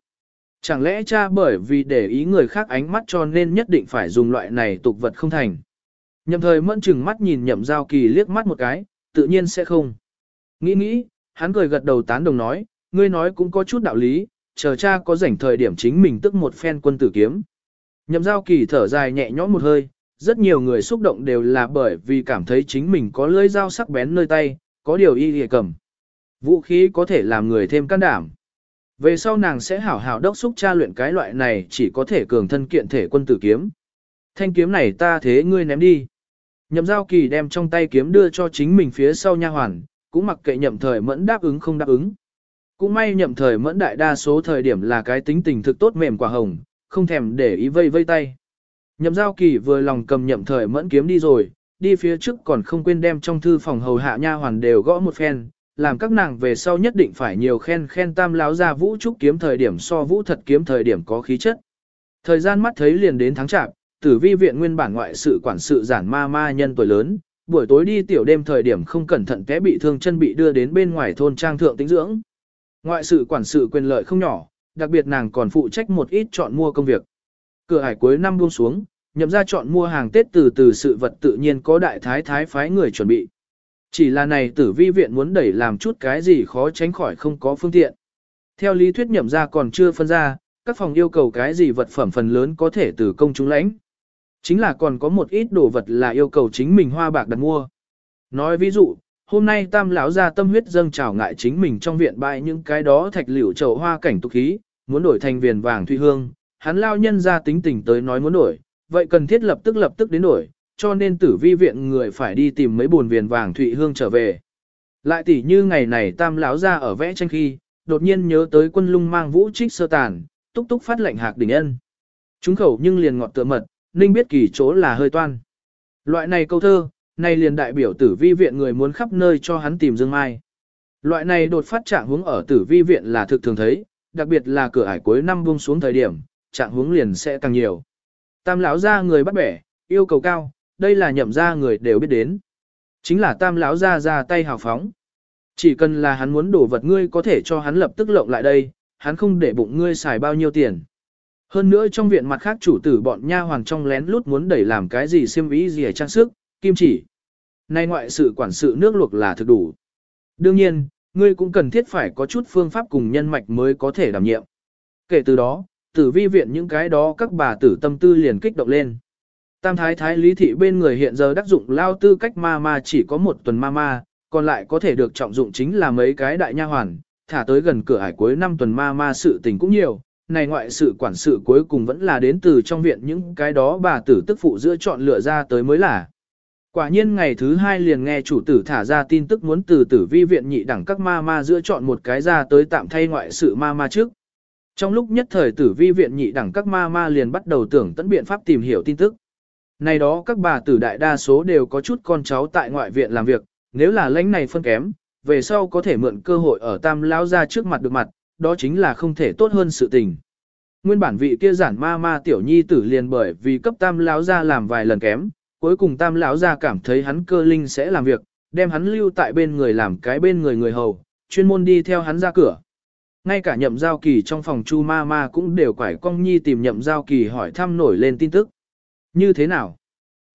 Chẳng lẽ cha bởi vì để ý người khác ánh mắt cho nên nhất định phải dùng loại này tục vật không thành. Nhậm thời mẫn chừng mắt nhìn nhậm giao kỳ liếc mắt một cái, tự nhiên sẽ không. Nghĩ nghĩ, hắn cười gật đầu tán đồng nói, ngươi nói cũng có chút đạo lý, chờ cha có rảnh thời điểm chính mình tức một phen quân tử kiếm. Nhậm giao kỳ thở dài nhẹ nhõm một hơi, rất nhiều người xúc động đều là bởi vì cảm thấy chính mình có lưỡi dao sắc bén nơi tay, có điều y hề cầm. Vũ khí có thể làm người thêm can đảm. Về sau nàng sẽ hảo hảo đốc xúc cha luyện cái loại này chỉ có thể cường thân kiện thể quân tử kiếm. Thanh kiếm này ta thế ngươi ném đi. Nhậm giao kỳ đem trong tay kiếm đưa cho chính mình phía sau nha hoàn, cũng mặc kệ nhậm thời mẫn đáp ứng không đáp ứng. Cũng may nhậm thời mẫn đại đa số thời điểm là cái tính tình thực tốt mềm quả hồng, không thèm để ý vây vây tay. Nhậm giao kỳ vừa lòng cầm nhậm thời mẫn kiếm đi rồi, đi phía trước còn không quên đem trong thư phòng hầu hạ nha hoàn đều gõ một phen, làm các nàng về sau nhất định phải nhiều khen khen tam láo ra vũ trúc kiếm thời điểm so vũ thật kiếm thời điểm có khí chất. Thời gian mắt thấy liền đến tháng chạp, tử vi viện nguyên bản ngoại sự quản sự giản ma ma nhân tuổi lớn, buổi tối đi tiểu đêm thời điểm không cẩn thận té bị thương chân bị đưa đến bên ngoài thôn trang thượng tĩnh dưỡng. Ngoại sự quản sự quyền lợi không nhỏ, đặc biệt nàng còn phụ trách một ít chọn mua công việc. Cửa hải cuối năm buông xuống, nhậm ra chọn mua hàng Tết từ từ sự vật tự nhiên có đại thái thái phái người chuẩn bị. Chỉ là này tử vi viện muốn đẩy làm chút cái gì khó tránh khỏi không có phương tiện. Theo lý thuyết nhậm ra còn chưa phân ra, các phòng yêu cầu cái gì vật phẩm phần lớn có thể từ công chúng lãnh. Chính là còn có một ít đồ vật là yêu cầu chính mình hoa bạc đặt mua. Nói ví dụ, hôm nay tam lão ra tâm huyết dâng trào ngại chính mình trong viện bại những cái đó thạch liễu chậu hoa cảnh tục khí, muốn đổi thành viền vàng thuy hương, hắn lao nhân ra tính tình tới nói muốn đổi, vậy cần thiết lập tức lập tức đến đổi, cho nên tử vi viện người phải đi tìm mấy buồn viền vàng thụy hương trở về. Lại tỉ như ngày này tam lão ra ở vẽ tranh khi, đột nhiên nhớ tới quân lung mang vũ trích sơ tàn, túc túc phát lệnh hạc đỉnh ân. Chúng khẩu nhưng liền ngọt tựa mật, ninh biết kỳ chỗ là hơi toan. Loại này câu thơ, này liền đại biểu tử vi viện người muốn khắp nơi cho hắn tìm dương mai. Loại này đột phát trạng hướng ở tử vi viện là thực thường thấy, đặc biệt là cửa ải cuối năm buông xuống thời điểm, trạng hướng liền sẽ càng nhiều. Tam lão gia người bắt bẻ, yêu cầu cao, đây là nhậm ra người đều biết đến. Chính là tam lão gia ra tay hào phóng. Chỉ cần là hắn muốn đổ vật ngươi có thể cho hắn lập tức lộng lại đây, hắn không để bụng ngươi xài bao nhiêu tiền. Hơn nữa trong viện mặt khác chủ tử bọn nha hoàng trong lén lút muốn đẩy làm cái gì xiêm ý gì trang sức, kim chỉ. Nay ngoại sự quản sự nước luộc là thực đủ. Đương nhiên, ngươi cũng cần thiết phải có chút phương pháp cùng nhân mạch mới có thể đảm nhiệm. Kể từ đó, tử vi viện những cái đó các bà tử tâm tư liền kích động lên. Tam thái thái lý thị bên người hiện giờ đắc dụng lao tư cách ma ma chỉ có một tuần ma ma, còn lại có thể được trọng dụng chính là mấy cái đại nha hoàn, thả tới gần cửa hải cuối năm tuần ma ma sự tình cũng nhiều. Này ngoại sự quản sự cuối cùng vẫn là đến từ trong viện những cái đó bà tử tức phụ giữa chọn lựa ra tới mới là. Quả nhiên ngày thứ hai liền nghe chủ tử thả ra tin tức muốn từ tử vi viện nhị đẳng các ma ma giữa chọn một cái ra tới tạm thay ngoại sự ma ma trước. Trong lúc nhất thời tử vi viện nhị đẳng các ma ma liền bắt đầu tưởng tận biện pháp tìm hiểu tin tức. Này đó các bà tử đại đa số đều có chút con cháu tại ngoại viện làm việc, nếu là lãnh này phân kém, về sau có thể mượn cơ hội ở tam lão ra trước mặt được mặt, đó chính là không thể tốt hơn sự tình. Nguyên bản vị kia giản ma ma tiểu nhi tử liền bởi vì cấp tam lão ra làm vài lần kém, cuối cùng tam lão ra cảm thấy hắn cơ linh sẽ làm việc, đem hắn lưu tại bên người làm cái bên người người hầu, chuyên môn đi theo hắn ra cửa. Ngay cả nhậm giao kỳ trong phòng chu ma ma cũng đều quải cong nhi tìm nhậm giao kỳ hỏi thăm nổi lên tin tức. Như thế nào?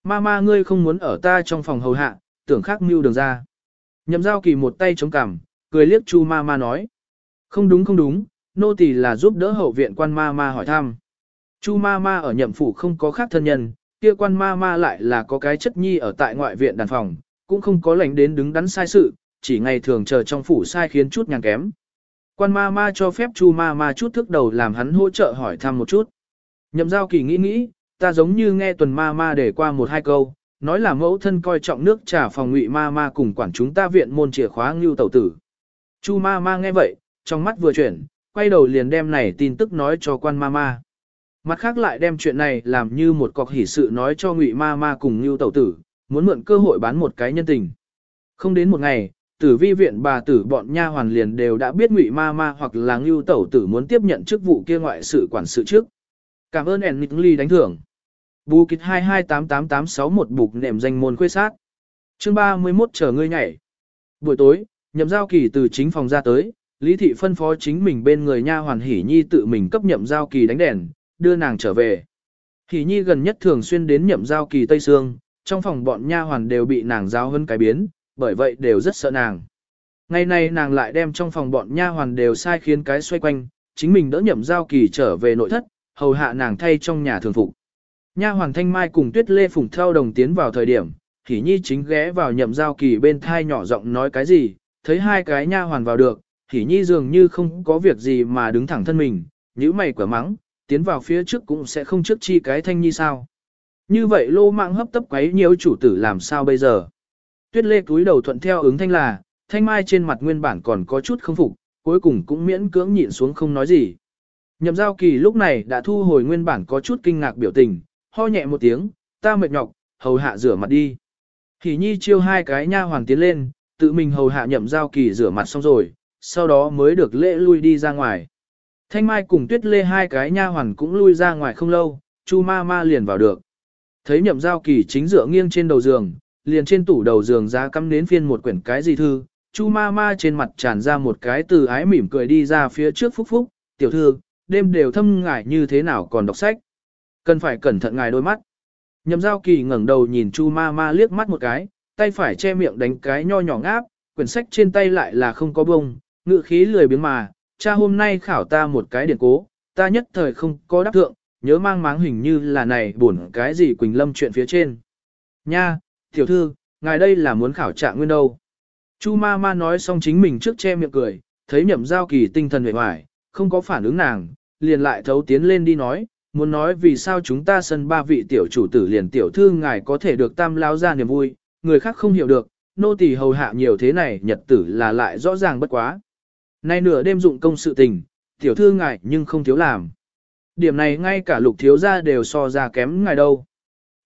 Ma ma ngươi không muốn ở ta trong phòng hầu hạ, tưởng khác mưu đường ra. Nhậm giao kỳ một tay chống cằm, cười liếc chu ma ma nói. Không đúng không đúng, nô tỳ là giúp đỡ hậu viện quan ma ma hỏi thăm. Chu ma ma ở nhậm phủ không có khác thân nhân, kia quan ma ma lại là có cái chất nhi ở tại ngoại viện đàn phòng, cũng không có lệnh đến đứng đắn sai sự, chỉ ngày thường chờ trong phủ sai khiến chút nhàn kém. Quan ma ma cho phép chu ma ma chút thức đầu làm hắn hỗ trợ hỏi thăm một chút. Nhậm giao kỳ nghĩ nghĩ, ta giống như nghe tuần ma ma để qua một hai câu, nói là mẫu thân coi trọng nước trà phòng ngụy ma ma cùng quản chúng ta viện môn chìa khóa ngưu tẩu tử. Chu ma ma nghe vậy, trong mắt vừa chuyển, quay đầu liền đem này tin tức nói cho quan ma ma. Mặt khác lại đem chuyện này làm như một cọc hỷ sự nói cho ngụy ma ma cùng ngưu tẩu tử, muốn mượn cơ hội bán một cái nhân tình. Không đến một ngày, tử vi viện bà tử bọn nha hoàn liền đều đã biết ngụy ma ma hoặc là ngưu tẩu tử muốn tiếp nhận chức vụ kia ngoại sự quản sự trước. Cảm ơn ẻn ly đánh thưởng. Bù kịch 2288861 bục nệm danh môn khuê sát. Chương 31 chờ ngươi nhảy. Buổi tối, nhậm giao kỳ từ chính phòng ra tới, Lý thị phân phó chính mình bên người nha hoàn hỉ nhi tự mình cấp nhậm giao kỳ đánh đèn, đưa nàng trở về. Hỉ nhi gần nhất thường xuyên đến nhậm giao kỳ Tây Sương, trong phòng bọn nha hoàn đều bị nàng giao hơn cái biến, bởi vậy đều rất sợ nàng. Ngày nay nàng lại đem trong phòng bọn nha hoàn đều sai khiến cái xoay quanh, chính mình đỡ nhậm giao kỳ trở về nội thất, hầu hạ nàng thay trong nhà thường phục. Nha hoàng thanh mai cùng tuyết lê phùng theo đồng tiến vào thời điểm, hỉ nhi chính ghé vào nhậm giao kỳ bên thai nhỏ giọng nói cái gì, thấy hai cái nha hoàn vào được, hỉ nhi dường như không có việc gì mà đứng thẳng thân mình, nhíu mày quả mắng, tiến vào phía trước cũng sẽ không trước chi cái thanh nhi sao. Như vậy lô mạng hấp tấp quấy nhiều chủ tử làm sao bây giờ. Tuyết lê cúi đầu thuận theo ứng thanh là, thanh mai trên mặt nguyên bản còn có chút không phục, cuối cùng cũng miễn cưỡng nhịn xuống không nói gì. Nhậm giao kỳ lúc này đã thu hồi nguyên bản có chút kinh ngạc biểu tình, ho nhẹ một tiếng, ta mệt nhọc, hầu hạ rửa mặt đi. Hỉ nhi chiêu hai cái nha hoàng tiến lên, tự mình hầu hạ nhậm giao kỳ rửa mặt xong rồi, sau đó mới được lễ lui đi ra ngoài. Thanh Mai cùng Tuyết Lê hai cái nha hoàn cũng lui ra ngoài không lâu, Chu ma ma liền vào được. Thấy nhậm giao kỳ chính dựa nghiêng trên đầu giường, liền trên tủ đầu giường ra cắm đến phiên một quyển cái gì thư, Chu ma ma trên mặt tràn ra một cái từ ái mỉm cười đi ra phía trước phúc phúc, tiểu thư, đêm đều thâm ngại như thế nào còn đọc sách. Cần phải cẩn thận ngài đôi mắt. Nhậm giao kỳ ngẩng đầu nhìn Chu ma ma liếc mắt một cái, tay phải che miệng đánh cái nho nhỏ ngáp, quyển sách trên tay lại là không có bông, ngự khí lười biếng mà, cha hôm nay khảo ta một cái điển cố, ta nhất thời không có đáp thượng, nhớ mang máng hình như là này buồn cái gì Quỳnh Lâm chuyện phía trên. Nha, tiểu thư, ngài đây là muốn khảo trạng nguyên đâu. Chu ma ma nói xong chính mình trước che miệng cười, thấy nhậm giao kỳ tinh thần vẻ hoài, không có phản ứng nàng, liền lại thấu tiến lên đi nói, muốn nói vì sao chúng ta sân ba vị tiểu chủ tử liền tiểu thư ngài có thể được tam lao ra niềm vui, người khác không hiểu được, nô tỳ hầu hạ nhiều thế này nhật tử là lại rõ ràng bất quá. Nay nửa đêm dụng công sự tình, tiểu thư ngài nhưng không thiếu làm. Điểm này ngay cả lục thiếu gia đều so ra kém ngài đâu.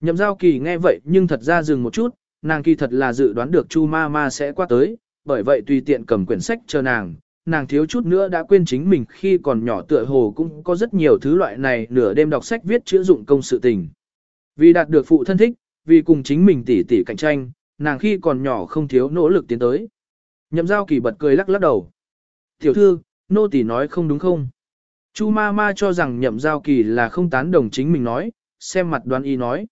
Nhậm giao kỳ nghe vậy nhưng thật ra dừng một chút, nàng kỳ thật là dự đoán được chu ma ma sẽ qua tới, bởi vậy tùy tiện cầm quyển sách chờ nàng, nàng thiếu chút nữa đã quên chính mình khi còn nhỏ tựa hồ cũng có rất nhiều thứ loại này nửa đêm đọc sách viết chữa dụng công sự tình. Vì đạt được phụ thân thích, vì cùng chính mình tỉ tỉ cạnh tranh, nàng khi còn nhỏ không thiếu nỗ lực tiến tới. Nhậm giao kỳ bật cười lắc lắc đầu. Tiểu thư, nô tỉ nói không đúng không? Chu ma ma cho rằng nhậm giao kỳ là không tán đồng chính mình nói, xem mặt đoán y nói.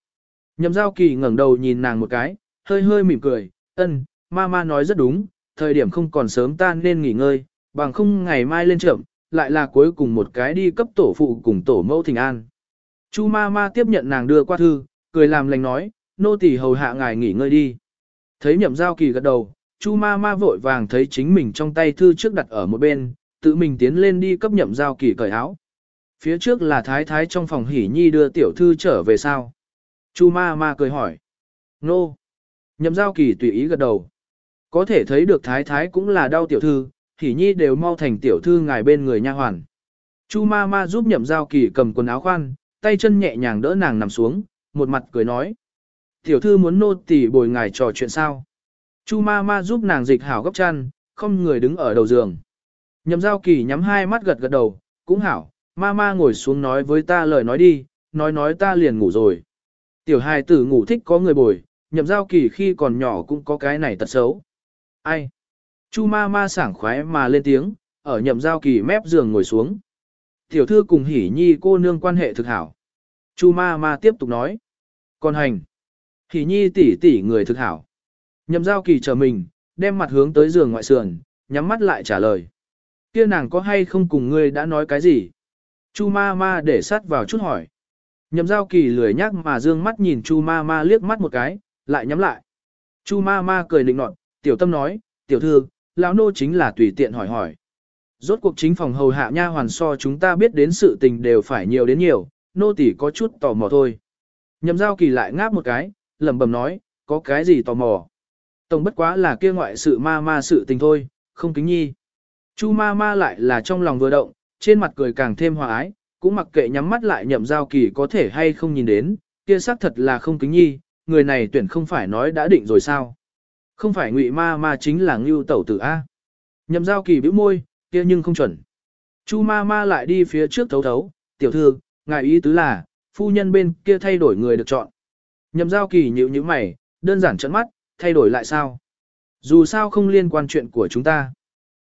Nhậm giao kỳ ngẩng đầu nhìn nàng một cái, hơi hơi mỉm cười, ân, ma ma nói rất đúng, thời điểm không còn sớm ta nên nghỉ ngơi, bằng không ngày mai lên trưởng, lại là cuối cùng một cái đi cấp tổ phụ cùng tổ mẫu thỉnh an. Chu ma ma tiếp nhận nàng đưa qua thư, cười làm lành nói, nô tỳ hầu hạ ngài nghỉ ngơi đi. Thấy nhậm giao kỳ gật đầu, chu ma ma vội vàng thấy chính mình trong tay thư trước đặt ở một bên, tự mình tiến lên đi cấp nhậm giao kỳ cởi áo. Phía trước là thái thái trong phòng hỉ nhi đưa tiểu thư trở về sao. Chu ma ma cười hỏi. Nô. Nhậm giao kỳ tùy ý gật đầu. Có thể thấy được thái thái cũng là đau tiểu thư, hỉ nhi đều mau thành tiểu thư ngài bên người nha hoàn. Chu ma ma giúp nhậm giao kỳ cầm quần áo khoan, tay chân nhẹ nhàng đỡ nàng nằm xuống, một mặt cười nói. Tiểu thư muốn nô tỳ bồi ngài trò chuyện sao? Chu ma ma giúp nàng dịch hảo góc chăn, không người đứng ở đầu giường. Nhậm giao kỳ nhắm hai mắt gật gật đầu, cũng hảo, ma ma ngồi xuống nói với ta lời nói đi, nói nói ta liền ngủ rồi. Tiểu hài tử ngủ thích có người bồi, nhậm giao kỳ khi còn nhỏ cũng có cái này tật xấu. Ai? Chu ma ma sảng khoái mà lên tiếng, ở nhậm giao kỳ mép giường ngồi xuống. Tiểu thư cùng hỉ nhi cô nương quan hệ thực hảo. Chu ma ma tiếp tục nói. Còn hành. Hỉ nhi tỷ tỷ người thực hảo. Nhậm giao kỳ chờ mình, đem mặt hướng tới giường ngoại sườn, nhắm mắt lại trả lời. Kia nàng có hay không cùng ngươi đã nói cái gì? Chu ma ma để sát vào chút hỏi. Nhậm giao kỳ lười nhắc mà dương mắt nhìn chu ma ma liếc mắt một cái, lại nhắm lại. Chu ma ma cười định nọt, tiểu tâm nói, tiểu thư, lão nô chính là tùy tiện hỏi hỏi. Rốt cuộc chính phòng hầu hạ nha hoàn so chúng ta biết đến sự tình đều phải nhiều đến nhiều, nô tỳ có chút tò mò thôi. Nhậm giao kỳ lại ngáp một cái, lẩm bẩm nói, có cái gì tò mò. Tổng bất quá là kia ngoại sự ma ma sự tình thôi, không kính nhi. Chu ma ma lại là trong lòng vừa động, trên mặt cười càng thêm hòa ái, cũng mặc kệ nhắm mắt lại nhậm giao kỳ có thể hay không nhìn đến, kia xác thật là không kính nhi, người này tuyển không phải nói đã định rồi sao. Không phải ngụy ma ma chính là ngưu tẩu tử A. Nhậm giao kỳ bĩu môi, kia nhưng không chuẩn. Chu ma ma lại đi phía trước thấu thấu, tiểu thư, ngài ý tứ là, phu nhân bên kia thay đổi người được chọn. Nhậm giao kỳ nhịu như mày, đơn giản trận mắt, thay đổi lại sao? Dù sao không liên quan chuyện của chúng ta.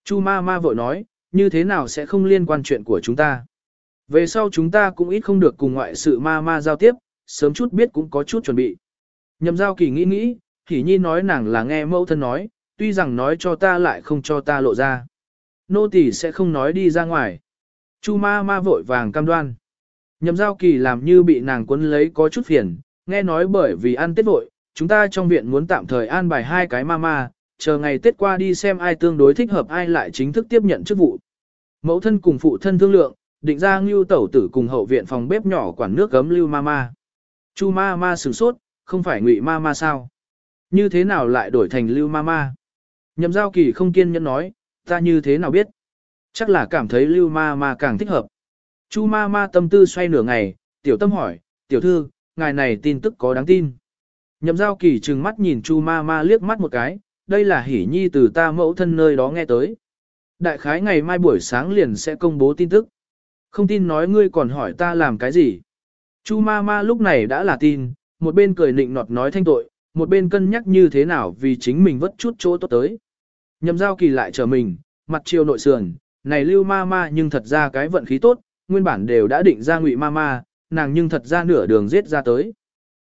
Chu ma ma vội nói, như thế nào sẽ không liên quan chuyện của chúng ta? Về sau chúng ta cũng ít không được cùng ngoại sự ma ma giao tiếp, sớm chút biết cũng có chút chuẩn bị. Nhậm giao kỳ nghĩ nghĩ, Hỷ Nhi nói nàng là nghe mẫu thân nói, tuy rằng nói cho ta lại không cho ta lộ ra. Nô tỳ sẽ không nói đi ra ngoài. Chu ma ma vội vàng cam đoan. Nhậm giao kỳ làm như bị nàng quấn lấy có chút phiền, nghe nói bởi vì ăn tết vội, chúng ta trong viện muốn tạm thời an bài hai cái ma ma, chờ ngày tết qua đi xem ai tương đối thích hợp ai lại chính thức tiếp nhận chức vụ. Mẫu thân cùng phụ thân thương lượng, định ra ngưu tẩu tử cùng hậu viện phòng bếp nhỏ quản nước gấm lưu ma ma. Chu ma ma sửng sốt, không phải ngụy ma ma sao? Như thế nào lại đổi thành lưu ma ma? Nhậm giao kỳ không kiên nhẫn nói, ta như thế nào biết? Chắc là cảm thấy lưu ma ma càng thích hợp. Chu ma ma tâm tư xoay nửa ngày, tiểu tâm hỏi, tiểu thư, ngài này tin tức có đáng tin. Nhậm giao kỳ trừng mắt nhìn chu ma ma liếc mắt một cái, đây là hỉ nhi từ ta mẫu thân nơi đó nghe tới. Đại khái ngày mai buổi sáng liền sẽ công bố tin tức. Không tin nói ngươi còn hỏi ta làm cái gì. Chu ma ma lúc này đã là tin, một bên cười nịnh nọt nói thanh tội, một bên cân nhắc như thế nào vì chính mình vất chút chỗ tốt tới. Nhậm giao kỳ lại chờ mình, mặt chiều nội sườn, này lưu ma ma nhưng thật ra cái vận khí tốt, nguyên bản đều đã định ra ngụy ma ma, nàng nhưng thật ra nửa đường giết ra tới.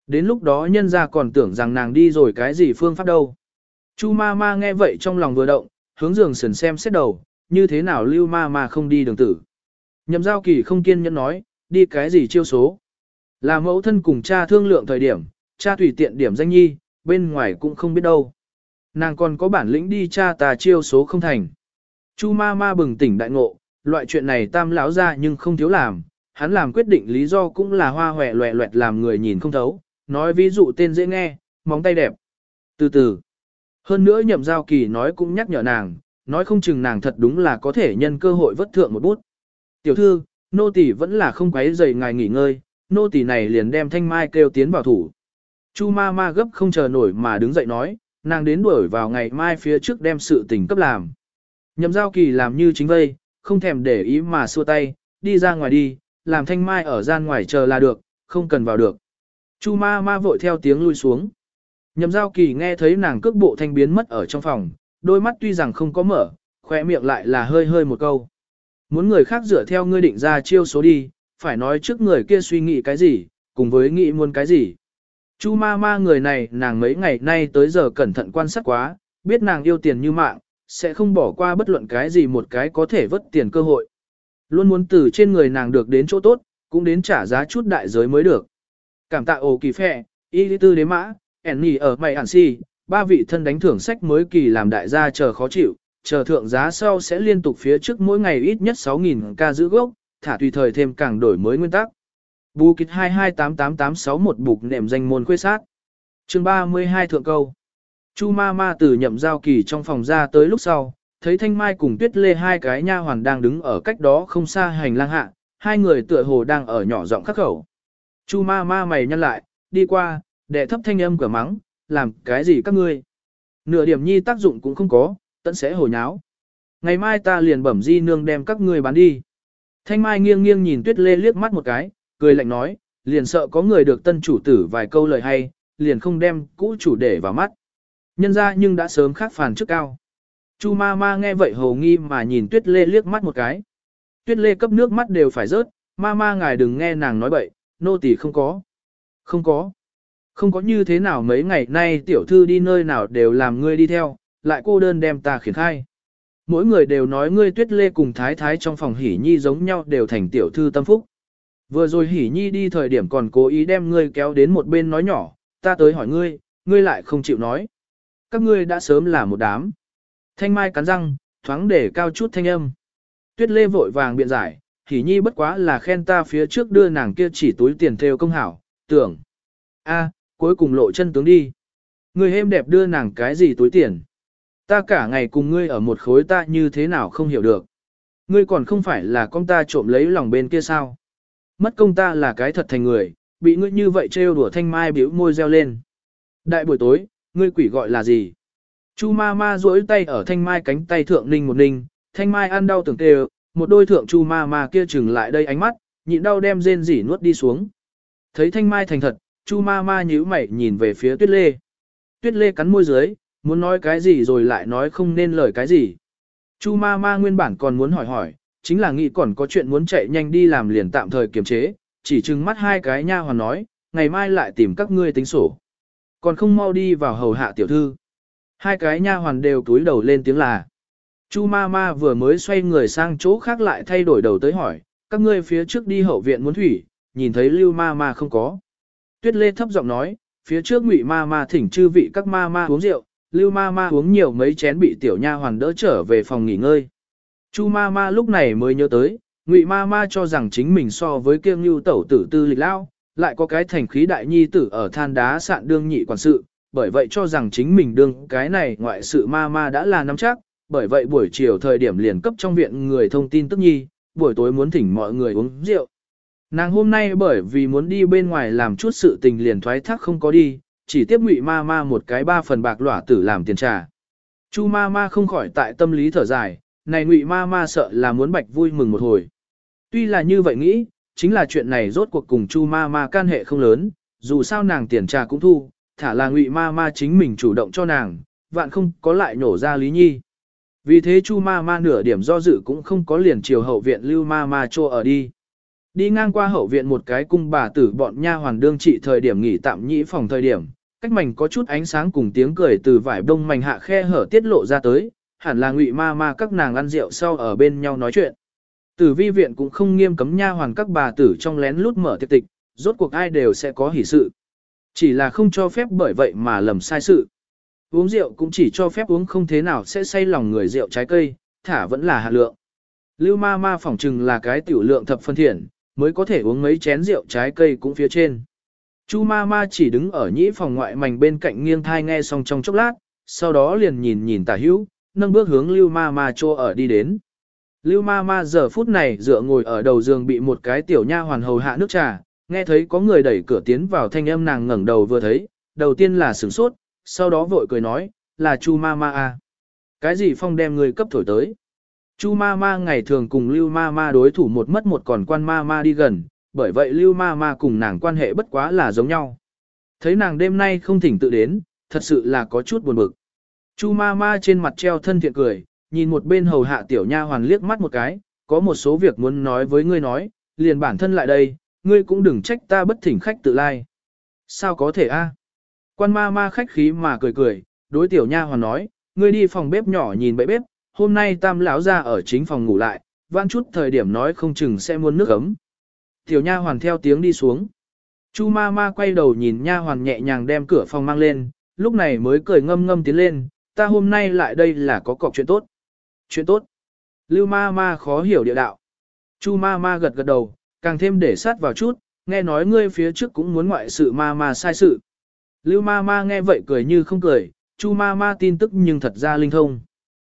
Đến lúc đó nhân ra còn tưởng rằng nàng đi rồi cái gì phương pháp đâu. Chu ma ma nghe vậy trong lòng vừa động, hướng giường sườn xem xét đầu, như thế nào lưu ma ma không đi đường tử. Nhậm giao kỳ không kiên nhẫn nói, đi cái gì chiêu số. Là mẫu thân cùng cha thương lượng thời điểm, cha tùy tiện điểm danh nhi, bên ngoài cũng không biết đâu. Nàng còn có bản lĩnh đi cha tà chiêu số không thành. Chu ma ma bừng tỉnh đại ngộ, loại chuyện này tam lão ra nhưng không thiếu làm, hắn làm quyết định lý do cũng là hoa hòe loẹ loẹt làm người nhìn không thấu, nói ví dụ tên dễ nghe, móng tay đẹp. Từ từ, hơn nữa nhậm giao kỳ nói cũng nhắc nhở nàng, nói không chừng nàng thật đúng là có thể nhân cơ hội vất thượng một bút. Tiểu thư, nô tỳ vẫn là không quấy rầy ngài nghỉ ngơi, nô tỳ này liền đem thanh mai kêu tiến vào thủ. Chu ma ma gấp không chờ nổi mà đứng dậy nói, nàng đến đuổi vào ngày mai phía trước đem sự tình cấp làm. Nhậm giao kỳ làm như chính vây, không thèm để ý mà xua tay, đi ra ngoài đi, làm thanh mai ở gian ngoài chờ là được, không cần vào được. Chu ma ma vội theo tiếng lui xuống. Nhậm giao kỳ nghe thấy nàng cước bộ thanh biến mất ở trong phòng, đôi mắt tuy rằng không có mở, khỏe miệng lại là hơi hơi một câu. Muốn người khác dựa theo ngươi định ra chiêu số đi, phải nói trước người kia suy nghĩ cái gì, cùng với nghĩ muốn cái gì. Chu ma ma người này nàng mấy ngày nay tới giờ cẩn thận quan sát quá, biết nàng yêu tiền như mạng, sẽ không bỏ qua bất luận cái gì một cái có thể vất tiền cơ hội. Luôn muốn từ trên người nàng được đến chỗ tốt, cũng đến trả giá chút đại giới mới được. Cảm tạ ồ kỳ phẹ, y tư đế mã, ẻn nhì ở mày ản si, ba vị thân đánh thưởng sách mới kỳ làm đại gia chờ khó chịu, chờ thượng giá sau sẽ liên tục phía trước mỗi ngày ít nhất 6.000 ca giữ gốc, thả tùy thời thêm càng đổi mới nguyên tắc. Bù kịch 2288861 bục nệm danh môn khuê sát. chương 32 thượng câu. Chu ma ma từ nhậm giao kỳ trong phòng ra tới lúc sau, thấy thanh mai cùng tuyết lê hai cái nha hoàn đang đứng ở cách đó không xa hành lang hạ, hai người tựa hồ đang ở nhỏ giọng khắc khẩu. Chu ma ma mày nhăn lại, đi qua, đệ thấp thanh âm cửa mắng, làm cái gì các ngươi. Nửa điểm nhi tác dụng cũng không có, tận sẽ hồ nháo. Ngày mai ta liền bẩm di nương đem các ngươi bán đi. Thanh mai nghiêng nghiêng nhìn tuyết lê liếc mắt một cái, cười lạnh nói, liền sợ có người được tân chủ tử vài câu lời hay, liền không đem cũ chủ để vào mắt. Nhân ra nhưng đã sớm khác phản trước cao. Chu ma ma nghe vậy hầu nghi mà nhìn tuyết lê liếc mắt một cái. Tuyết lê cấp nước mắt đều phải rớt, ma ma ngài đừng nghe nàng nói bậy, nô tỳ không có. Không có. Không có như thế nào mấy ngày nay tiểu thư đi nơi nào đều làm ngươi đi theo, lại cô đơn đem ta khiển khai. Mỗi người đều nói ngươi tuyết lê cùng thái thái trong phòng hỉ nhi giống nhau đều thành tiểu thư tâm phúc. Vừa rồi hỉ nhi đi thời điểm còn cố ý đem ngươi kéo đến một bên nói nhỏ, ta tới hỏi ngươi, ngươi lại không chịu nói. Các ngươi đã sớm là một đám. Thanh mai cắn răng, thoáng để cao chút thanh âm. Tuyết lê vội vàng biện giải, hỉ nhi bất quá là khen ta phía trước đưa nàng kia chỉ túi tiền theo công hảo, tưởng. a cuối cùng lộ chân tướng đi. Ngươi hêm đẹp đưa nàng cái gì túi tiền. Ta cả ngày cùng ngươi ở một khối ta như thế nào không hiểu được. Ngươi còn không phải là con ta trộm lấy lòng bên kia sao. Mất công ta là cái thật thành người, bị ngươi như vậy trêu đùa thanh mai biểu môi reo lên. Đại buổi tối, ngươi quỷ gọi là gì? Chu ma ma duỗi tay ở thanh mai cánh tay thượng ninh một ninh, thanh mai ăn đau tưởng tê một đôi thượng chu ma ma kia chừng lại đây ánh mắt, nhịn đau đem rên rỉ nuốt đi xuống. Thấy thanh mai thành thật, chu ma ma nhíu mày nhìn về phía tuyết lê. Tuyết lê cắn môi dưới, muốn nói cái gì rồi lại nói không nên lời cái gì. Chu ma ma nguyên bản còn muốn hỏi hỏi, chính là nghĩ còn có chuyện muốn chạy nhanh đi làm liền tạm thời kiềm chế, chỉ trừng mắt hai cái nha hoàn nói, ngày mai lại tìm các ngươi tính sổ. Còn không mau đi vào hầu hạ tiểu thư. Hai cái nha hoàn đều túi đầu lên tiếng là. Chu ma ma vừa mới xoay người sang chỗ khác lại thay đổi đầu tới hỏi, các ngươi phía trước đi hậu viện muốn thủy, nhìn thấy lưu ma ma không có. Tuyết lê thấp giọng nói, phía trước ngụy ma ma thỉnh chư vị các ma ma uống rượu, lưu ma ma uống nhiều mấy chén bị tiểu nha hoàn đỡ trở về phòng nghỉ ngơi. Chu ma ma lúc này mới nhớ tới, ngụy ma ma cho rằng chính mình so với kiêng lưu tẩu tử tư lịch lao, lại có cái thành khí đại nhi tử ở than đá sạn đương nhị quản sự, bởi vậy cho rằng chính mình đương cái này ngoại sự ma ma đã là nắm chắc, bởi vậy buổi chiều thời điểm liền cấp trong viện người thông tin tức nhi, buổi tối muốn thỉnh mọi người uống rượu. Nàng hôm nay bởi vì muốn đi bên ngoài làm chút sự tình liền thoái thác không có đi, chỉ tiếp ngụy ma ma một cái ba phần bạc lỏa tử làm tiền trà. Chu ma ma không khỏi tại tâm lý thở dài, này ngụy ma ma sợ là muốn bạch vui mừng một hồi. Tuy là như vậy nghĩ, chính là chuyện này rốt cuộc cùng chu ma ma can hệ không lớn, dù sao nàng tiền trà cũng thu, thả là ngụy ma ma chính mình chủ động cho nàng, vạn không có lại nổ ra lý nhi. Vì thế chu ma ma nửa điểm do dự cũng không có liền chiều hậu viện lưu ma ma cho ở đi. Đi ngang qua hậu viện một cái cung bà tử bọn nha hoàn đương trị thời điểm nghỉ tạm nhĩ phòng thời điểm, cách mảnh có chút ánh sáng cùng tiếng cười từ vải đông mảnh hạ khe hở tiết lộ ra tới, hẳn là ngụy ma ma các nàng ăn rượu sau ở bên nhau nói chuyện. Tử vi viện cũng không nghiêm cấm nha hoàn các bà tử trong lén lút mở tiệc tịch, rốt cuộc ai đều sẽ có hỷ sự. Chỉ là không cho phép bởi vậy mà lầm sai sự. Uống rượu cũng chỉ cho phép uống không thế nào sẽ say lòng người rượu trái cây, thả vẫn là hạt lượng. Lưu ma ma phỏng chừng là cái tiểu lượng thập phân thiện, mới có thể uống mấy chén rượu trái cây cũng phía trên. Chu ma ma chỉ đứng ở nhĩ phòng ngoại mảnh bên cạnh nghiêng thai nghe xong trong chốc lát, sau đó liền nhìn nhìn tả hữu, nâng bước hướng lưu ma ma cho ở đi đến. Lưu ma ma giờ phút này dựa ngồi ở đầu giường bị một cái tiểu nha hoàn hầu hạ nước trà, nghe thấy có người đẩy cửa tiến vào thanh âm nàng ngẩng đầu vừa thấy, đầu tiên là sửng sốt, sau đó vội cười nói, là chu ma ma à, Cái gì phong đem người cấp thổi tới? Chu ma ma ngày thường cùng lưu ma ma đối thủ một mất một còn quan ma ma đi gần, bởi vậy lưu ma ma cùng nàng quan hệ bất quá là giống nhau. Thấy nàng đêm nay không thỉnh tự đến, thật sự là có chút buồn bực. Chu ma ma trên mặt treo thân thiện cười, nhìn một bên hầu hạ tiểu nha hoàn liếc mắt một cái, có một số việc muốn nói với ngươi nói, liền bản thân lại đây, ngươi cũng đừng trách ta bất thỉnh khách tự lai. Sao có thể a? Quan ma ma khách khí mà cười cười, đối tiểu nha hoàn nói, ngươi đi phòng bếp nhỏ nhìn bậy bếp, hôm nay tam lão ra ở chính phòng ngủ lại, vãn chút thời điểm nói không chừng sẽ muốn nước ấm. Tiểu nha hoàn theo tiếng đi xuống. Chu ma ma quay đầu nhìn nha hoàn nhẹ nhàng đem cửa phòng mang lên, lúc này mới cười ngâm ngâm tiến lên, ta hôm nay lại đây là có cọc chuyện tốt. Chuyện tốt. Lưu ma ma khó hiểu địa đạo. Chu ma ma gật gật đầu, càng thêm để sát vào chút, nghe nói ngươi phía trước cũng muốn ngoại sự ma ma sai sự. Lưu ma ma nghe vậy cười như không cười, chu ma ma tin tức nhưng thật ra linh thông.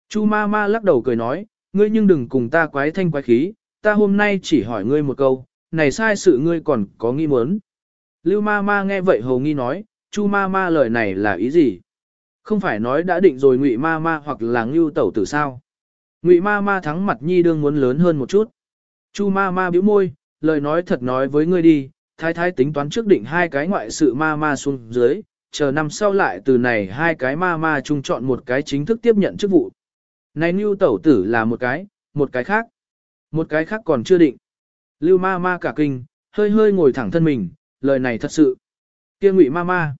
Chu ma ma lắc đầu cười nói, ngươi nhưng đừng cùng ta quái thanh quái khí, ta hôm nay chỉ hỏi ngươi một câu, này sai sự ngươi còn có nghi muốn. Lưu ma ma nghe vậy hầu nghi nói, chu ma ma lời này là ý gì? Không phải nói đã định rồi ngụy ma ma hoặc là ngưu tẩu tử sao? Ngụy ma ma thắng mặt nhi đương muốn lớn hơn một chút. Chu ma ma bĩu môi, lời nói thật nói với ngươi đi, thái thái tính toán trước định hai cái ngoại sự ma ma xuống dưới, chờ năm sau lại từ này hai cái ma ma chung chọn một cái chính thức tiếp nhận chức vụ. Này Lưu Tẩu Tử là một cái, một cái khác. Một cái khác còn chưa định. Lưu ma ma cả kinh, hơi hơi ngồi thẳng thân mình, lời này thật sự. kia ngụy ma ma.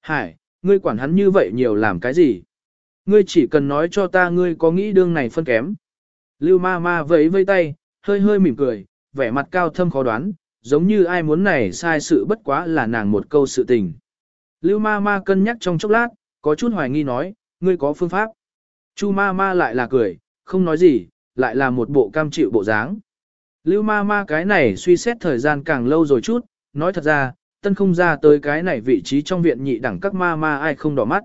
Hải, ngươi quản hắn như vậy nhiều làm cái gì? Ngươi chỉ cần nói cho ta ngươi có nghĩ đương này phân kém. Lưu ma ma vẫy vây tay, hơi hơi mỉm cười, vẻ mặt cao thâm khó đoán, giống như ai muốn này sai sự bất quá là nàng một câu sự tình. Lưu ma ma cân nhắc trong chốc lát, có chút hoài nghi nói, ngươi có phương pháp. Chu ma ma lại là cười, không nói gì, lại là một bộ cam chịu bộ dáng. Lưu ma ma cái này suy xét thời gian càng lâu rồi chút, nói thật ra, tân không ra tới cái này vị trí trong viện nhị đẳng các ma ma ai không đỏ mắt.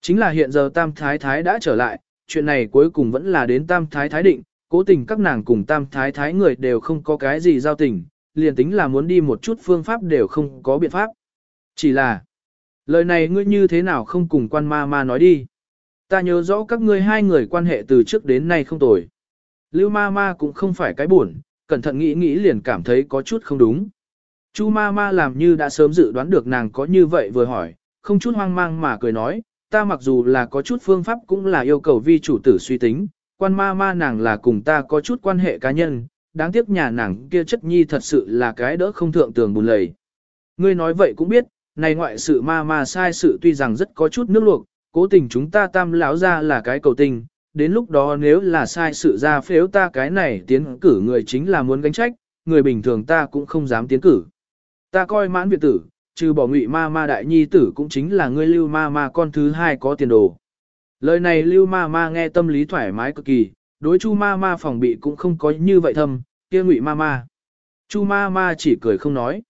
Chính là hiện giờ tam thái thái đã trở lại, chuyện này cuối cùng vẫn là đến tam thái thái định, cố tình các nàng cùng tam thái thái người đều không có cái gì giao tình, liền tính là muốn đi một chút phương pháp đều không có biện pháp. Chỉ là, lời này ngươi như thế nào không cùng quan ma ma nói đi. Ta nhớ rõ các ngươi hai người quan hệ từ trước đến nay không tồi. Lưu ma ma cũng không phải cái buồn, cẩn thận nghĩ nghĩ liền cảm thấy có chút không đúng. Chu ma ma làm như đã sớm dự đoán được nàng có như vậy vừa hỏi, không chút hoang mang mà cười nói, ta mặc dù là có chút phương pháp cũng là yêu cầu vi chủ tử suy tính, quan ma ma nàng là cùng ta có chút quan hệ cá nhân, đáng tiếc nhà nàng kia chất nhi thật sự là cái đỡ không thượng tường bùn lầy. Ngươi nói vậy cũng biết, này ngoại sự ma ma sai sự tuy rằng rất có chút nước luộc, cố tình chúng ta tam lão ra là cái cầu tình, đến lúc đó nếu là sai sự ra phếu ta cái này tiến cử người chính là muốn gánh trách, người bình thường ta cũng không dám tiến cử. Ta coi mãn viện tử, trừ bỏ ngụy ma ma đại nhi tử cũng chính là ngươi lưu ma ma con thứ hai có tiền đồ. Lời này lưu ma ma nghe tâm lý thoải mái cực kỳ, đối chu ma ma phòng bị cũng không có như vậy thâm, kia ngụy ma ma. Chu ma ma chỉ cười không nói.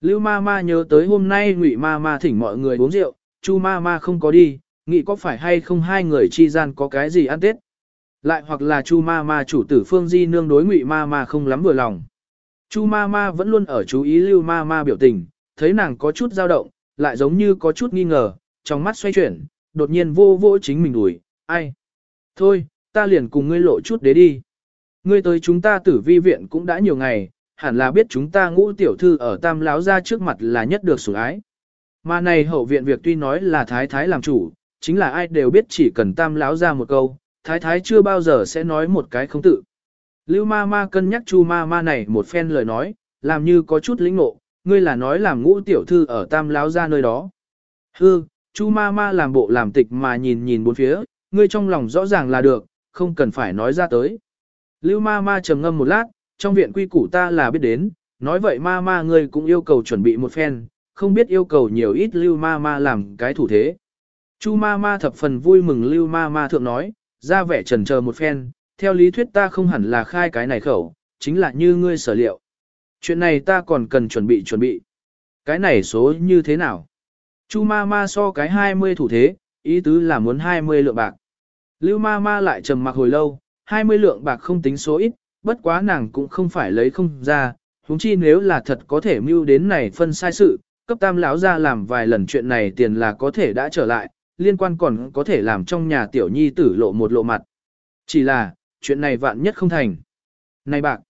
Lưu ma ma nhớ tới hôm nay ngụy ma ma thỉnh mọi người uống rượu, chu ma ma không có đi, nghĩ có phải hay không hai người chi gian có cái gì ăn tết. Lại hoặc là chu ma ma chủ tử phương di nương đối ngụy ma ma không lắm vừa lòng. Chu ma ma vẫn luôn ở chú ý lưu ma ma biểu tình, thấy nàng có chút dao động, lại giống như có chút nghi ngờ, trong mắt xoay chuyển, đột nhiên vô vô chính mình đuổi, ai? Thôi, ta liền cùng ngươi lộ chút đế đi. Ngươi tới chúng ta tử vi viện cũng đã nhiều ngày, hẳn là biết chúng ta ngũ tiểu thư ở tam láo ra trước mặt là nhất được sủng ái. Mà này hậu viện việc tuy nói là thái thái làm chủ, chính là ai đều biết chỉ cần tam láo ra một câu, thái thái chưa bao giờ sẽ nói một cái không tự. Lưu ma ma cân nhắc chu ma ma này một phen lời nói, làm như có chút lĩnh ngộ, ngươi là nói làm ngũ tiểu thư ở tam láo ra nơi đó. Hư, chu ma ma làm bộ làm tịch mà nhìn nhìn bốn phía, ngươi trong lòng rõ ràng là được, không cần phải nói ra tới. Lưu ma ma trầm ngâm một lát, trong viện quy củ ta là biết đến, nói vậy ma ma ngươi cũng yêu cầu chuẩn bị một phen, không biết yêu cầu nhiều ít lưu ma ma làm cái thủ thế. Chu ma ma thập phần vui mừng lưu ma ma thượng nói, ra vẻ trần chờ một phen, theo lý thuyết ta không hẳn là khai cái này khẩu, chính là như ngươi sở liệu. Chuyện này ta còn cần chuẩn bị chuẩn bị. Cái này số như thế nào? Chu ma ma so cái 20 thủ thế, ý tứ là muốn 20 lượng bạc. Lưu ma ma lại trầm mặc hồi lâu, 20 lượng bạc không tính số ít, bất quá nàng cũng không phải lấy không ra, huống chi nếu là thật có thể mưu đến này phân sai sự, cấp tam lão ra làm vài lần chuyện này tiền là có thể đã trở lại, liên quan còn có thể làm trong nhà tiểu nhi tử lộ một lộ mặt. Chỉ là, chuyện này vạn nhất không thành. Này bạc,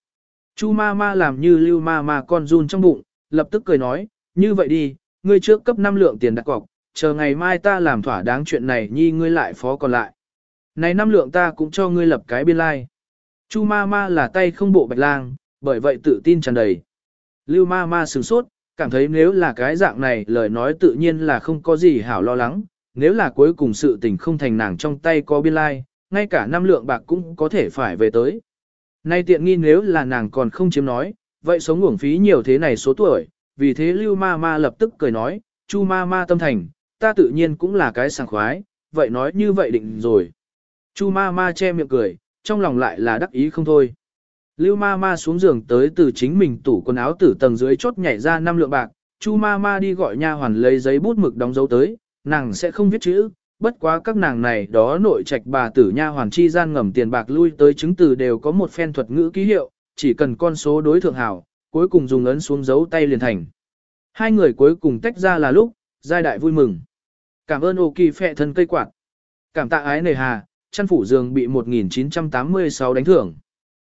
Chu ma ma làm như lưu ma ma con run trong bụng, lập tức cười nói, như vậy đi, ngươi trước cấp 5 lượng tiền đặt cọc, chờ ngày mai ta làm thỏa đáng chuyện này nhi ngươi lại phó còn lại. Này năm lượng ta cũng cho ngươi lập cái biên lai. Like. Chu ma ma là tay không bộ bạch lang, bởi vậy tự tin tràn đầy. Lưu ma ma sửng sốt, cảm thấy nếu là cái dạng này lời nói tự nhiên là không có gì hảo lo lắng, nếu là cuối cùng sự tình không thành nàng trong tay có biên lai, like, ngay cả năm lượng bạc cũng có thể phải về tới. Nay tiện nghi nếu là nàng còn không chiếm nói, vậy sống uổng phí nhiều thế này số tuổi, vì thế Lưu Ma Ma lập tức cười nói, Chu Ma Ma tâm thành, ta tự nhiên cũng là cái sảng khoái, vậy nói như vậy định rồi. Chu Ma Ma che miệng cười, trong lòng lại là đắc ý không thôi. Lưu Ma Ma xuống giường tới từ chính mình tủ quần áo từ tầng dưới chốt nhảy ra năm lượng bạc, Chu Ma Ma đi gọi nha hoàn lấy giấy bút mực đóng dấu tới, nàng sẽ không viết chữ, bất quá các nàng này đó nội trạch bà tử nha hoàn chi gian ngầm tiền bạc lui tới chứng từ đều có một phen thuật ngữ ký hiệu, chỉ cần con số đối thượng hảo, cuối cùng dùng ấn xuống dấu tay liền thành. Hai người cuối cùng tách ra là lúc, giai đại vui mừng. Cảm ơn ô kỳ phệ thân cây quạt. Cảm tạ ái nề hà, chăn phủ giường bị 1986 đánh thưởng.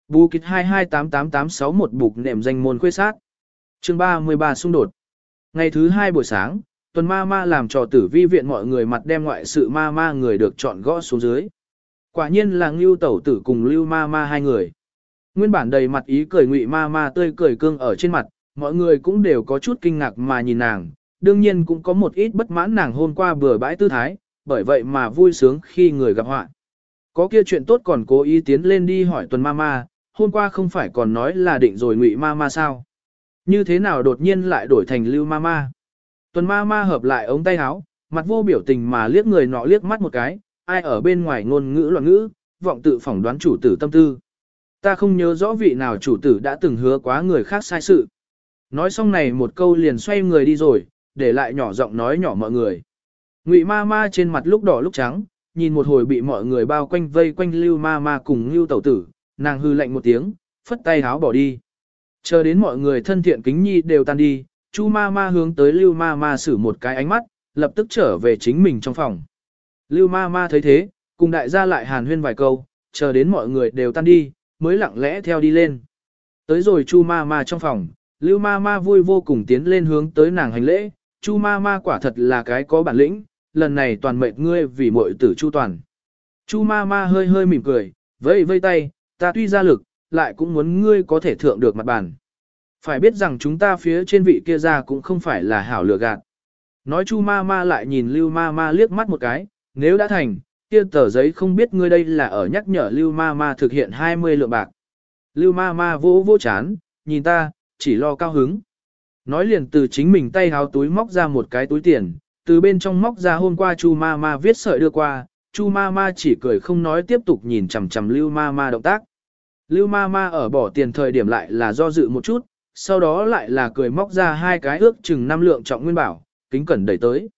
Bù kịch 2288861 bục nệm danh môn khuê sát. chương 33 xung đột. Ngày thứ hai buổi sáng, tuần ma ma làm trò tử vi viện mọi người mặt đem ngoại sự ma ma người được chọn gõ xuống dưới. Quả nhiên là Ngưu Tẩu Tử cùng Lưu Ma Ma hai người. Nguyên bản đầy mặt ý cười ngụy ma ma tươi cười cương ở trên mặt, mọi người cũng đều có chút kinh ngạc mà nhìn nàng, đương nhiên cũng có một ít bất mãn nàng hôm qua vừa bãi tư thái, bởi vậy mà vui sướng khi người gặp họa. Có kia chuyện tốt còn cố ý tiến lên đi hỏi tuần ma ma, hôm qua không phải còn nói là định rồi ngụy ma ma sao? Như thế nào đột nhiên lại đổi thành lưu ma ma? Tuần ma ma hợp lại ống tay áo, mặt vô biểu tình mà liếc người nọ liếc mắt một cái, ai ở bên ngoài ngôn ngữ loạn ngữ, vọng tự phỏng đoán chủ tử tâm tư. Ta không nhớ rõ vị nào chủ tử đã từng hứa quá người khác sai sự. Nói xong này một câu liền xoay người đi rồi, để lại nhỏ giọng nói nhỏ mọi người. Ngụy ma ma trên mặt lúc đỏ lúc trắng, nhìn một hồi bị mọi người bao quanh vây quanh lưu ma ma cùng lưu tẩu tử, nàng hư lạnh một tiếng, phất tay háo bỏ đi. Chờ đến mọi người thân thiện kính nhi đều tan đi, chu ma ma hướng tới lưu ma ma xử một cái ánh mắt, lập tức trở về chính mình trong phòng. Lưu ma ma thấy thế, cùng đại gia lại hàn huyên vài câu, chờ đến mọi người đều tan đi, mới lặng lẽ theo đi lên. Tới rồi chu ma ma trong phòng, lưu ma ma vui vô cùng tiến lên hướng tới nàng hành lễ, chu ma ma quả thật là cái có bản lĩnh, lần này toàn mệt ngươi vì muội tử chu toàn. Chu ma ma hơi hơi mỉm cười, vẫy vây tay, ta tuy ra lực, lại cũng muốn ngươi có thể thượng được mặt bàn. Phải biết rằng chúng ta phía trên vị kia ra cũng không phải là hảo lừa gạt. Nói chu ma ma lại nhìn lưu ma ma liếc mắt một cái, nếu đã thành, kia tờ giấy không biết ngươi đây là ở nhắc nhở lưu ma ma thực hiện 20 lượng bạc. Lưu ma ma vỗ vỗ chán, nhìn ta, chỉ lo cao hứng. Nói liền từ chính mình tay háo túi móc ra một cái túi tiền, từ bên trong móc ra hôm qua chu ma ma viết sợi đưa qua, chu ma ma chỉ cười không nói tiếp tục nhìn chằm chằm lưu ma ma động tác. Lưu ma ma ở bỏ tiền thời điểm lại là do dự một chút, sau đó lại là cười móc ra hai cái ước chừng năm lượng trọng nguyên bảo, kính cẩn đẩy tới.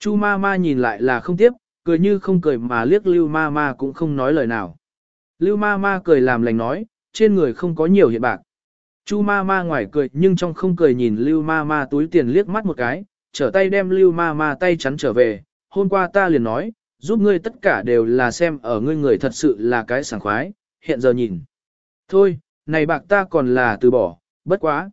Chu ma ma nhìn lại là không tiếp, cười như không cười mà liếc lưu ma ma cũng không nói lời nào. Lưu ma ma cười làm lành nói, trên người không có nhiều hiện bạc. Chu ma ma ngoài cười nhưng trong không cười nhìn lưu ma ma túi tiền liếc mắt một cái, trở tay đem lưu ma ma tay chắn trở về, hôm qua ta liền nói, giúp ngươi tất cả đều là xem ở ngươi người thật sự là cái sảng khoái, hiện giờ nhìn. Thôi, này bạc ta còn là từ bỏ, bất quá.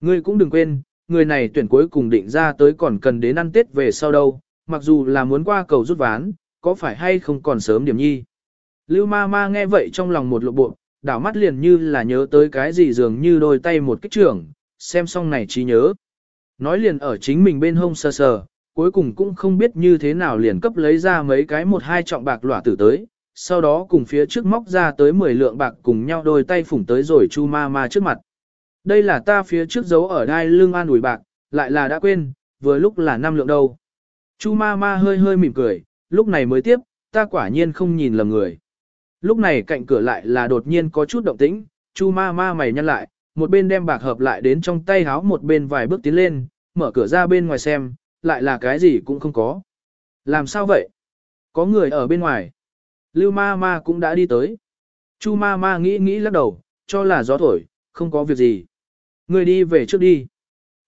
Ngươi cũng đừng quên, người này tuyển cuối cùng định ra tới còn cần đến ăn tết về sau đâu, mặc dù là muốn qua cầu rút ván, có phải hay không còn sớm điểm nhi. Lưu ma ma nghe vậy trong lòng một lộ bộ, đảo mắt liền như là nhớ tới cái gì dường như đôi tay một kích trưởng, xem xong này trí nhớ. Nói liền ở chính mình bên hông sờ sờ, cuối cùng cũng không biết như thế nào liền cấp lấy ra mấy cái một hai trọng bạc lỏa tử tới, sau đó cùng phía trước móc ra tới 10 lượng bạc cùng nhau đôi tay phủng tới rồi chu ma ma trước mặt. Đây là ta phía trước giấu ở đai lưng an ủi bạc, lại là đã quên, vừa lúc là năm lượng đâu. Chu ma ma hơi hơi mỉm cười, lúc này mới tiếp, ta quả nhiên không nhìn lầm người. Lúc này cạnh cửa lại là đột nhiên có chút động tĩnh, chu ma ma mày nhăn lại, một bên đem bạc hợp lại đến trong tay háo một bên vài bước tiến lên, mở cửa ra bên ngoài xem, lại là cái gì cũng không có. Làm sao vậy? Có người ở bên ngoài. Lưu ma ma cũng đã đi tới. Chu ma ma nghĩ nghĩ lắc đầu, cho là gió thổi, không có việc gì. Người đi về trước đi.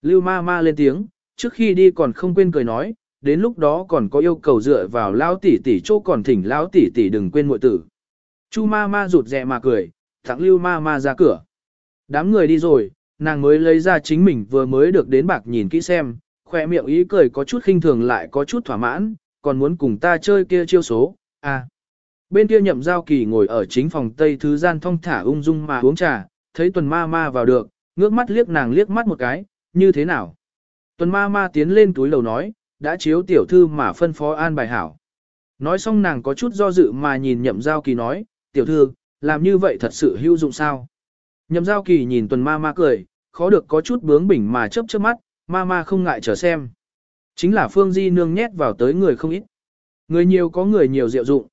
Lưu ma ma lên tiếng, trước khi đi còn không quên cười nói, đến lúc đó còn có yêu cầu dựa vào lão tỷ tỷ chỗ còn thỉnh lão tỷ tỷ đừng quên muội tử. Chu ma ma rụt rè mà cười, thẳng lưu ma ma ra cửa. Đám người đi rồi, nàng mới lấy ra chính mình vừa mới được đến bạc nhìn kỹ xem, khoe miệng ý cười có chút khinh thường lại có chút thỏa mãn, còn muốn cùng ta chơi kia chiêu số, à. Bên kia nhậm giao kỳ ngồi ở chính phòng tây thứ gian thong thả ung dung mà uống trà, thấy tuần ma ma vào được, ngước mắt liếc nàng liếc mắt một cái, như thế nào? Tuần ma ma tiến lên túi lầu nói, đã chiếu tiểu thư mà phân phó an bài hảo. Nói xong nàng có chút do dự mà nhìn nhậm giao kỳ nói, tiểu thư, làm như vậy thật sự hữu dụng sao? Nhậm giao kỳ nhìn tuần ma ma cười, khó được có chút bướng bỉnh mà chớp chớp mắt, ma ma không ngại chờ xem. Chính là phương di nương nhét vào tới người không ít. Người nhiều có người nhiều diệu dụng.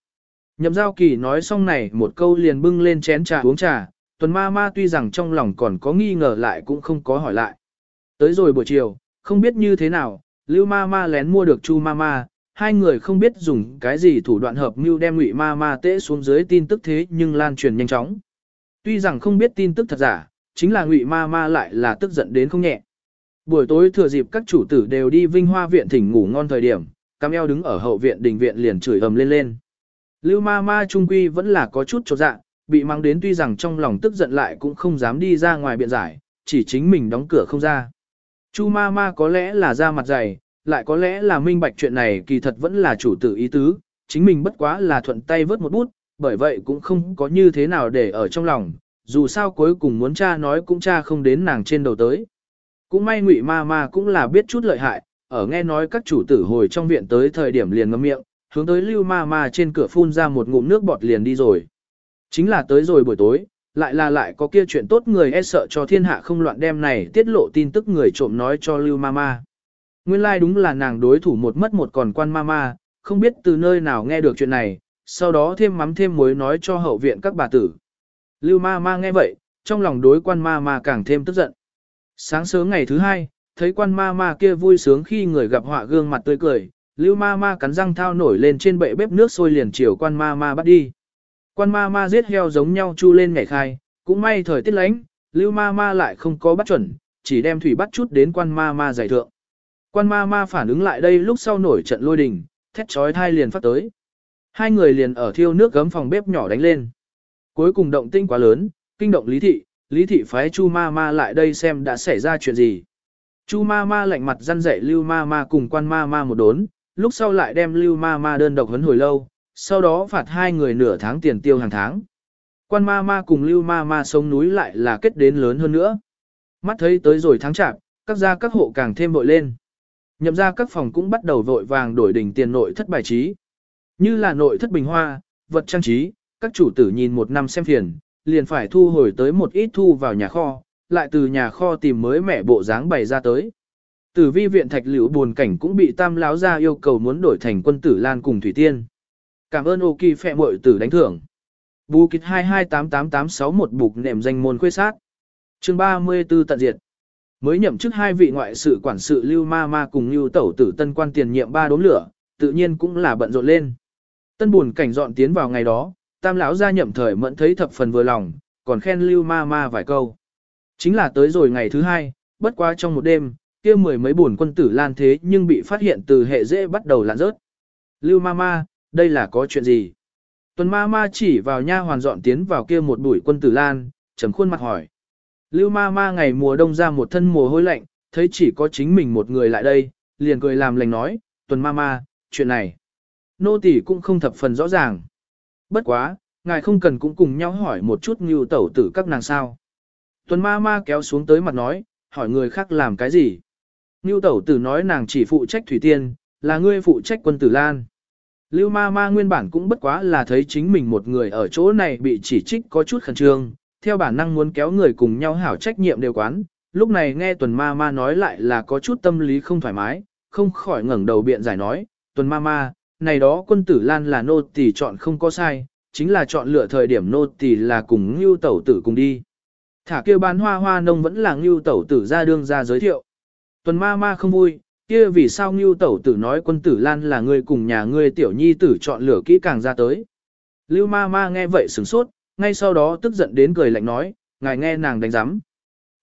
Nhậm giao kỳ nói xong này một câu liền bưng lên chén trà uống trà, tuần ma ma tuy rằng trong lòng còn có nghi ngờ lại cũng không có hỏi lại. Tới rồi buổi chiều, không biết như thế nào, lưu ma ma lén mua được chu ma ma, hai người không biết dùng cái gì thủ đoạn hợp mưu đem ngụy ma ma tễ xuống dưới tin tức thế nhưng lan truyền nhanh chóng. Tuy rằng không biết tin tức thật giả, chính là ngụy ma ma lại là tức giận đến không nhẹ. Buổi tối thừa dịp các chủ tử đều đi vinh hoa viện thỉnh ngủ ngon thời điểm, cam eo đứng ở hậu viện đình viện liền chửi ầm lên lên. Lưu ma ma trung quy vẫn là có chút trột dạ, bị mang đến tuy rằng trong lòng tức giận lại cũng không dám đi ra ngoài biện giải, chỉ chính mình đóng cửa không ra. Chu ma ma có lẽ là ra mặt dày, lại có lẽ là minh bạch chuyện này kỳ thật vẫn là chủ tử ý tứ, chính mình bất quá là thuận tay vớt một bút, bởi vậy cũng không có như thế nào để ở trong lòng, dù sao cuối cùng muốn cha nói cũng cha không đến nàng trên đầu tới. Cũng may ngụy ma ma cũng là biết chút lợi hại, ở nghe nói các chủ tử hồi trong viện tới thời điểm liền ngâm miệng, hướng tới lưu ma ma trên cửa phun ra một ngụm nước bọt liền đi rồi. Chính là tới rồi buổi tối, lại là lại có kia chuyện tốt người e sợ cho thiên hạ không loạn đem này tiết lộ tin tức người trộm nói cho lưu Mama. Nguyên lai like đúng là nàng đối thủ một mất một còn quan Mama không biết từ nơi nào nghe được chuyện này, sau đó thêm mắm thêm muối nói cho hậu viện các bà tử. Lưu Mama nghe vậy, trong lòng đối quan Mama càng thêm tức giận. Sáng sớm ngày thứ hai, thấy quan Mama kia vui sướng khi người gặp họa gương mặt tươi cười, lưu ma ma cắn răng thao nổi lên trên bệ bếp nước sôi liền chiều quan ma ma bắt đi. Quan ma ma giết heo giống nhau chu lên ngày khai, cũng may thời tiết lánh, lưu ma ma lại không có bắt chuẩn, chỉ đem thủy bắt chút đến quan ma ma giải thượng. Quan ma ma phản ứng lại đây lúc sau nổi trận lôi đình, thét trói thai liền phát tới. Hai người liền ở thiêu nước gấm phòng bếp nhỏ đánh lên. Cuối cùng động tinh quá lớn, kinh động lý thị, lý thị phái chu ma ma lại đây xem đã xảy ra chuyện gì. Chu ma ma lạnh mặt răn dạy lưu ma ma cùng quan ma ma một đốn, lúc sau lại đem lưu ma ma đơn độc huấn hồi lâu, sau đó phạt hai người nửa tháng tiền tiêu hàng tháng. Quan ma ma cùng lưu ma ma sông núi lại là kết đến lớn hơn nữa. Mắt thấy tới rồi tháng chạp, các gia các hộ càng thêm vội lên. Nhậm ra các phòng cũng bắt đầu vội vàng đổi đỉnh tiền nội thất bài trí. Như là nội thất bình hoa, vật trang trí, các chủ tử nhìn một năm xem phiền, liền phải thu hồi tới một ít thu vào nhà kho, lại từ nhà kho tìm mới mẻ bộ dáng bày ra tới. Tử vi viện thạch liễu buồn cảnh cũng bị tam láo ra yêu cầu muốn đổi thành quân tử lan cùng thủy tiên. Cảm ơn ô kỳ phẹ mội tử đánh thưởng. Bù kịch 2288861 bục nệm danh môn khuê sát. chương 34 tận diệt. Mới nhậm chức hai vị ngoại sự quản sự Lưu Ma Ma cùng Lưu Tẩu tử tân quan tiền nhiệm ba đốm lửa, tự nhiên cũng là bận rộn lên. Tân buồn cảnh dọn tiến vào ngày đó, tam lão gia nhậm thời mẫn thấy thập phần vừa lòng, còn khen Lưu Ma Ma vài câu. Chính là tới rồi ngày thứ hai, bất quá trong một đêm, kia mười mấy buồn quân tử lan thế nhưng bị phát hiện từ hệ dễ bắt đầu lạn rớt. Lưu Ma Ma, đây là có chuyện gì? Tuần Ma Ma chỉ vào nha hoàn dọn tiến vào kia một bụi quân tử lan, trầm khuôn mặt hỏi. Lưu Ma Ma ngày mùa đông ra một thân mồ hôi lạnh, thấy chỉ có chính mình một người lại đây, liền cười làm lành nói, Tuần Ma Ma, chuyện này. Nô tỷ cũng không thập phần rõ ràng. Bất quá, ngài không cần cũng cùng nhau hỏi một chút như tẩu tử các nàng sao. Tuần ma ma kéo xuống tới mặt nói, hỏi người khác làm cái gì. Ngưu tẩu tử nói nàng chỉ phụ trách thủy tiên, là ngươi phụ trách quân tử lan. Lưu ma ma nguyên bản cũng bất quá là thấy chính mình một người ở chỗ này bị chỉ trích có chút khẩn trương, theo bản năng muốn kéo người cùng nhau hảo trách nhiệm đều quán. Lúc này nghe tuần ma ma nói lại là có chút tâm lý không thoải mái, không khỏi ngẩng đầu biện giải nói, tuần ma ma, này đó quân tử lan là nô tỳ chọn không có sai, chính là chọn lựa thời điểm nô tỳ là cùng ngưu tẩu tử cùng đi. Thả kêu bán hoa hoa nông vẫn là ngưu tẩu tử ra đương ra giới thiệu. Tuần ma ma không vui, kia vì sao ngưu tẩu tử nói quân tử lan là người cùng nhà ngươi tiểu nhi tử chọn lựa kỹ càng ra tới. Lưu ma ma nghe vậy sửng sốt, ngay sau đó tức giận đến cười lạnh nói, ngài nghe nàng đánh giám.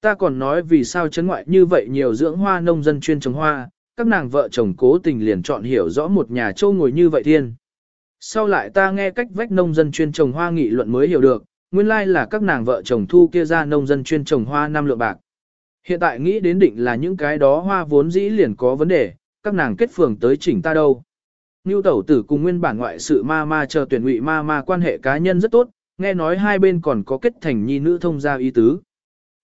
Ta còn nói vì sao chấn ngoại như vậy nhiều dưỡng hoa nông dân chuyên trồng hoa, các nàng vợ chồng cố tình liền chọn hiểu rõ một nhà châu ngồi như vậy thiên. Sau lại ta nghe cách vách nông dân chuyên trồng hoa nghị luận mới hiểu được, nguyên lai là các nàng vợ chồng thu kia ra nông dân chuyên trồng hoa năm lượng bạc. Hiện tại nghĩ đến định là những cái đó hoa vốn dĩ liền có vấn đề, các nàng kết phường tới chỉnh ta đâu. Ngưu tẩu tử cùng nguyên bản ngoại sự ma ma chờ tuyển ngụy ma ma quan hệ cá nhân rất tốt, nghe nói hai bên còn có kết thành nhi nữ thông gia ý tứ.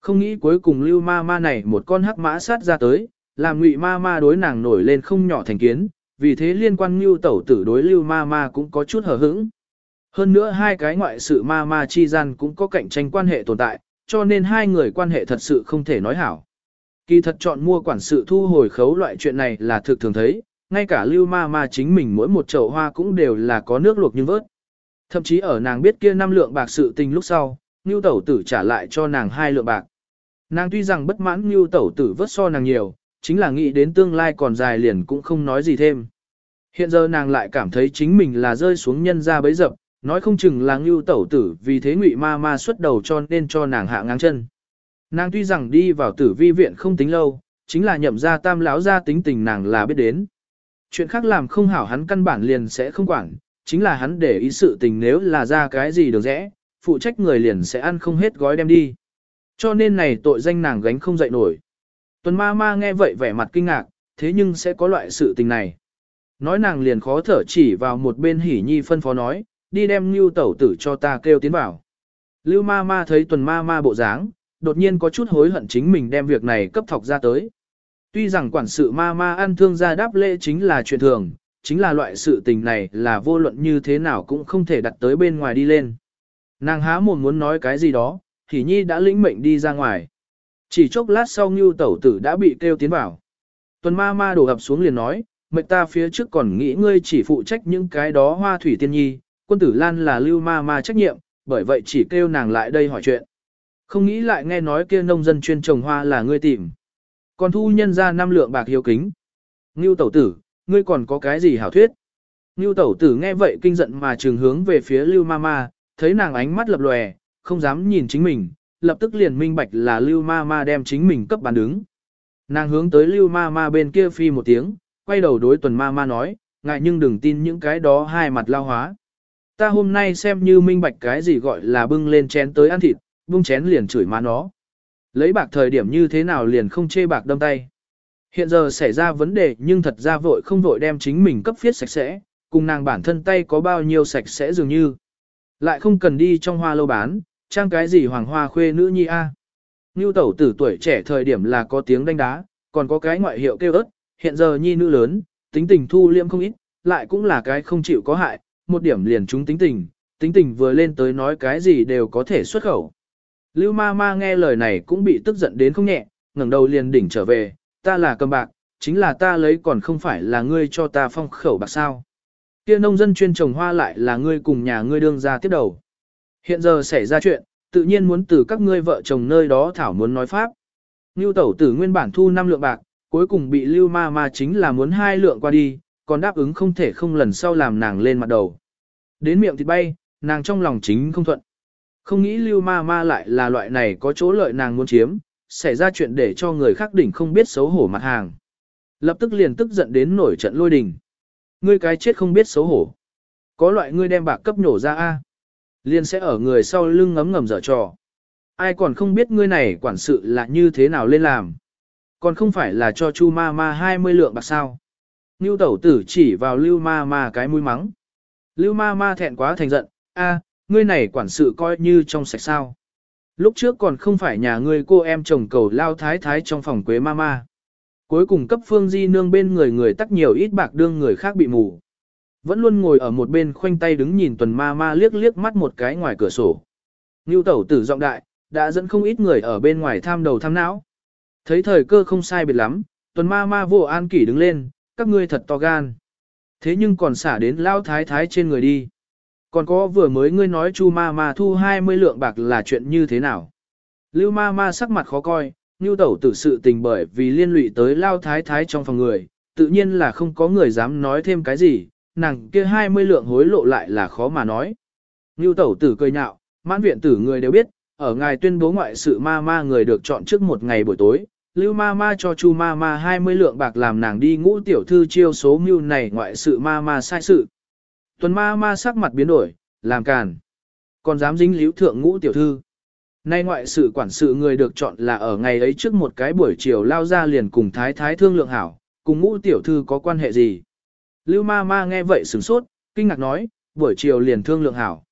Không nghĩ cuối cùng lưu ma ma này một con hắc mã sát ra tới, làm ngụy ma ma đối nàng nổi lên không nhỏ thành kiến, vì thế liên quan ngưu tẩu tử đối lưu ma ma cũng có chút hờ hững. Hơn nữa hai cái ngoại sự ma ma chi gian cũng có cạnh tranh quan hệ tồn tại, cho nên hai người quan hệ thật sự không thể nói hảo. Kỳ thật chọn mua quản sự thu hồi khấu loại chuyện này là thực thường thấy, ngay cả lưu ma ma chính mình mỗi một chậu hoa cũng đều là có nước luộc như vớt. Thậm chí ở nàng biết kia năm lượng bạc sự tình lúc sau, Ngưu Tẩu Tử trả lại cho nàng hai lượng bạc. Nàng tuy rằng bất mãn Ngưu Tẩu Tử vớt so nàng nhiều, chính là nghĩ đến tương lai còn dài liền cũng không nói gì thêm. Hiện giờ nàng lại cảm thấy chính mình là rơi xuống nhân ra bấy dập, nói không chừng là Ngưu Tẩu Tử vì thế ngụy ma ma xuất đầu cho nên cho nàng hạ ngang chân. Nàng tuy rằng đi vào tử vi viện không tính lâu, chính là nhậm ra tam lão ra tính tình nàng là biết đến. Chuyện khác làm không hảo hắn căn bản liền sẽ không quản, chính là hắn để ý sự tình nếu là ra cái gì được rẽ, phụ trách người liền sẽ ăn không hết gói đem đi. Cho nên này tội danh nàng gánh không dậy nổi. Tuần ma ma nghe vậy vẻ mặt kinh ngạc, thế nhưng sẽ có loại sự tình này. Nói nàng liền khó thở chỉ vào một bên hỉ nhi phân phó nói, đi đem lưu tẩu tử cho ta kêu tiến vào. Lưu ma ma thấy tuần ma ma bộ dáng, đột nhiên có chút hối hận chính mình đem việc này cấp thọc ra tới. Tuy rằng quản sự ma ma ăn thương gia đáp lễ chính là chuyện thường, chính là loại sự tình này là vô luận như thế nào cũng không thể đặt tới bên ngoài đi lên. Nàng há mồm muốn nói cái gì đó, thì nhi đã lĩnh mệnh đi ra ngoài. Chỉ chốc lát sau Ngưu tẩu tử đã bị kêu tiến vào. Tuần ma ma đổ ập xuống liền nói, mệnh ta phía trước còn nghĩ ngươi chỉ phụ trách những cái đó hoa thủy tiên nhi, quân tử lan là lưu ma ma trách nhiệm, bởi vậy chỉ kêu nàng lại đây hỏi chuyện. Không nghĩ lại nghe nói kia nông dân chuyên trồng hoa là ngươi tìm. Còn thu nhân ra năm lượng bạc hiếu kính. Ngưu tẩu tử, ngươi còn có cái gì hảo thuyết? Ngưu tẩu tử nghe vậy kinh giận mà trường hướng về phía Lưu Ma Ma, thấy nàng ánh mắt lập lòe, không dám nhìn chính mình, lập tức liền minh bạch là Lưu Ma Ma đem chính mình cấp bán đứng. Nàng hướng tới Lưu Ma Ma bên kia phi một tiếng, quay đầu đối tuần Ma Ma nói, ngại nhưng đừng tin những cái đó hai mặt lao hóa. Ta hôm nay xem như minh bạch cái gì gọi là bưng lên chén tới ăn thịt, bưng chén liền chửi má nó. Lấy bạc thời điểm như thế nào liền không chê bạc đâm tay. Hiện giờ xảy ra vấn đề nhưng thật ra vội không vội đem chính mình cấp phiết sạch sẽ, cùng nàng bản thân tay có bao nhiêu sạch sẽ dường như. Lại không cần đi trong hoa lâu bán, trang cái gì hoàng hoa khuê nữ nhi a. À. Ngưu tẩu tử tuổi trẻ thời điểm là có tiếng đánh đá, còn có cái ngoại hiệu kêu ớt, hiện giờ nhi nữ lớn, tính tình thu liêm không ít, lại cũng là cái không chịu có hại, một điểm liền chúng tính tình, tính tình vừa lên tới nói cái gì đều có thể xuất khẩu. Lưu ma ma nghe lời này cũng bị tức giận đến không nhẹ, ngẩng đầu liền đỉnh trở về, ta là cầm bạc, chính là ta lấy còn không phải là ngươi cho ta phong khẩu bạc sao. Kia nông dân chuyên trồng hoa lại là ngươi cùng nhà ngươi đương ra tiếp đầu. Hiện giờ xảy ra chuyện, tự nhiên muốn từ các ngươi vợ chồng nơi đó thảo muốn nói pháp. Ngưu tẩu tử nguyên bản thu 5 lượng bạc, cuối cùng bị lưu ma ma chính là muốn hai lượng qua đi, còn đáp ứng không thể không lần sau làm nàng lên mặt đầu. Đến miệng thịt bay, nàng trong lòng chính không thuận. Không nghĩ lưu ma ma lại là loại này có chỗ lợi nàng muốn chiếm, xảy ra chuyện để cho người khác đỉnh không biết xấu hổ mặt hàng. Lập tức liền tức giận đến nổi trận lôi đình. Ngươi cái chết không biết xấu hổ. Có loại ngươi đem bạc cấp nhổ ra a, liền sẽ ở người sau lưng ngấm ngầm dở trò. Ai còn không biết ngươi này quản sự là như thế nào lên làm. Còn không phải là cho chu ma ma 20 lượng bạc sao. Ngưu tẩu tử chỉ vào lưu ma ma cái mũi mắng. Lưu ma ma thẹn quá thành giận, a, ngươi này quản sự coi như trong sạch sao. Lúc trước còn không phải nhà ngươi cô em chồng cầu lao thái thái trong phòng quế mama. Cuối cùng cấp phương di nương bên người người tắc nhiều ít bạc đương người khác bị mù. Vẫn luôn ngồi ở một bên khoanh tay đứng nhìn tuần ma ma liếc liếc mắt một cái ngoài cửa sổ. Ngưu tẩu tử giọng đại, đã dẫn không ít người ở bên ngoài tham đầu tham não. Thấy thời cơ không sai biệt lắm, tuần ma ma vô an kỷ đứng lên, các ngươi thật to gan. Thế nhưng còn xả đến lao thái thái trên người đi. Còn có vừa mới ngươi nói chu ma ma thu 20 lượng bạc là chuyện như thế nào? Lưu ma ma sắc mặt khó coi, như tẩu tử sự tình bởi vì liên lụy tới lao thái thái trong phòng người, tự nhiên là không có người dám nói thêm cái gì, nàng kia 20 lượng hối lộ lại là khó mà nói. Như tẩu tử cười nhạo, mãn viện tử người đều biết, ở ngài tuyên bố ngoại sự ma ma người được chọn trước một ngày buổi tối, Lưu ma ma cho chu ma ma 20 lượng bạc làm nàng đi ngũ tiểu thư chiêu số mưu này ngoại sự ma ma sai sự. Tuần ma ma sắc mặt biến đổi, làm càn. Còn dám dính liễu thượng ngũ tiểu thư. Nay ngoại sự quản sự người được chọn là ở ngày ấy trước một cái buổi chiều lao ra liền cùng thái thái thương lượng hảo, cùng ngũ tiểu thư có quan hệ gì. Lưu ma ma nghe vậy sửng sốt, kinh ngạc nói, buổi chiều liền thương lượng hảo.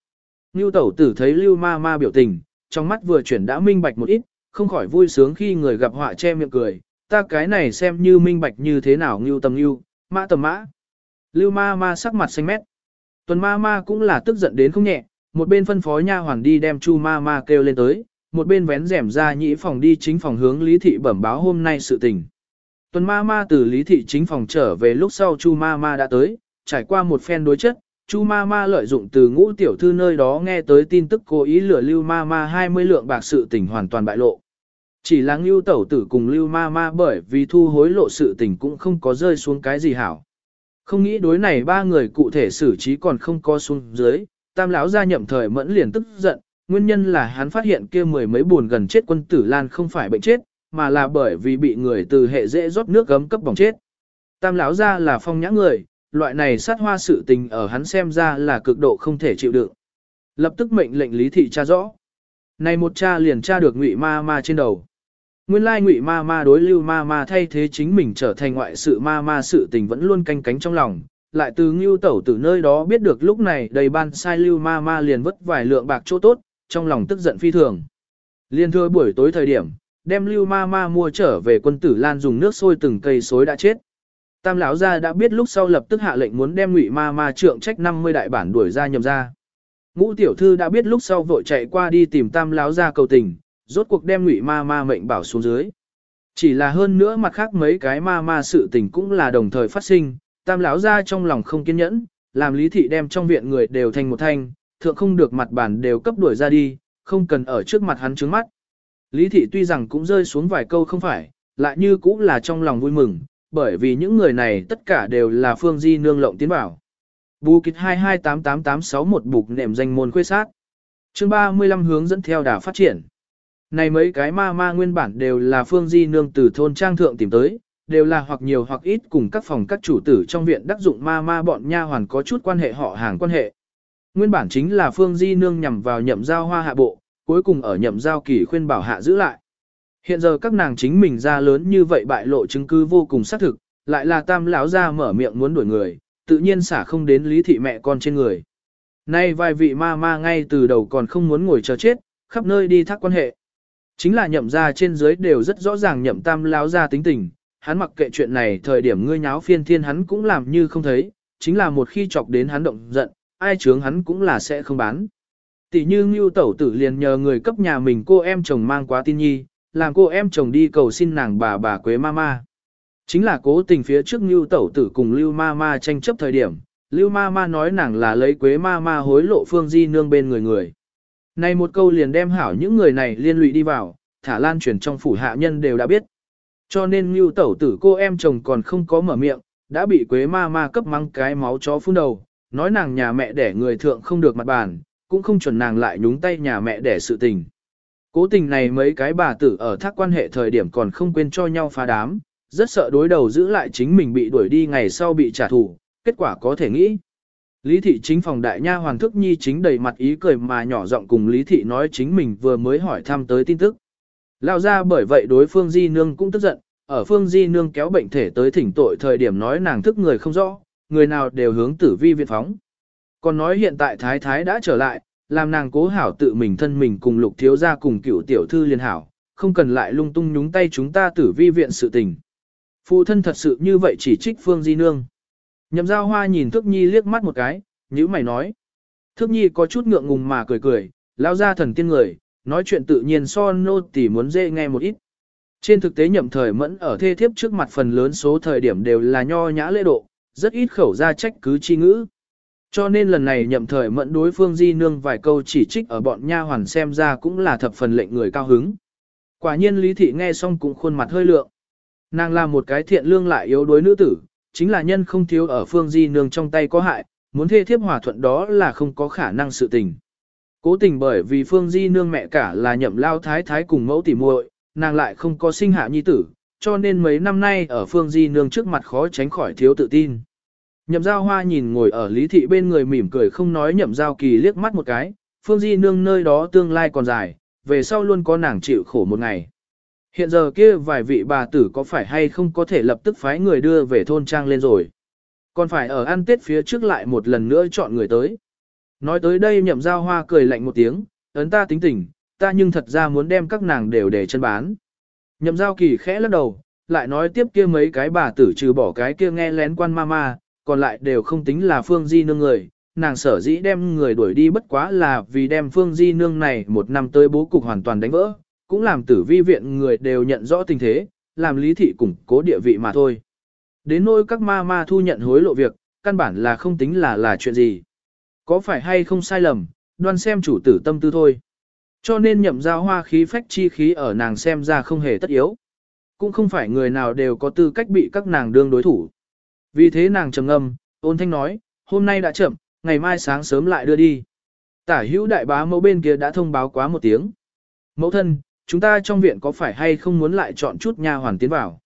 Ngưu tẩu tử thấy lưu ma ma biểu tình, trong mắt vừa chuyển đã minh bạch một ít, không khỏi vui sướng khi người gặp họa che miệng cười, ta cái này xem như minh bạch như thế nào ngưu tầm ngưu, mã tầm mã. Lưu ma ma sắc mặt xanh mét. Tuần ma ma cũng là tức giận đến không nhẹ, một bên phân phó nha hoàn đi đem chu ma ma kêu lên tới, một bên vén rèm ra nhĩ phòng đi chính phòng hướng lý thị bẩm báo hôm nay sự tình. Tuần ma ma từ lý thị chính phòng trở về lúc sau chu ma ma đã tới, trải qua một phen đối chất, chu ma ma lợi dụng từ ngũ tiểu thư nơi đó nghe tới tin tức cố ý lừa lưu ma ma 20 lượng bạc sự tình hoàn toàn bại lộ. Chỉ là lưu tẩu tử cùng lưu ma ma bởi vì thu hối lộ sự tình cũng không có rơi xuống cái gì hảo. Không nghĩ đối này ba người cụ thể xử trí còn không có xuống dưới, tam lão gia nhậm thời mẫn liền tức giận, nguyên nhân là hắn phát hiện kia mười mấy buồn gần chết quân tử lan không phải bệnh chết, mà là bởi vì bị người từ hệ dễ rót nước gấm cấp bỏng chết. Tam lão gia là phong nhã người, loại này sát hoa sự tình ở hắn xem ra là cực độ không thể chịu đựng. Lập tức mệnh lệnh lý thị tra rõ. Này một cha liền tra được ngụy ma ma trên đầu. Nguyên lai ngụy ma ma đối lưu ma ma thay thế chính mình trở thành ngoại sự ma ma sự tình vẫn luôn canh cánh trong lòng, lại từ ngưu tẩu từ nơi đó biết được lúc này đầy ban sai lưu ma ma liền vất vài lượng bạc chỗ tốt, trong lòng tức giận phi thường. Liên thưa buổi tối thời điểm, đem lưu ma ma mua trở về quân tử lan dùng nước sôi từng cây xối đã chết. Tam lão gia đã biết lúc sau lập tức hạ lệnh muốn đem ngụy ma ma trượng trách 50 đại bản đuổi ra nhầm ra. Ngũ tiểu thư đã biết lúc sau vội chạy qua đi tìm tam lão gia cầu tình, rốt cuộc đem ngụy ma ma mệnh bảo xuống dưới. Chỉ là hơn nữa mặt khác mấy cái ma ma sự tình cũng là đồng thời phát sinh, tam lão gia trong lòng không kiên nhẫn, làm lý thị đem trong viện người đều thành một thanh, thượng không được mặt bản đều cấp đuổi ra đi, không cần ở trước mặt hắn trướng mắt. Lý thị tuy rằng cũng rơi xuống vài câu không phải, lại như cũng là trong lòng vui mừng, bởi vì những người này tất cả đều là phương di nương lộng tiến bảo. Bù kịch 2288861 bục nệm danh môn khuê sát. chương 35 hướng dẫn theo đà phát triển. Này mấy cái ma ma nguyên bản đều là phương di nương từ thôn trang thượng tìm tới, đều là hoặc nhiều hoặc ít cùng các phòng các chủ tử trong viện đắc dụng ma ma bọn nha hoàn có chút quan hệ họ hàng quan hệ. Nguyên bản chính là phương di nương nhằm vào nhậm giao hoa hạ bộ, cuối cùng ở nhậm giao kỳ khuyên bảo hạ giữ lại. Hiện giờ các nàng chính mình ra lớn như vậy bại lộ chứng cứ vô cùng xác thực, lại là tam lão ra mở miệng muốn đuổi người, tự nhiên xả không đến lý thị mẹ con trên người. Nay vài vị ma ma ngay từ đầu còn không muốn ngồi chờ chết, khắp nơi đi thác quan hệ. Chính là nhậm ra trên dưới đều rất rõ ràng nhậm tam lão ra tính tình, hắn mặc kệ chuyện này thời điểm ngươi nháo phiên thiên hắn cũng làm như không thấy, chính là một khi chọc đến hắn động giận, ai chướng hắn cũng là sẽ không bán. Tỷ như Ngưu Tẩu Tử liền nhờ người cấp nhà mình cô em chồng mang quá tin nhi, làm cô em chồng đi cầu xin nàng bà bà Quế Mama. Chính là cố tình phía trước Ngưu Tẩu Tử cùng Lưu Mama tranh chấp thời điểm, Lưu Mama nói nàng là lấy Quế Mama hối lộ Phương Di nương bên người người. Này một câu liền đem hảo những người này liên lụy đi vào, thả lan truyền trong phủ hạ nhân đều đã biết. Cho nên Ngưu Tẩu Tử cô em chồng còn không có mở miệng, đã bị Quế ma ma cấp mắng cái máu chó phun đầu, nói nàng nhà mẹ đẻ người thượng không được mặt bàn, cũng không chuẩn nàng lại nhúng tay nhà mẹ đẻ sự tình. Cố tình này mấy cái bà tử ở thác quan hệ thời điểm còn không quên cho nhau phá đám, rất sợ đối đầu giữ lại chính mình bị đuổi đi ngày sau bị trả thù, kết quả có thể nghĩ. Lý thị chính phòng đại nha hoàng thức nhi chính đầy mặt ý cười mà nhỏ giọng cùng Lý thị nói chính mình vừa mới hỏi thăm tới tin tức. Lao ra bởi vậy đối phương Di Nương cũng tức giận, ở phương Di Nương kéo bệnh thể tới thỉnh tội thời điểm nói nàng thức người không rõ, người nào đều hướng tử vi viện phóng. Còn nói hiện tại thái thái đã trở lại, làm nàng cố hảo tự mình thân mình cùng lục thiếu gia cùng cựu tiểu thư liên hảo, không cần lại lung tung nhúng tay chúng ta tử vi viện sự tình. Phụ thân thật sự như vậy chỉ trích Phương Di Nương. Nhậm giao hoa nhìn Thước Nhi liếc mắt một cái, như mày nói. Thước Nhi có chút ngượng ngùng mà cười cười, lao ra thần tiên người, nói chuyện tự nhiên so nô tỉ muốn dễ nghe một ít. Trên thực tế nhậm thời mẫn ở thê thiếp trước mặt phần lớn số thời điểm đều là nho nhã lễ độ, rất ít khẩu ra trách cứ chi ngữ. Cho nên lần này nhậm thời mẫn đối phương di nương vài câu chỉ trích ở bọn nha hoàn xem ra cũng là thập phần lệnh người cao hứng. Quả nhiên lý thị nghe xong cũng khuôn mặt hơi lượng. Nàng là một cái thiện lương lại yếu đuối nữ tử, chính là nhân không thiếu ở phương di nương trong tay có hại, muốn thê thiếp hòa thuận đó là không có khả năng sự tình. Cố tình bởi vì phương di nương mẹ cả là nhậm lao thái thái cùng mẫu tỉ muội, nàng lại không có sinh hạ nhi tử, cho nên mấy năm nay ở phương di nương trước mặt khó tránh khỏi thiếu tự tin. Nhậm giao hoa nhìn ngồi ở lý thị bên người mỉm cười không nói nhậm giao kỳ liếc mắt một cái, phương di nương nơi đó tương lai còn dài, về sau luôn có nàng chịu khổ một ngày. Hiện giờ kia vài vị bà tử có phải hay không có thể lập tức phái người đưa về thôn trang lên rồi. Còn phải ở ăn tết phía trước lại một lần nữa chọn người tới. Nói tới đây nhậm giao hoa cười lạnh một tiếng, ấn ta tính tình, ta nhưng thật ra muốn đem các nàng đều để chân bán. Nhậm giao kỳ khẽ lắc đầu, lại nói tiếp kia mấy cái bà tử trừ bỏ cái kia nghe lén quan ma ma, còn lại đều không tính là phương di nương người. Nàng sở dĩ đem người đuổi đi bất quá là vì đem phương di nương này một năm tới bố cục hoàn toàn đánh vỡ, cũng làm tử vi viện người đều nhận rõ tình thế, làm lý thị củng cố địa vị mà thôi. Đến nỗi các ma ma thu nhận hối lộ việc, căn bản là không tính là là chuyện gì. Có phải hay không sai lầm, đoan xem chủ tử tâm tư thôi. Cho nên nhậm giao hoa khí phách chi khí ở nàng xem ra không hề tất yếu. Cũng không phải người nào đều có tư cách bị các nàng đương đối thủ. Vì thế nàng trầm ngâm, ôn thanh nói, hôm nay đã chậm, ngày mai sáng sớm lại đưa đi. Tả hữu đại bá mẫu bên kia đã thông báo quá một tiếng. Mẫu thân, chúng ta trong viện có phải hay không muốn lại chọn chút nha hoàn tiến vào.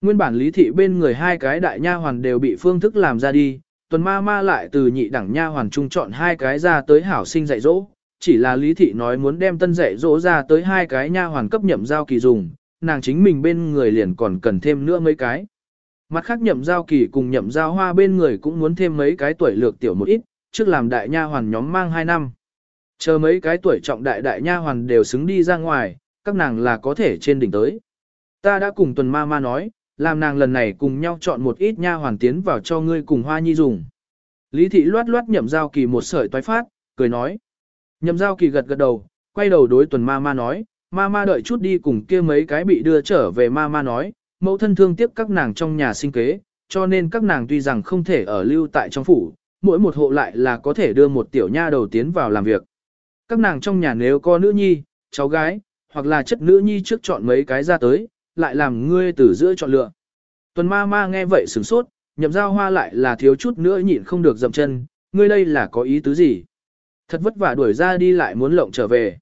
Nguyên bản lý thị bên người hai cái đại nha hoàn đều bị phương thức làm ra đi, tuần ma ma lại từ nhị đẳng nha hoàn trung chọn hai cái ra tới hảo sinh dạy dỗ, chỉ là lý thị nói muốn đem tân dạy dỗ ra tới hai cái nha hoàn cấp nhậm giao kỳ dùng, nàng chính mình bên người liền còn cần thêm nữa mấy cái. Mặt khác nhậm giao kỳ cùng nhậm giao hoa bên người cũng muốn thêm mấy cái tuổi lược tiểu một ít, trước làm đại nha hoàn nhóm mang hai năm. Chờ mấy cái tuổi trọng đại đại nha hoàn đều xứng đi ra ngoài, các nàng là có thể trên đỉnh tới. Ta đã cùng tuần ma ma nói, làm nàng lần này cùng nhau chọn một ít nha hoàn tiến vào cho ngươi cùng hoa nhi dùng. Lý thị loát loát nhậm giao kỳ một sợi toái phát, cười nói. Nhậm giao kỳ gật gật đầu, quay đầu đối tuần ma ma nói, ma ma đợi chút đi cùng kia mấy cái bị đưa trở về ma ma nói, mẫu thân thương tiếc các nàng trong nhà sinh kế, cho nên các nàng tuy rằng không thể ở lưu tại trong phủ, mỗi một hộ lại là có thể đưa một tiểu nha đầu tiến vào làm việc. Các nàng trong nhà nếu có nữ nhi, cháu gái, hoặc là chất nữ nhi trước chọn mấy cái ra tới, lại làm ngươi từ giữa chọn lựa. Tuần ma ma nghe vậy sửng sốt, nhậm giao hoa lại là thiếu chút nữa nhịn không được dậm chân, ngươi đây là có ý tứ gì? Thật vất vả đuổi ra đi lại muốn lộng trở về.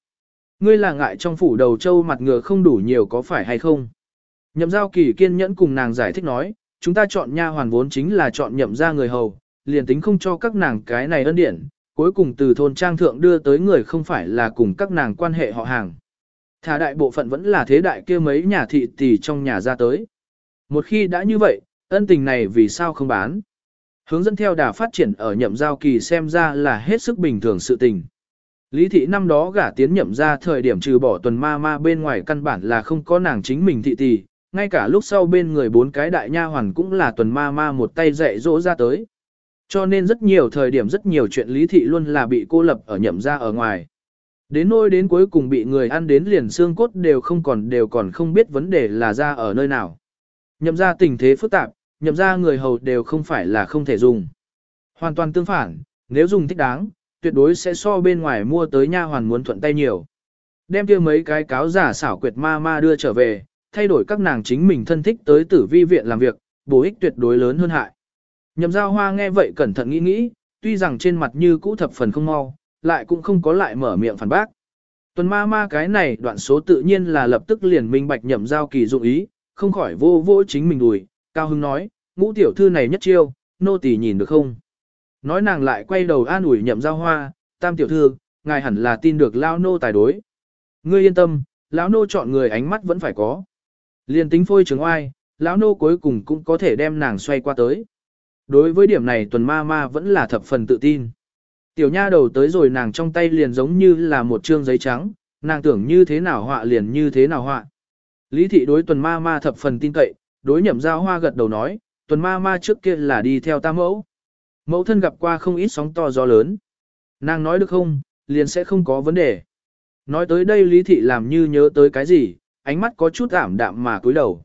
Ngươi là ngại trong phủ đầu châu mặt ngựa không đủ nhiều có phải hay không? Nhậm giao kỳ kiên nhẫn cùng nàng giải thích nói, chúng ta chọn nha hoàn vốn chính là chọn nhậm ra người hầu, liền tính không cho các nàng cái này ân điển, cuối cùng từ thôn trang thượng đưa tới người không phải là cùng các nàng quan hệ họ hàng. Thả đại bộ phận vẫn là thế đại kia mấy nhà thị tỷ trong nhà ra tới. Một khi đã như vậy, ân tình này vì sao không bán? Hướng dẫn theo đà phát triển ở nhậm giao kỳ xem ra là hết sức bình thường sự tình. Lý thị năm đó gả tiến nhậm ra thời điểm trừ bỏ tuần ma ma bên ngoài căn bản là không có nàng chính mình thị tỷ, ngay cả lúc sau bên người bốn cái đại nha hoàn cũng là tuần ma ma một tay dạy dỗ ra tới. Cho nên rất nhiều thời điểm rất nhiều chuyện lý thị luôn là bị cô lập ở nhậm ra ở ngoài. Đến nôi đến cuối cùng bị người ăn đến liền xương cốt đều không còn đều còn không biết vấn đề là ra ở nơi nào. Nhậm ra tình thế phức tạp, nhậm ra người hầu đều không phải là không thể dùng. Hoàn toàn tương phản, nếu dùng thích đáng, tuyệt đối sẽ so bên ngoài mua tới nha hoàn muốn thuận tay nhiều. Đem kia mấy cái cáo giả xảo quyệt ma ma đưa trở về, thay đổi các nàng chính mình thân thích tới tử vi viện làm việc, bổ ích tuyệt đối lớn hơn hại. Nhậm giao hoa nghe vậy cẩn thận nghĩ nghĩ, tuy rằng trên mặt như cũ thập phần không mau, lại cũng không có lại mở miệng phản bác. Tuần ma ma cái này đoạn số tự nhiên là lập tức liền minh bạch nhậm giao kỳ dụng ý, không khỏi vô vô chính mình đùi, cao hưng nói, ngũ tiểu thư này nhất chiêu, nô tỳ nhìn được không? Nói nàng lại quay đầu an ủi nhậm giao hoa, tam tiểu thư, ngài hẳn là tin được lao nô tài đối. Ngươi yên tâm, lão nô chọn người ánh mắt vẫn phải có. Liên tính phôi trường oai, lão nô cuối cùng cũng có thể đem nàng xoay qua tới. Đối với điểm này tuần ma ma vẫn là thập phần tự tin. Tiểu nha đầu tới rồi nàng trong tay liền giống như là một trương giấy trắng, nàng tưởng như thế nào họa liền như thế nào họa. Lý thị đối tuần ma ma thập phần tin cậy, đối nhậm giao hoa gật đầu nói, tuần ma ma trước kia là đi theo ta mẫu. Mẫu thân gặp qua không ít sóng to gió lớn. Nàng nói được không, liền sẽ không có vấn đề. Nói tới đây lý thị làm như nhớ tới cái gì, ánh mắt có chút ảm đạm mà cúi đầu.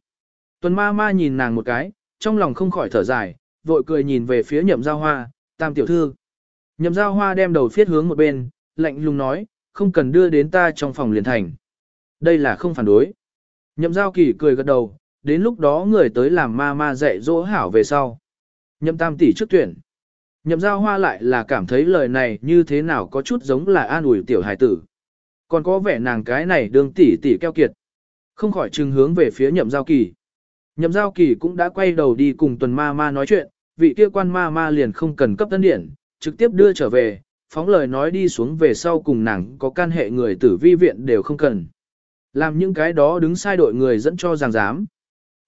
Tuần ma ma nhìn nàng một cái, trong lòng không khỏi thở dài, vội cười nhìn về phía nhậm giao hoa, tam tiểu thư. Nhậm giao hoa đem đầu phiết hướng một bên, lạnh lùng nói, không cần đưa đến ta trong phòng liền thành. Đây là không phản đối. Nhậm giao kỳ cười gật đầu, đến lúc đó người tới làm ma ma dạy dỗ hảo về sau. Nhậm tam tỷ trước tuyển. Nhậm giao hoa lại là cảm thấy lời này như thế nào có chút giống là an ủi tiểu hài tử. Còn có vẻ nàng cái này đương tỷ tỷ keo kiệt. Không khỏi trừng hướng về phía nhậm giao kỳ. Nhậm giao kỳ cũng đã quay đầu đi cùng tuần ma ma nói chuyện, vị kia quan ma ma liền không cần cấp tân điển, trực tiếp đưa trở về, phóng lời nói đi xuống về sau cùng nàng có can hệ người tử vi viện đều không cần. Làm những cái đó đứng sai đội người dẫn cho giảng dám.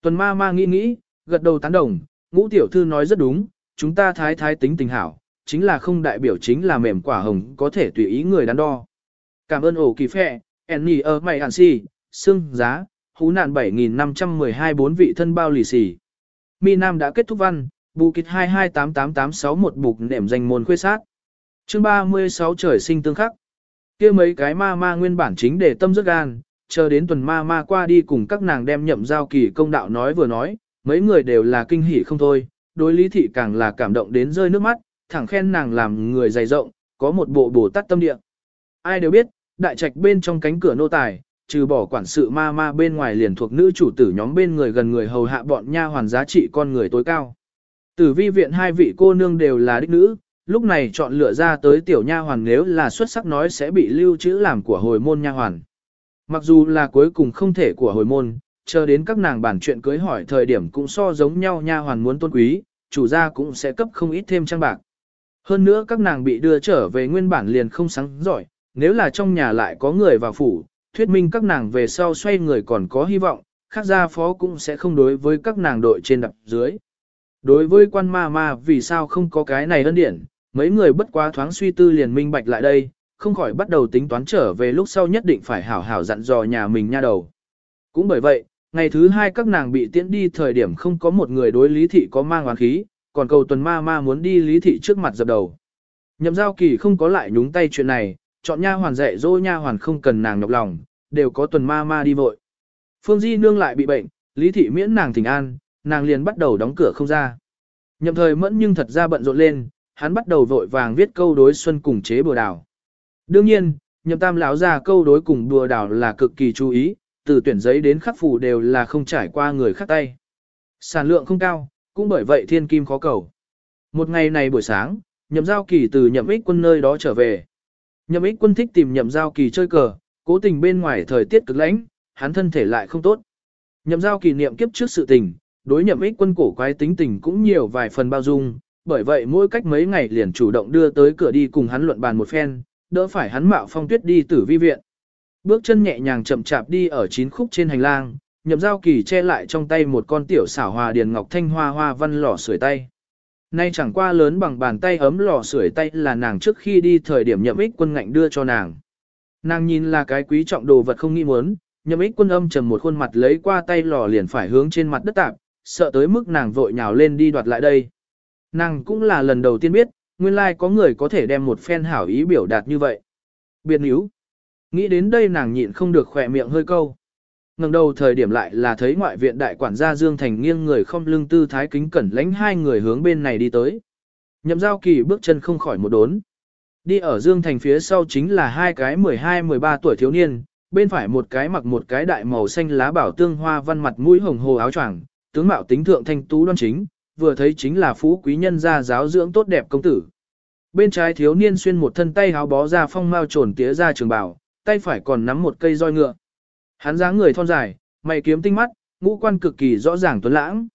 Tuần ma ma nghĩ nghĩ, gật đầu tán đồng, ngũ tiểu thư nói rất đúng, chúng ta thái thái tính tình hảo, chính là không đại biểu chính là mềm quả hồng có thể tùy ý người đắn đo. Cảm ơn ổ kỳ phẹ, Annie ở mày hàn si, xương, giá, hú nạn 7.512 bốn vị thân bao lì xì. Mi Nam đã kết thúc văn, bù kịch 2288861 bục nệm danh môn khuê sát. chương 36 trời sinh tương khắc. kia mấy cái ma ma nguyên bản chính để tâm rất gan, chờ đến tuần ma ma qua đi cùng các nàng đem nhậm giao kỳ công đạo nói vừa nói, mấy người đều là kinh hỉ không thôi, đối lý thị càng là cảm động đến rơi nước mắt, thẳng khen nàng làm người dày rộng, có một bộ bổ tát tâm địa. Ai đều biết, đại trạch bên trong cánh cửa nô tài, trừ bỏ quản sự ma ma bên ngoài liền thuộc nữ chủ tử nhóm bên người gần người hầu hạ bọn nha hoàn giá trị con người tối cao. Tử vi viện hai vị cô nương đều là đích nữ, lúc này chọn lựa ra tới tiểu nha hoàn nếu là xuất sắc nói sẽ bị lưu trữ làm của hồi môn nha hoàn. Mặc dù là cuối cùng không thể của hồi môn, chờ đến các nàng bản chuyện cưới hỏi thời điểm cũng so giống nhau nha hoàn muốn tôn quý, chủ gia cũng sẽ cấp không ít thêm trang bạc. Hơn nữa các nàng bị đưa trở về nguyên bản liền không sáng giỏi, nếu là trong nhà lại có người vào phủ, thuyết minh các nàng về sau xoay người còn có hy vọng, khác gia phó cũng sẽ không đối với các nàng đội trên đập dưới. Đối với quan ma ma vì sao không có cái này ân điển, mấy người bất quá thoáng suy tư liền minh bạch lại đây, không khỏi bắt đầu tính toán trở về lúc sau nhất định phải hảo hảo dặn dò nhà mình nha đầu. Cũng bởi vậy, ngày thứ hai các nàng bị tiễn đi thời điểm không có một người đối lý thị có mang oán khí, còn cầu tuần ma ma muốn đi lý thị trước mặt dập đầu. Nhậm giao kỳ không có lại nhúng tay chuyện này, chọn nha hoàn dạy dỗ nha hoàn không cần nàng nhọc lòng, đều có tuần ma ma đi vội. Phương Di nương lại bị bệnh, lý thị miễn nàng thỉnh an, nàng liền bắt đầu đóng cửa không ra. Nhậm thời mẫn nhưng thật ra bận rộn lên, hắn bắt đầu vội vàng viết câu đối xuân cùng chế bừa đảo. Đương nhiên, nhậm tam lão ra câu đối cùng đùa đảo là cực kỳ chú ý, từ tuyển giấy đến khắc phủ đều là không trải qua người khác tay. Sản lượng không cao, cũng bởi vậy thiên kim khó cầu. Một ngày này buổi sáng, nhậm giao kỳ từ nhậm ích quân nơi đó trở về. Nhậm ích quân thích tìm nhậm giao kỳ chơi cờ, cố tình bên ngoài thời tiết cực lãnh, hắn thân thể lại không tốt. Nhậm giao kỳ niệm kiếp trước sự tình, đối nhậm ích quân cổ quái tính tình cũng nhiều vài phần bao dung, bởi vậy mỗi cách mấy ngày liền chủ động đưa tới cửa đi cùng hắn luận bàn một phen, đỡ phải hắn mạo phong tuyết đi tử vi viện. Bước chân nhẹ nhàng chậm chạp đi ở chín khúc trên hành lang, nhậm giao kỳ che lại trong tay một con tiểu xảo hòa điền ngọc thanh hoa hoa văn lò sưởi tay. Nay chẳng qua lớn bằng bàn tay ấm lò sưởi tay là nàng trước khi đi thời điểm nhậm ích quân ngạnh đưa cho nàng. Nàng nhìn là cái quý trọng đồ vật không nghĩ muốn, nhậm ích quân âm trầm một khuôn mặt lấy qua tay lò liền phải hướng trên mặt đất tạp, sợ tới mức nàng vội nhào lên đi đoạt lại đây. Nàng cũng là lần đầu tiên biết, nguyên lai like có người có thể đem một phen hảo ý biểu đạt như vậy. Biệt níu. Nghĩ đến đây nàng nhịn không được khỏe miệng hơi câu. ngẩng đầu thời điểm lại là thấy ngoại viện đại quản gia Dương Thành nghiêng người không lưng tư thái kính cẩn lánh hai người hướng bên này đi tới. Nhậm giao kỳ bước chân không khỏi một đốn. Đi ở Dương Thành phía sau chính là hai cái 12-13 tuổi thiếu niên, bên phải một cái mặc một cái đại màu xanh lá bảo tương hoa văn mặt mũi hồng hồ áo choàng, tướng mạo tính thượng thanh tú đoan chính, vừa thấy chính là phú quý nhân gia giáo dưỡng tốt đẹp công tử. Bên trái thiếu niên xuyên một thân tay háo bó ra phong mao trồn tía ra trường bảo, tay phải còn nắm một cây roi ngựa. Hắn dáng người thon dài, mày kiếm tinh mắt, ngũ quan cực kỳ rõ ràng tuấn lãng.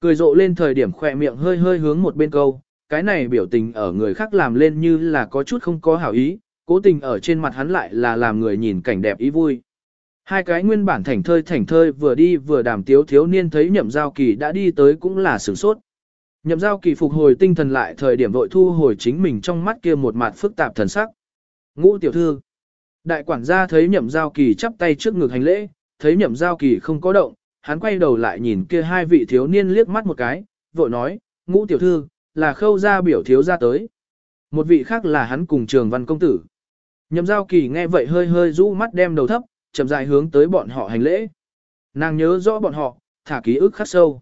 Cười rộ lên thời điểm khỏe miệng hơi hơi hướng một bên câu, cái này biểu tình ở người khác làm lên như là có chút không có hảo ý, cố tình ở trên mặt hắn lại là làm người nhìn cảnh đẹp ý vui. Hai cái nguyên bản thành thơi thành thơi vừa đi vừa đàm tiếu thiếu niên thấy nhậm giao kỳ đã đi tới cũng là sửng sốt. Nhậm giao kỳ phục hồi tinh thần lại thời điểm vội thu hồi chính mình trong mắt kia một mặt phức tạp thần sắc. Ngũ tiểu thư. Đại quản gia thấy nhậm giao kỳ chắp tay trước ngực hành lễ, thấy nhậm giao kỳ không có động, hắn quay đầu lại nhìn kia hai vị thiếu niên liếc mắt một cái, vội nói, ngũ tiểu thư, là khâu gia biểu thiếu gia tới. Một vị khác là hắn cùng trường văn công tử. Nhậm giao kỳ nghe vậy hơi hơi rũ mắt đem đầu thấp, chậm rãi hướng tới bọn họ hành lễ. Nàng nhớ rõ bọn họ, thả ký ức khắc sâu.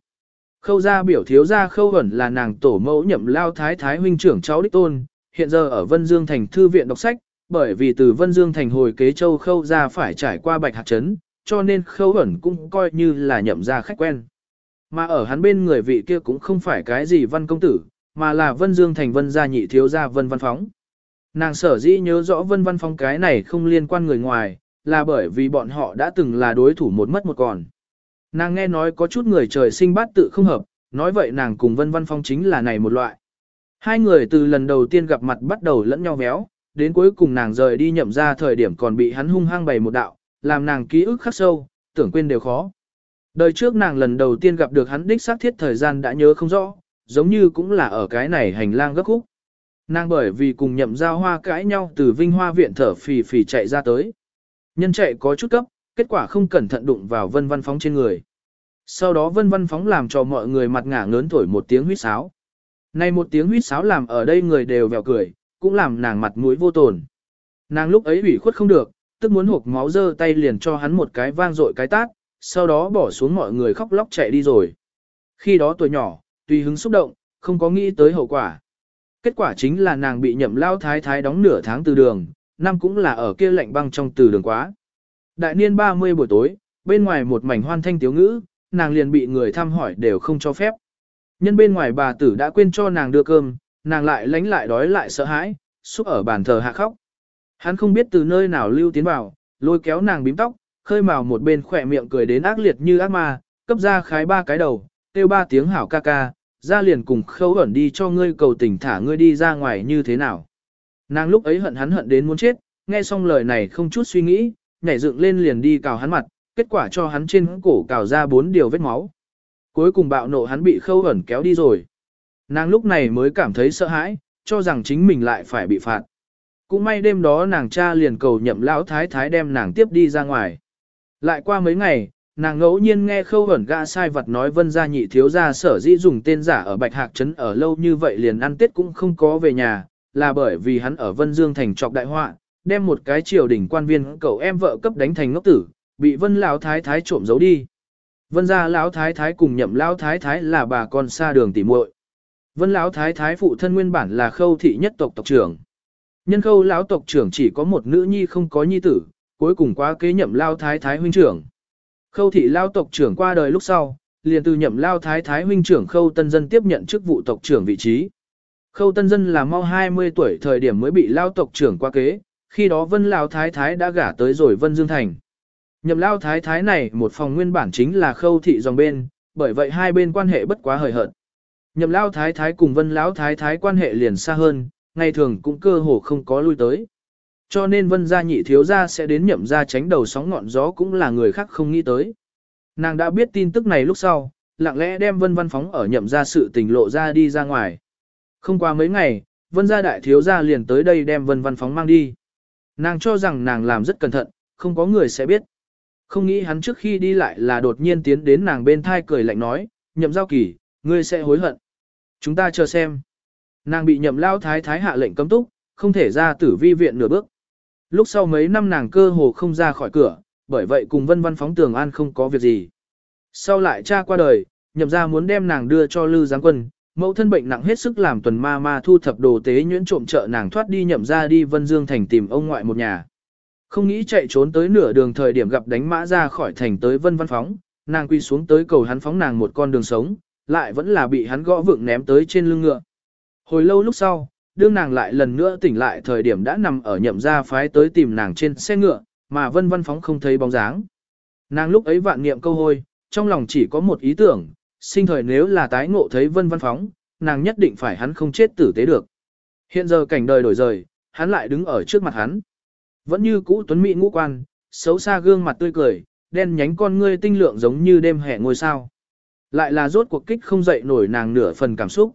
Khâu gia biểu thiếu gia khâu ẩn là nàng tổ mẫu nhậm lao thái thái huynh trưởng cháu đích tôn, hiện giờ ở Vân Dương thành thư viện đọc sách, bởi vì từ Vân Dương thành hồi kế châu khâu gia phải trải qua bạch hạt chấn, cho nên khâu ẩn cũng coi như là nhậm gia khách quen. Mà ở hắn bên người vị kia cũng không phải cái gì văn công tử, mà là Vân Dương thành Vân gia nhị thiếu gia Vân Văn Phóng. Nàng sở dĩ nhớ rõ Vân Văn Phóng cái này không liên quan người ngoài, là bởi vì bọn họ đã từng là đối thủ một mất một còn. Nàng nghe nói có chút người trời sinh bát tự không hợp, nói vậy nàng cùng Vân Văn Phong chính là này một loại. Hai người từ lần đầu tiên gặp mặt bắt đầu lẫn nhau méo, đến cuối cùng nàng rời đi nhậm ra thời điểm còn bị hắn hung hăng bày một đạo, làm nàng ký ức khắc sâu, tưởng quên đều khó. Đời trước nàng lần đầu tiên gặp được hắn đích xác thiết thời gian đã nhớ không rõ, giống như cũng là ở cái này hành lang gấp khúc. Nàng bởi vì cùng nhậm giao hoa cãi nhau từ vinh hoa viện thở phì phì chạy ra tới. Nhân chạy có chút cấp, kết quả không cẩn thận đụng vào vân văn phóng trên người. Sau đó vân văn phóng làm cho mọi người mặt ngả ngớn thổi một tiếng huýt sáo. Này một tiếng huýt sáo làm ở đây người đều vèo cười, cũng làm nàng mặt mũi vô tồn. Nàng lúc ấy ủy khuất không được, tức muốn hộp máu dơ tay liền cho hắn một cái vang dội cái tát, sau đó bỏ xuống mọi người khóc lóc chạy đi rồi. Khi đó tuổi nhỏ, tùy hứng xúc động, không có nghĩ tới hậu quả. Kết quả chính là nàng bị nhậm lao thái thái đóng nửa tháng từ đường, năm cũng là ở kia lạnh băng trong từ đường quá. Đại niên 30 buổi tối, bên ngoài một mảnh hoan thanh tiếu ngữ, nàng liền bị người thăm hỏi đều không cho phép. Nhân bên ngoài bà tử đã quên cho nàng đưa cơm, nàng lại lánh lại đói lại sợ hãi, xúc ở bàn thờ hạ khóc. Hắn không biết từ nơi nào lưu tiến vào, lôi kéo nàng bím tóc, khơi màu một bên khỏe miệng cười đến ác liệt như ác ma, cấp ra khái ba cái đầu, tiêu ba tiếng hảo ca ca, ra liền cùng khâu ẩn đi cho ngươi cầu tình thả ngươi đi ra ngoài như thế nào. Nàng lúc ấy hận hắn hận đến muốn chết, nghe xong lời này không chút suy nghĩ, nhảy dựng lên liền đi cào hắn mặt, kết quả cho hắn trên cổ cào ra bốn điều vết máu. Cuối cùng bạo nộ hắn bị khâu ẩn kéo đi rồi. Nàng lúc này mới cảm thấy sợ hãi, cho rằng chính mình lại phải bị phạt. Cũng may đêm đó nàng cha liền cầu nhậm lão thái thái đem nàng tiếp đi ra ngoài. Lại qua mấy ngày, nàng ngẫu nhiên nghe khâu ẩn gã sai vật nói vân gia nhị thiếu gia sở dĩ dùng tên giả ở Bạch Hạc Trấn ở lâu như vậy liền ăn tết cũng không có về nhà, là bởi vì hắn ở Vân Dương thành trọc đại họa, đem một cái triều đình quan viên cậu em vợ cấp đánh thành ngốc tử, bị vân lão thái thái trộm giấu đi. Vân gia lão thái thái cùng nhậm lão thái thái là bà con xa đường tỉ muội. Vân lão thái thái phụ thân nguyên bản là khâu thị nhất tộc tộc trưởng. Nhân khâu lão tộc trưởng chỉ có một nữ nhi không có nhi tử, cuối cùng qua kế nhậm Lão thái thái huynh trưởng. Khâu thị Lão tộc trưởng qua đời lúc sau, liền từ nhậm Lão thái thái huynh trưởng khâu tân dân tiếp nhận chức vụ tộc trưởng vị trí. Khâu tân dân là mau 20 tuổi thời điểm mới bị lao tộc trưởng qua kế, khi đó vân lao thái thái đã gả tới rồi vân dương thành. Nhậm lao thái thái này một phòng nguyên bản chính là khâu thị dòng bên, bởi vậy hai bên quan hệ bất quá hời hợt. Nhậm lao thái thái cùng vân lão thái thái quan hệ liền xa hơn, ngày thường cũng cơ hồ không có lui tới. Cho nên vân gia nhị thiếu gia sẽ đến nhậm gia tránh đầu sóng ngọn gió cũng là người khác không nghĩ tới. Nàng đã biết tin tức này lúc sau, lặng lẽ đem vân văn phóng ở nhậm gia sự tình lộ ra đi ra ngoài. Không qua mấy ngày, vân gia đại thiếu gia liền tới đây đem vân văn phóng mang đi. Nàng cho rằng nàng làm rất cẩn thận, không có người sẽ biết. Không nghĩ hắn trước khi đi lại là đột nhiên tiến đến nàng bên thai cười lạnh nói, nhậm giao kỳ, ngươi sẽ hối hận. Chúng ta chờ xem. Nàng bị nhậm lao thái thái hạ lệnh cấm túc, không thể ra tử vi viện nửa bước. Lúc sau mấy năm nàng cơ hồ không ra khỏi cửa, bởi vậy cùng vân văn phóng tường an không có việc gì. Sau lại cha qua đời, nhậm ra muốn đem nàng đưa cho Lư Giáng Quân, mẫu thân bệnh nặng hết sức làm tuần ma ma thu thập đồ tế nhuyễn trộm trợ nàng thoát đi nhậm ra đi Vân Dương thành tìm ông ngoại một nhà. Không nghĩ chạy trốn tới nửa đường thời điểm gặp đánh mã ra khỏi thành tới Vân Văn Phóng, nàng quy xuống tới cầu hắn phóng nàng một con đường sống, lại vẫn là bị hắn gõ vượng ném tới trên lưng ngựa. Hồi lâu lúc sau, đương nàng lại lần nữa tỉnh lại thời điểm đã nằm ở nhậm gia phái tới tìm nàng trên xe ngựa, mà vân văn phóng không thấy bóng dáng. Nàng lúc ấy vạn niệm câu hôi, trong lòng chỉ có một ý tưởng, sinh thời nếu là tái ngộ thấy vân văn phóng, nàng nhất định phải hắn không chết tử tế được. Hiện giờ cảnh đời đổi rời, hắn lại đứng ở trước mặt hắn. Vẫn như cũ tuấn mỹ ngũ quan, xấu xa gương mặt tươi cười, đen nhánh con ngươi tinh lượng giống như đêm hè ngôi sao. Lại là rốt cuộc kích không dậy nổi nàng nửa phần cảm xúc.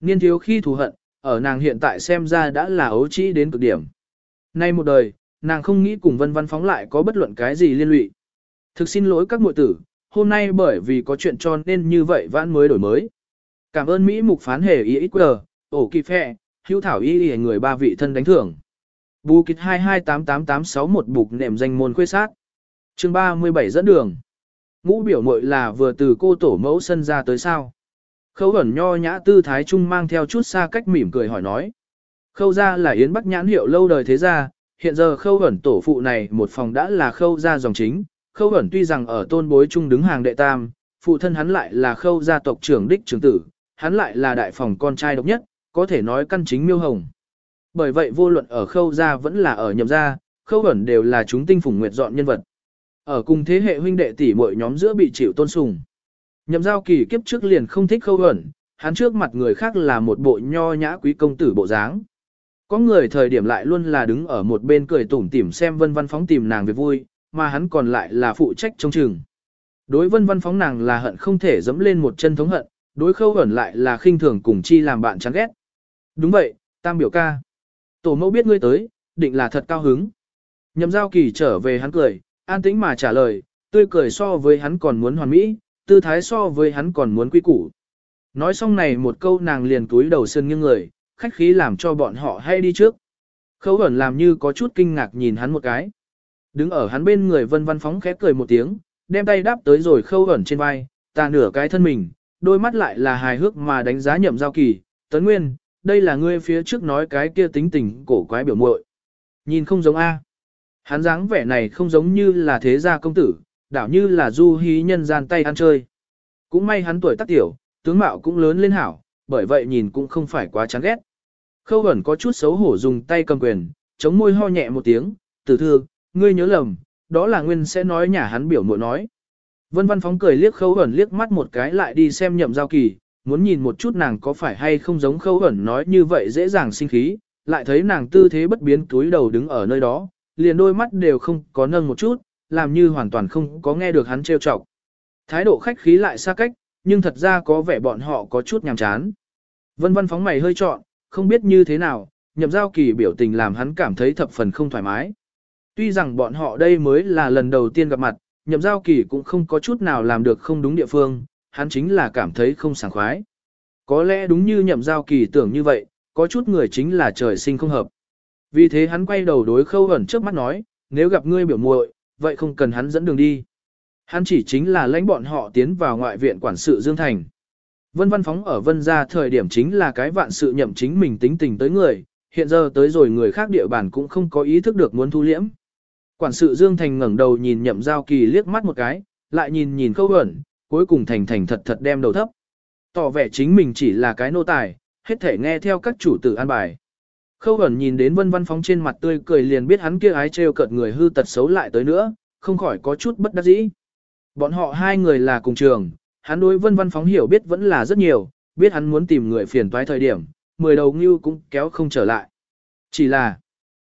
Niên thiếu khi thù hận, ở nàng hiện tại xem ra đã là ấu trĩ đến cực điểm. Nay một đời, nàng không nghĩ cùng vân văn phóng lại có bất luận cái gì liên lụy. Thực xin lỗi các muội tử, hôm nay bởi vì có chuyện cho nên như vậy vãn mới đổi mới. Cảm ơn Mỹ mục phán hề ý ít quờ, ổ kỳ phẹ, hữu thảo y y người ba vị thân đánh thưởng. Bù kịch 2288861 bục nệm danh môn khuê sát. chương 37 dẫn đường. Ngũ biểu mội là vừa từ cô tổ mẫu sân ra tới sao. Khâu ẩn nho nhã tư thái trung mang theo chút xa cách mỉm cười hỏi nói. Khâu ra là yến bắc nhãn hiệu lâu đời thế gia, hiện giờ khâu ẩn tổ phụ này một phòng đã là khâu ra dòng chính. Khâu ẩn tuy rằng ở tôn bối trung đứng hàng đệ tam, phụ thân hắn lại là khâu gia tộc trưởng đích trưởng tử, hắn lại là đại phòng con trai độc nhất, có thể nói căn chính miêu hồng. Bởi vậy vô luận ở khâu gia vẫn là ở nhậm gia, khâu ẩn đều là chúng tinh phùng nguyệt dọn nhân vật. Ở cùng thế hệ huynh đệ tỷ muội nhóm giữa bị chịu tôn sùng. Nhậm giao kỳ kiếp trước liền không thích khâu ẩn, hắn trước mặt người khác là một bộ nho nhã quý công tử bộ dáng. Có người thời điểm lại luôn là đứng ở một bên cười tủm tỉm xem vân văn phóng tìm nàng về vui, mà hắn còn lại là phụ trách trông chừng. Đối vân văn phóng nàng là hận không thể dẫm lên một chân thống hận, đối khâu ẩn lại là khinh thường cùng chi làm bạn chán ghét. Đúng vậy, tam biểu ca. Tổ mẫu biết ngươi tới, định là thật cao hứng. Nhậm giao kỳ trở về hắn cười, an tĩnh mà trả lời, tươi cười so với hắn còn muốn hoàn mỹ, tư thái so với hắn còn muốn quy củ. Nói xong này một câu nàng liền túi đầu sơn nghiêng người, khách khí làm cho bọn họ hay đi trước. Khâu ẩn làm như có chút kinh ngạc nhìn hắn một cái. Đứng ở hắn bên người vân văn phóng khẽ cười một tiếng, đem tay đáp tới rồi khâu ẩn trên vai, ta nửa cái thân mình, đôi mắt lại là hài hước mà đánh giá nhậm giao kỳ, tấn nguyên, đây là ngươi phía trước nói cái kia tính tình cổ quái biểu muội Nhìn không giống A. Hắn dáng vẻ này không giống như là thế gia công tử, đảo như là du hí nhân gian tay ăn chơi. Cũng may hắn tuổi tác tiểu, tướng mạo cũng lớn lên hảo, bởi vậy nhìn cũng không phải quá chán ghét. Khâu ẩn có chút xấu hổ dùng tay cầm quyền, chống môi ho nhẹ một tiếng, tử thư, ngươi nhớ lầm, đó là nguyên sẽ nói nhà hắn biểu muội nói. Vân văn phóng cười liếc khâu ẩn liếc mắt một cái lại đi xem nhậm giao kỳ, muốn nhìn một chút nàng có phải hay không giống khâu ẩn nói như vậy dễ dàng sinh khí, lại thấy nàng tư thế bất biến túi đầu đứng ở nơi đó, liền đôi mắt đều không có nâng một chút, làm như hoàn toàn không có nghe được hắn trêu chọc. Thái độ khách khí lại xa cách, nhưng thật ra có vẻ bọn họ có chút nhàm chán. Vân văn phóng mày hơi trọn, không biết như thế nào, nhậm giao kỳ biểu tình làm hắn cảm thấy thập phần không thoải mái. Tuy rằng bọn họ đây mới là lần đầu tiên gặp mặt, nhậm giao kỳ cũng không có chút nào làm được không đúng địa phương, hắn chính là cảm thấy không sảng khoái. Có lẽ đúng như nhậm giao kỳ tưởng như vậy, có chút người chính là trời sinh không hợp. Vì thế hắn quay đầu đối khâu ẩn trước mắt nói, nếu gặp ngươi biểu muội, vậy không cần hắn dẫn đường đi. Hắn chỉ chính là lãnh bọn họ tiến vào ngoại viện quản sự Dương Thành. Vân Văn Phóng ở Vân gia thời điểm chính là cái vạn sự nhậm chính mình tính tình tới người, hiện giờ tới rồi người khác địa bàn cũng không có ý thức được muốn thu liễm. Quản sự Dương Thành ngẩng đầu nhìn nhậm giao kỳ liếc mắt một cái, lại nhìn nhìn khâu ẩn, cuối cùng thành thành thật thật đem đầu thấp. Tỏ vẻ chính mình chỉ là cái nô tài, hết thể nghe theo các chủ tử an bài. Khâu ẩn nhìn đến vân văn phóng trên mặt tươi cười liền biết hắn kia ái trêu cợt người hư tật xấu lại tới nữa, không khỏi có chút bất đắc dĩ. Bọn họ hai người là cùng trường, hắn đối vân văn phóng hiểu biết vẫn là rất nhiều, biết hắn muốn tìm người phiền toái thời điểm, mười đầu ngưu cũng kéo không trở lại. Chỉ là,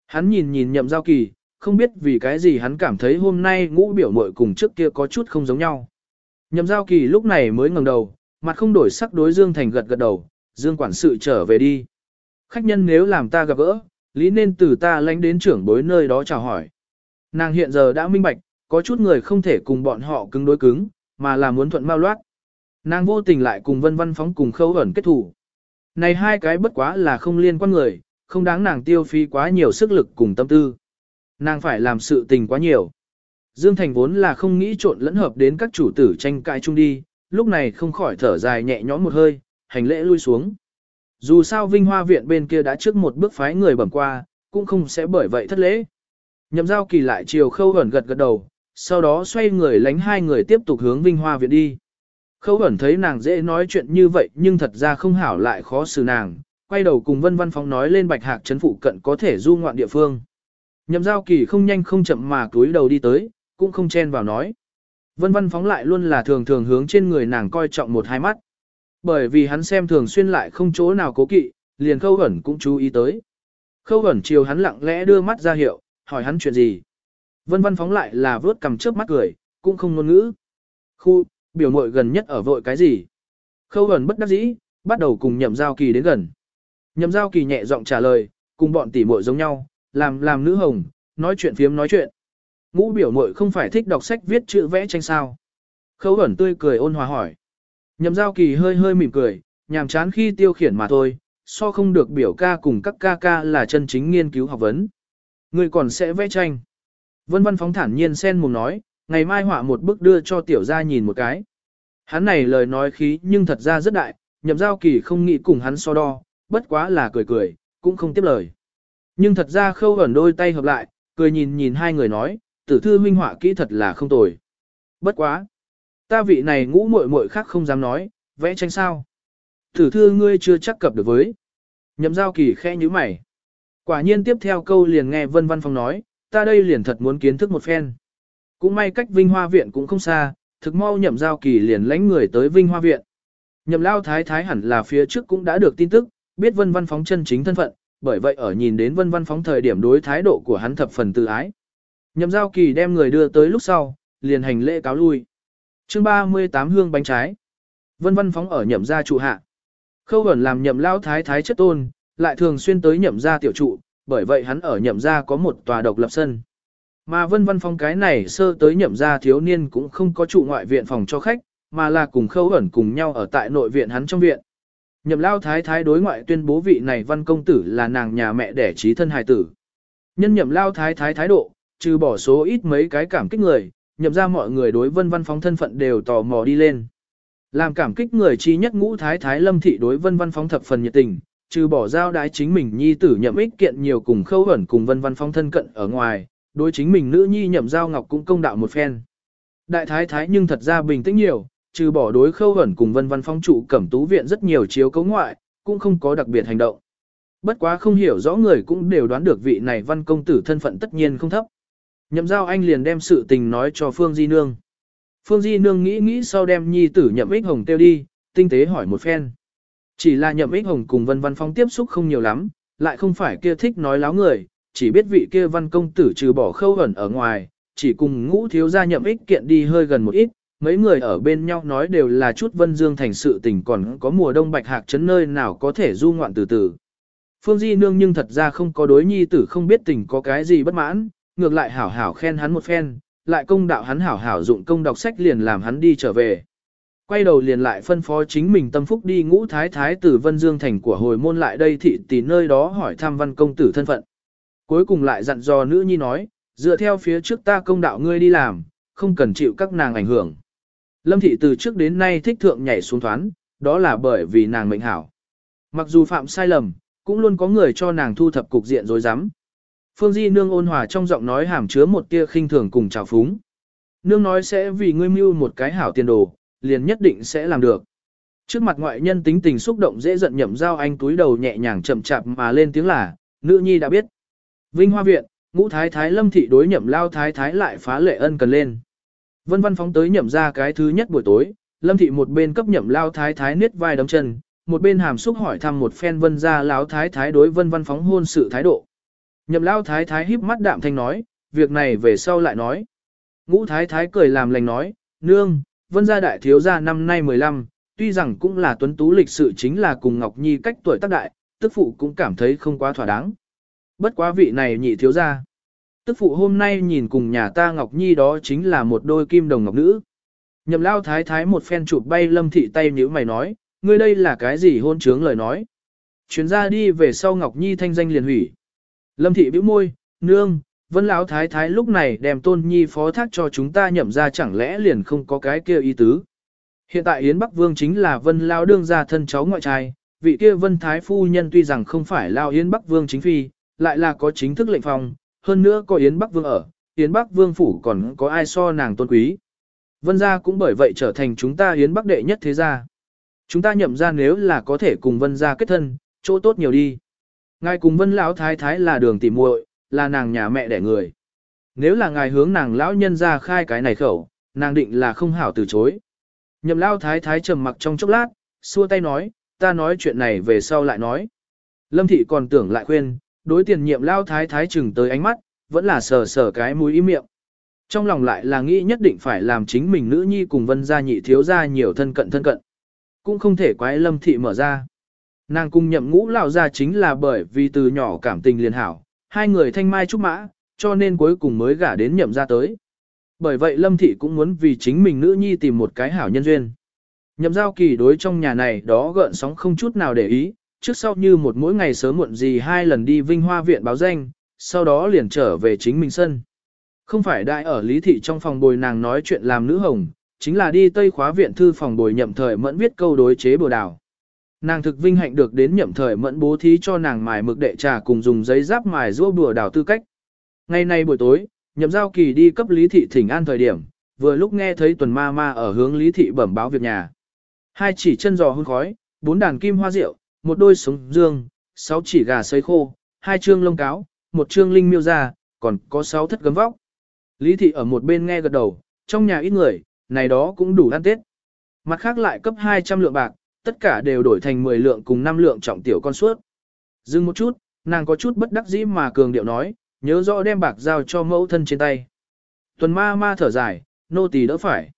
hắn nhìn nhìn nhậm giao kỳ, không biết vì cái gì hắn cảm thấy hôm nay ngũ biểu mội cùng trước kia có chút không giống nhau. Nhậm giao kỳ lúc này mới ngẩng đầu, mặt không đổi sắc đối Dương Thành gật gật đầu, Dương quản sự trở về đi. Khách nhân nếu làm ta gặp gỡ, lý nên từ ta lánh đến trưởng bối nơi đó chào hỏi. Nàng hiện giờ đã minh bạch, có chút người không thể cùng bọn họ cứng đối cứng, mà là muốn thuận mau loát. Nàng vô tình lại cùng vân văn phóng cùng khâu ẩn kết thủ. Này hai cái bất quá là không liên quan người, không đáng nàng tiêu phí quá nhiều sức lực cùng tâm tư. Nàng phải làm sự tình quá nhiều. Dương Thành vốn là không nghĩ trộn lẫn hợp đến các chủ tử tranh cãi chung đi, lúc này không khỏi thở dài nhẹ nhõm một hơi, hành lễ lui xuống. Dù sao Vinh Hoa Viện bên kia đã trước một bước phái người bẩm qua, cũng không sẽ bởi vậy thất lễ. Nhậm giao kỳ lại chiều khâu ẩn gật gật đầu, sau đó xoay người lánh hai người tiếp tục hướng Vinh Hoa Viện đi. Khâu ẩn thấy nàng dễ nói chuyện như vậy nhưng thật ra không hảo lại khó xử nàng, quay đầu cùng Vân Văn Phong nói lên bạch hạc chấn phụ cận có thể du ngoạn địa phương. Nhậm giao kỳ không nhanh không chậm mà túi đầu đi tới, cũng không chen vào nói. Vân Văn Phóng lại luôn là thường thường hướng trên người nàng coi trọng một hai mắt. Bởi vì hắn xem thường xuyên lại không chỗ nào cố kỵ, liền khâu ẩn cũng chú ý tới. Khâu ẩn chiều hắn lặng lẽ đưa mắt ra hiệu, hỏi hắn chuyện gì. Vân văn phóng lại là vớt cầm trước mắt cười, cũng không ngôn ngữ. Khu, biểu mội gần nhất ở vội cái gì? Khâu ẩn bất đắc dĩ, bắt đầu cùng nhậm giao kỳ đến gần. Nhậm giao kỳ nhẹ giọng trả lời, cùng bọn tỷ muội giống nhau, làm làm nữ hồng, nói chuyện phiếm nói chuyện. Ngũ biểu muội không phải thích đọc sách viết chữ vẽ tranh sao. Khấu ẩn tươi cười ôn hòa hỏi. Nhậm giao kỳ hơi hơi mỉm cười, nhàm chán khi tiêu khiển mà thôi, so không được biểu ca cùng các ca ca là chân chính nghiên cứu học vấn. Người còn sẽ vẽ tranh. Vân văn phóng thản nhiên sen mồm nói, ngày mai họa một bức đưa cho tiểu gia nhìn một cái. Hắn này lời nói khí nhưng thật ra rất đại, nhậm giao kỳ không nghĩ cùng hắn so đo, bất quá là cười cười, cũng không tiếp lời. Nhưng thật ra khâu ẩn đôi tay hợp lại, cười nhìn nhìn hai người nói, tử thư minh họa kỹ thật là không tồi. Bất quá. Ta vị này ngũ muội muội khác không dám nói, vẽ tranh sao. Tử thư ngươi chưa chắc cập được với. Nhậm giao kỳ khẽ như mày. Quả nhiên tiếp theo câu liền nghe Vân Văn Phong nói, ta đây liền thật muốn kiến thức một phen. Cũng may cách Vinh Hoa Viện cũng không xa, thực mau nhậm giao kỳ liền lãnh người tới Vinh Hoa Viện. Nhậm lao thái thái hẳn là phía trước cũng đã được tin tức, biết vân văn phóng chân chính thân phận, bởi vậy ở nhìn đến vân văn phóng thời điểm đối thái độ của hắn thập phần tự ái. Nhậm giao kỳ đem người đưa tới lúc sau, liền hành lễ cáo lui. chương 38 hương bánh trái. Vân văn phóng ở nhậm gia trụ hạ. Khâu ẩn làm nhậm lao thái thái chất tôn, lại thường xuyên tới nhậm gia tiểu trụ, bởi vậy hắn ở nhậm gia có một tòa độc lập sân. Mà vân văn phong cái này sơ tới nhậm gia thiếu niên cũng không có trụ ngoại viện phòng cho khách, mà là cùng khâu ẩn cùng nhau ở tại nội viện hắn trong viện. Nhậm lao thái thái đối ngoại tuyên bố vị này văn công tử là nàng nhà mẹ đẻ trí thân hài tử. Nhân nhậm lao thái thái thái độ, trừ bỏ số ít mấy cái cảm kích người, nhậm ra mọi người đối vân văn phóng thân phận đều tò mò đi lên. Làm cảm kích người chi nhất ngũ thái thái lâm thị đối vân văn phóng thập phần nhiệt tình, trừ bỏ giao đái chính mình nhi tử nhậm ích kiện nhiều cùng khâu ẩn cùng vân văn phóng thân cận ở ngoài, đối chính mình nữ nhi nhậm giao ngọc cũng công đạo một phen. Đại thái thái nhưng thật ra bình tĩnh nhiều, trừ bỏ đối khâu hẩn cùng vân văn phong trụ cẩm tú viện rất nhiều chiếu cấu ngoại, cũng không có đặc biệt hành động. Bất quá không hiểu rõ người cũng đều đoán được vị này văn công tử thân phận tất nhiên không thấp. Nhậm giao anh liền đem sự tình nói cho Phương Di Nương. Phương Di Nương nghĩ nghĩ sau đem nhi tử nhậm ích hồng tiêu đi, tinh tế hỏi một phen. Chỉ là nhậm ích hồng cùng vân văn phong tiếp xúc không nhiều lắm, lại không phải kia thích nói láo người, chỉ biết vị kia văn công tử trừ bỏ khâu ẩn ở ngoài, chỉ cùng ngũ thiếu gia nhậm ích kiện đi hơi gần một ít, mấy người ở bên nhau nói đều là chút vân dương thành sự tình còn có mùa đông bạch hạc chấn nơi nào có thể du ngoạn từ từ. Phương Di Nương nhưng thật ra không có đối nhi tử không biết tình có cái gì bất mãn, ngược lại hảo hảo khen hắn một phen, lại công đạo hắn hảo hảo dụng công đọc sách liền làm hắn đi trở về. Quay đầu liền lại phân phó chính mình tâm phúc đi ngũ thái thái tử Vân Dương Thành của hồi môn lại đây thị tỷ nơi đó hỏi thăm văn công tử thân phận. Cuối cùng lại dặn dò nữ nhi nói, dựa theo phía trước ta công đạo ngươi đi làm, không cần chịu các nàng ảnh hưởng. Lâm thị từ trước đến nay thích thượng nhảy xuống thoán, đó là bởi vì nàng mệnh hảo. Mặc dù phạm sai lầm, cũng luôn có người cho nàng thu thập cục diện rối rắm. Phương Di nương ôn hòa trong giọng nói hàm chứa một tia khinh thường cùng trào phúng. Nương nói sẽ vì ngươi mưu một cái hảo tiền đồ, liền nhất định sẽ làm được. Trước mặt ngoại nhân tính tình xúc động dễ giận nhậm giao anh túi đầu nhẹ nhàng chậm chạp mà lên tiếng là, nữ nhi đã biết. Vinh Hoa Viện, ngũ thái thái lâm thị đối nhậm lao thái thái lại phá lệ ân cần lên. Vân văn phóng tới nhậm ra cái thứ nhất buổi tối, lâm thị một bên cấp nhậm lao thái thái niết vai đấm chân, một bên hàm xúc hỏi thăm một phen vân ra lão thái thái đối vân văn phóng hôn sự thái độ. Nhậm lao thái thái híp mắt đạm thanh nói, việc này về sau lại nói. Ngũ thái thái cười làm lành nói, nương, vân gia đại thiếu gia năm nay 15, tuy rằng cũng là tuấn tú lịch sự chính là cùng Ngọc Nhi cách tuổi tác đại, tức phụ cũng cảm thấy không quá thỏa đáng. Bất quá vị này nhị thiếu gia. Tức phụ hôm nay nhìn cùng nhà ta Ngọc Nhi đó chính là một đôi kim đồng ngọc nữ. Nhậm lao thái thái một phen chụp bay lâm thị tay nhữ mày nói, ngươi đây là cái gì hôn trướng lời nói. Chuyến ra đi về sau Ngọc Nhi thanh danh liền hủy. Lâm thị bĩu môi, nương, vân lão thái thái lúc này đem tôn nhi phó thác cho chúng ta nhậm ra chẳng lẽ liền không có cái kia ý tứ. Hiện tại Yến Bắc Vương chính là vân lão đương gia thân cháu ngoại trai, vị kia vân thái phu nhân tuy rằng không phải lao Yến Bắc Vương chính phi, lại là có chính thức lệnh phòng, hơn nữa có Yến Bắc Vương ở, Yến Bắc Vương phủ còn có ai so nàng tôn quý. Vân gia cũng bởi vậy trở thành chúng ta Yến Bắc đệ nhất thế gia. Chúng ta nhậm ra nếu là có thể cùng Vân gia kết thân, chỗ tốt nhiều đi. Ngài cùng Vân lão thái thái là đường tỉ muội, là nàng nhà mẹ đẻ người. Nếu là ngài hướng nàng lão nhân ra khai cái này khẩu, nàng định là không hảo từ chối. Nhậm lão thái thái trầm mặc trong chốc lát, xua tay nói, ta nói chuyện này về sau lại nói. Lâm thị còn tưởng lại khuyên, đối tiền nhiệm lao thái thái chừng tới ánh mắt, vẫn là sờ sờ cái mũi im miệng. Trong lòng lại là nghĩ nhất định phải làm chính mình nữ nhi cùng vân gia nhị thiếu gia nhiều thân cận thân cận. Cũng không thể quái lâm thị mở ra. Nàng cùng nhậm ngũ lao ra chính là bởi vì từ nhỏ cảm tình liền hảo, hai người thanh mai trúc mã, cho nên cuối cùng mới gả đến nhậm ra tới. Bởi vậy lâm thị cũng muốn vì chính mình nữ nhi tìm một cái hảo nhân duyên. Nhậm giao kỳ đối trong nhà này đó gợn sóng không chút nào để ý, trước sau như một mỗi ngày sớm muộn gì hai lần đi Vinh Hoa viện báo danh, sau đó liền trở về chính mình sân. Không phải đại ở lý thị trong phòng bồi nàng nói chuyện làm nữ hồng, chính là đi Tây khóa viện thư phòng bồi nhậm thời mẫn viết câu đối chế bồ đào. Nàng thực vinh hạnh được đến nhậm thời mẫn bố thí cho nàng mài mực đệ trà cùng dùng giấy giáp mài rũa bùa đào tư cách. Ngày nay buổi tối, nhậm giao kỳ đi cấp lý thị thỉnh an thời điểm, vừa lúc nghe thấy tuần ma ma ở hướng lý thị bẩm báo việc nhà. Hai chỉ chân giò hôn khói, bốn đàn kim hoa rượu, một đôi sống dương, sáu chỉ gà sấy khô, hai trương lông cáo, một trương linh miêu ra, còn có sáu thất gấm vóc. Lý thị ở một bên nghe gật đầu, trong nhà ít người, này đó cũng đủ ăn Tết. Mặt khác lại cấp 200 lượng bạc, tất cả đều đổi thành 10 lượng cùng 5 lượng trọng tiểu con suốt. Dừng một chút, nàng có chút bất đắc dĩ mà cường điệu nói, nhớ rõ đem bạc giao cho mẫu thân trên tay. Tuần ma ma thở dài, nô tỳ đỡ phải.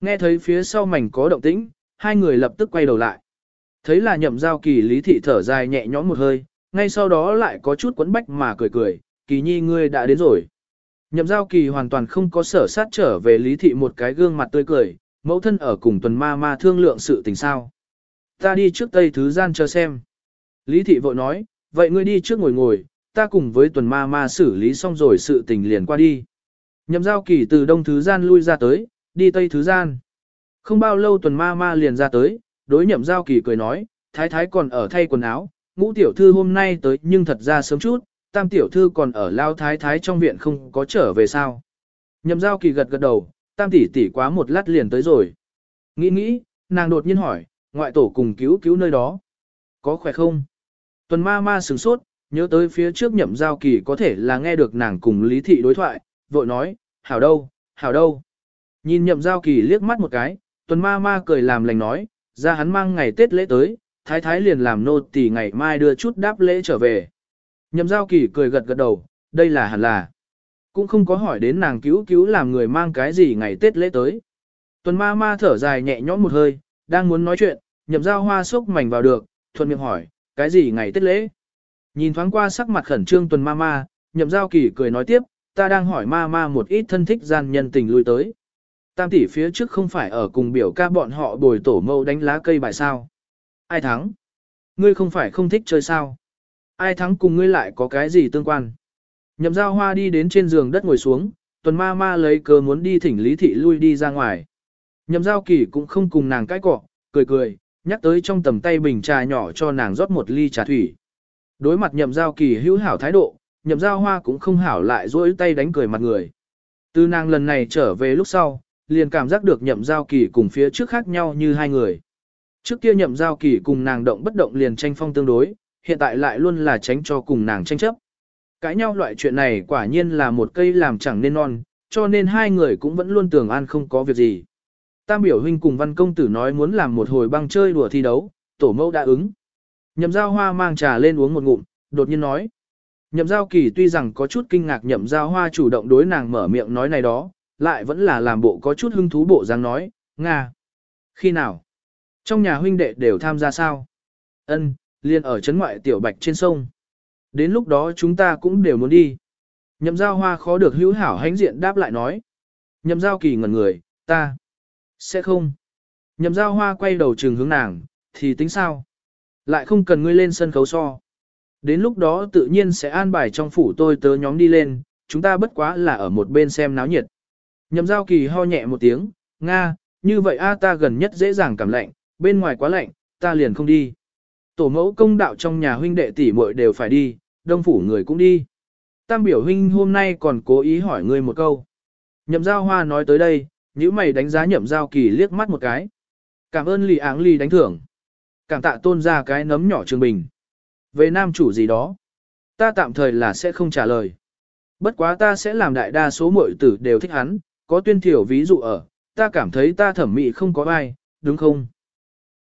Nghe thấy phía sau mảnh có động tĩnh, hai người lập tức quay đầu lại. Thấy là nhậm giao kỳ lý thị thở dài nhẹ nhõm một hơi, ngay sau đó lại có chút quấn bách mà cười cười, kỳ nhi ngươi đã đến rồi. Nhậm giao kỳ hoàn toàn không có sở sát trở về lý thị một cái gương mặt tươi cười, mẫu thân ở cùng tuần ma ma thương lượng sự tình sao. Ta đi trước tây thứ gian chờ xem. Lý thị vội nói, vậy ngươi đi trước ngồi ngồi, ta cùng với tuần ma ma xử lý xong rồi sự tình liền qua đi. Nhậm giao kỳ từ đông thứ gian lui ra tới, đi tây thứ gian. Không bao lâu tuần ma ma liền ra tới, đối nhậm giao kỳ cười nói, thái thái còn ở thay quần áo, ngũ tiểu thư hôm nay tới nhưng thật ra sớm chút, tam tiểu thư còn ở lao thái thái trong viện không có trở về sao. Nhậm giao kỳ gật gật đầu, tam tỷ tỷ quá một lát liền tới rồi. Nghĩ nghĩ, nàng đột nhiên hỏi, ngoại tổ cùng cứu cứu nơi đó. Có khỏe không? Tuần ma ma sửng sốt, nhớ tới phía trước nhậm giao kỳ có thể là nghe được nàng cùng lý thị đối thoại, vội nói, hảo đâu, hảo đâu. Nhìn nhậm giao kỳ liếc mắt một cái, tuần ma ma cười làm lành nói, ra hắn mang ngày Tết lễ tới, thái thái liền làm nô tỳ ngày mai đưa chút đáp lễ trở về. Nhậm giao kỳ cười gật gật đầu, đây là hẳn là. Cũng không có hỏi đến nàng cứu cứu làm người mang cái gì ngày Tết lễ tới. Tuần ma ma thở dài nhẹ nhõm một hơi, đang muốn nói chuyện, nhậm giao hoa sốc mảnh vào được, thuận miệng hỏi, cái gì ngày Tết lễ? Nhìn thoáng qua sắc mặt khẩn trương tuần ma ma, nhậm giao kỳ cười nói tiếp, ta đang hỏi ma ma một ít thân thích gian nhân tình lui tới. Tam tỷ phía trước không phải ở cùng biểu ca bọn họ bồi tổ mâu đánh lá cây bài sao. Ai thắng? Ngươi không phải không thích chơi sao? Ai thắng cùng ngươi lại có cái gì tương quan? Nhậm giao hoa đi đến trên giường đất ngồi xuống, tuần ma ma lấy cớ muốn đi thỉnh lý thị lui đi ra ngoài. Nhậm giao kỳ cũng không cùng nàng cãi cọ, cười cười, nhắc tới trong tầm tay bình trà nhỏ cho nàng rót một ly trà thủy. Đối mặt nhậm giao kỳ hữu hảo thái độ, nhậm giao hoa cũng không hảo lại dối tay đánh cười mặt người. Từ nàng lần này trở về lúc sau, liền cảm giác được nhậm giao kỳ cùng phía trước khác nhau như hai người. Trước kia nhậm giao kỳ cùng nàng động bất động liền tranh phong tương đối, hiện tại lại luôn là tránh cho cùng nàng tranh chấp. Cãi nhau loại chuyện này quả nhiên là một cây làm chẳng nên non, cho nên hai người cũng vẫn luôn tưởng an không có việc gì. Tam biểu huynh cùng văn công tử nói muốn làm một hồi băng chơi đùa thi đấu, tổ mẫu đã ứng. Nhậm giao hoa mang trà lên uống một ngụm, đột nhiên nói. Nhậm giao kỳ tuy rằng có chút kinh ngạc nhậm giao hoa chủ động đối nàng mở miệng nói này đó, lại vẫn là làm bộ có chút hưng thú bộ dáng nói, Nga. Khi nào? Trong nhà huynh đệ đều tham gia sao? Ân, liền ở trấn ngoại tiểu bạch trên sông. Đến lúc đó chúng ta cũng đều muốn đi. Nhậm giao hoa khó được hữu hảo hánh diện đáp lại nói. Nhậm giao kỳ ngẩn người, ta. Sẽ không. Nhậm giao hoa quay đầu trường hướng nàng, thì tính sao? Lại không cần ngươi lên sân khấu so. Đến lúc đó tự nhiên sẽ an bài trong phủ tôi tớ nhóm đi lên, chúng ta bất quá là ở một bên xem náo nhiệt. Nhậm giao kỳ ho nhẹ một tiếng, Nga, như vậy a ta gần nhất dễ dàng cảm lạnh, bên ngoài quá lạnh, ta liền không đi. Tổ mẫu công đạo trong nhà huynh đệ tỷ muội đều phải đi, đông phủ người cũng đi. Tam biểu huynh hôm nay còn cố ý hỏi ngươi một câu. Nhậm giao hoa nói tới đây, nữ mày đánh giá nhậm giao kỳ liếc mắt một cái. Cảm ơn lì áng lì đánh thưởng. Cảm tạ tôn ra cái nấm nhỏ trường bình. Về nam chủ gì đó, ta tạm thời là sẽ không trả lời. Bất quá ta sẽ làm đại đa số mọi tử đều thích hắn, có tuyên thiểu ví dụ ở, ta cảm thấy ta thẩm mỹ không có ai, đúng không?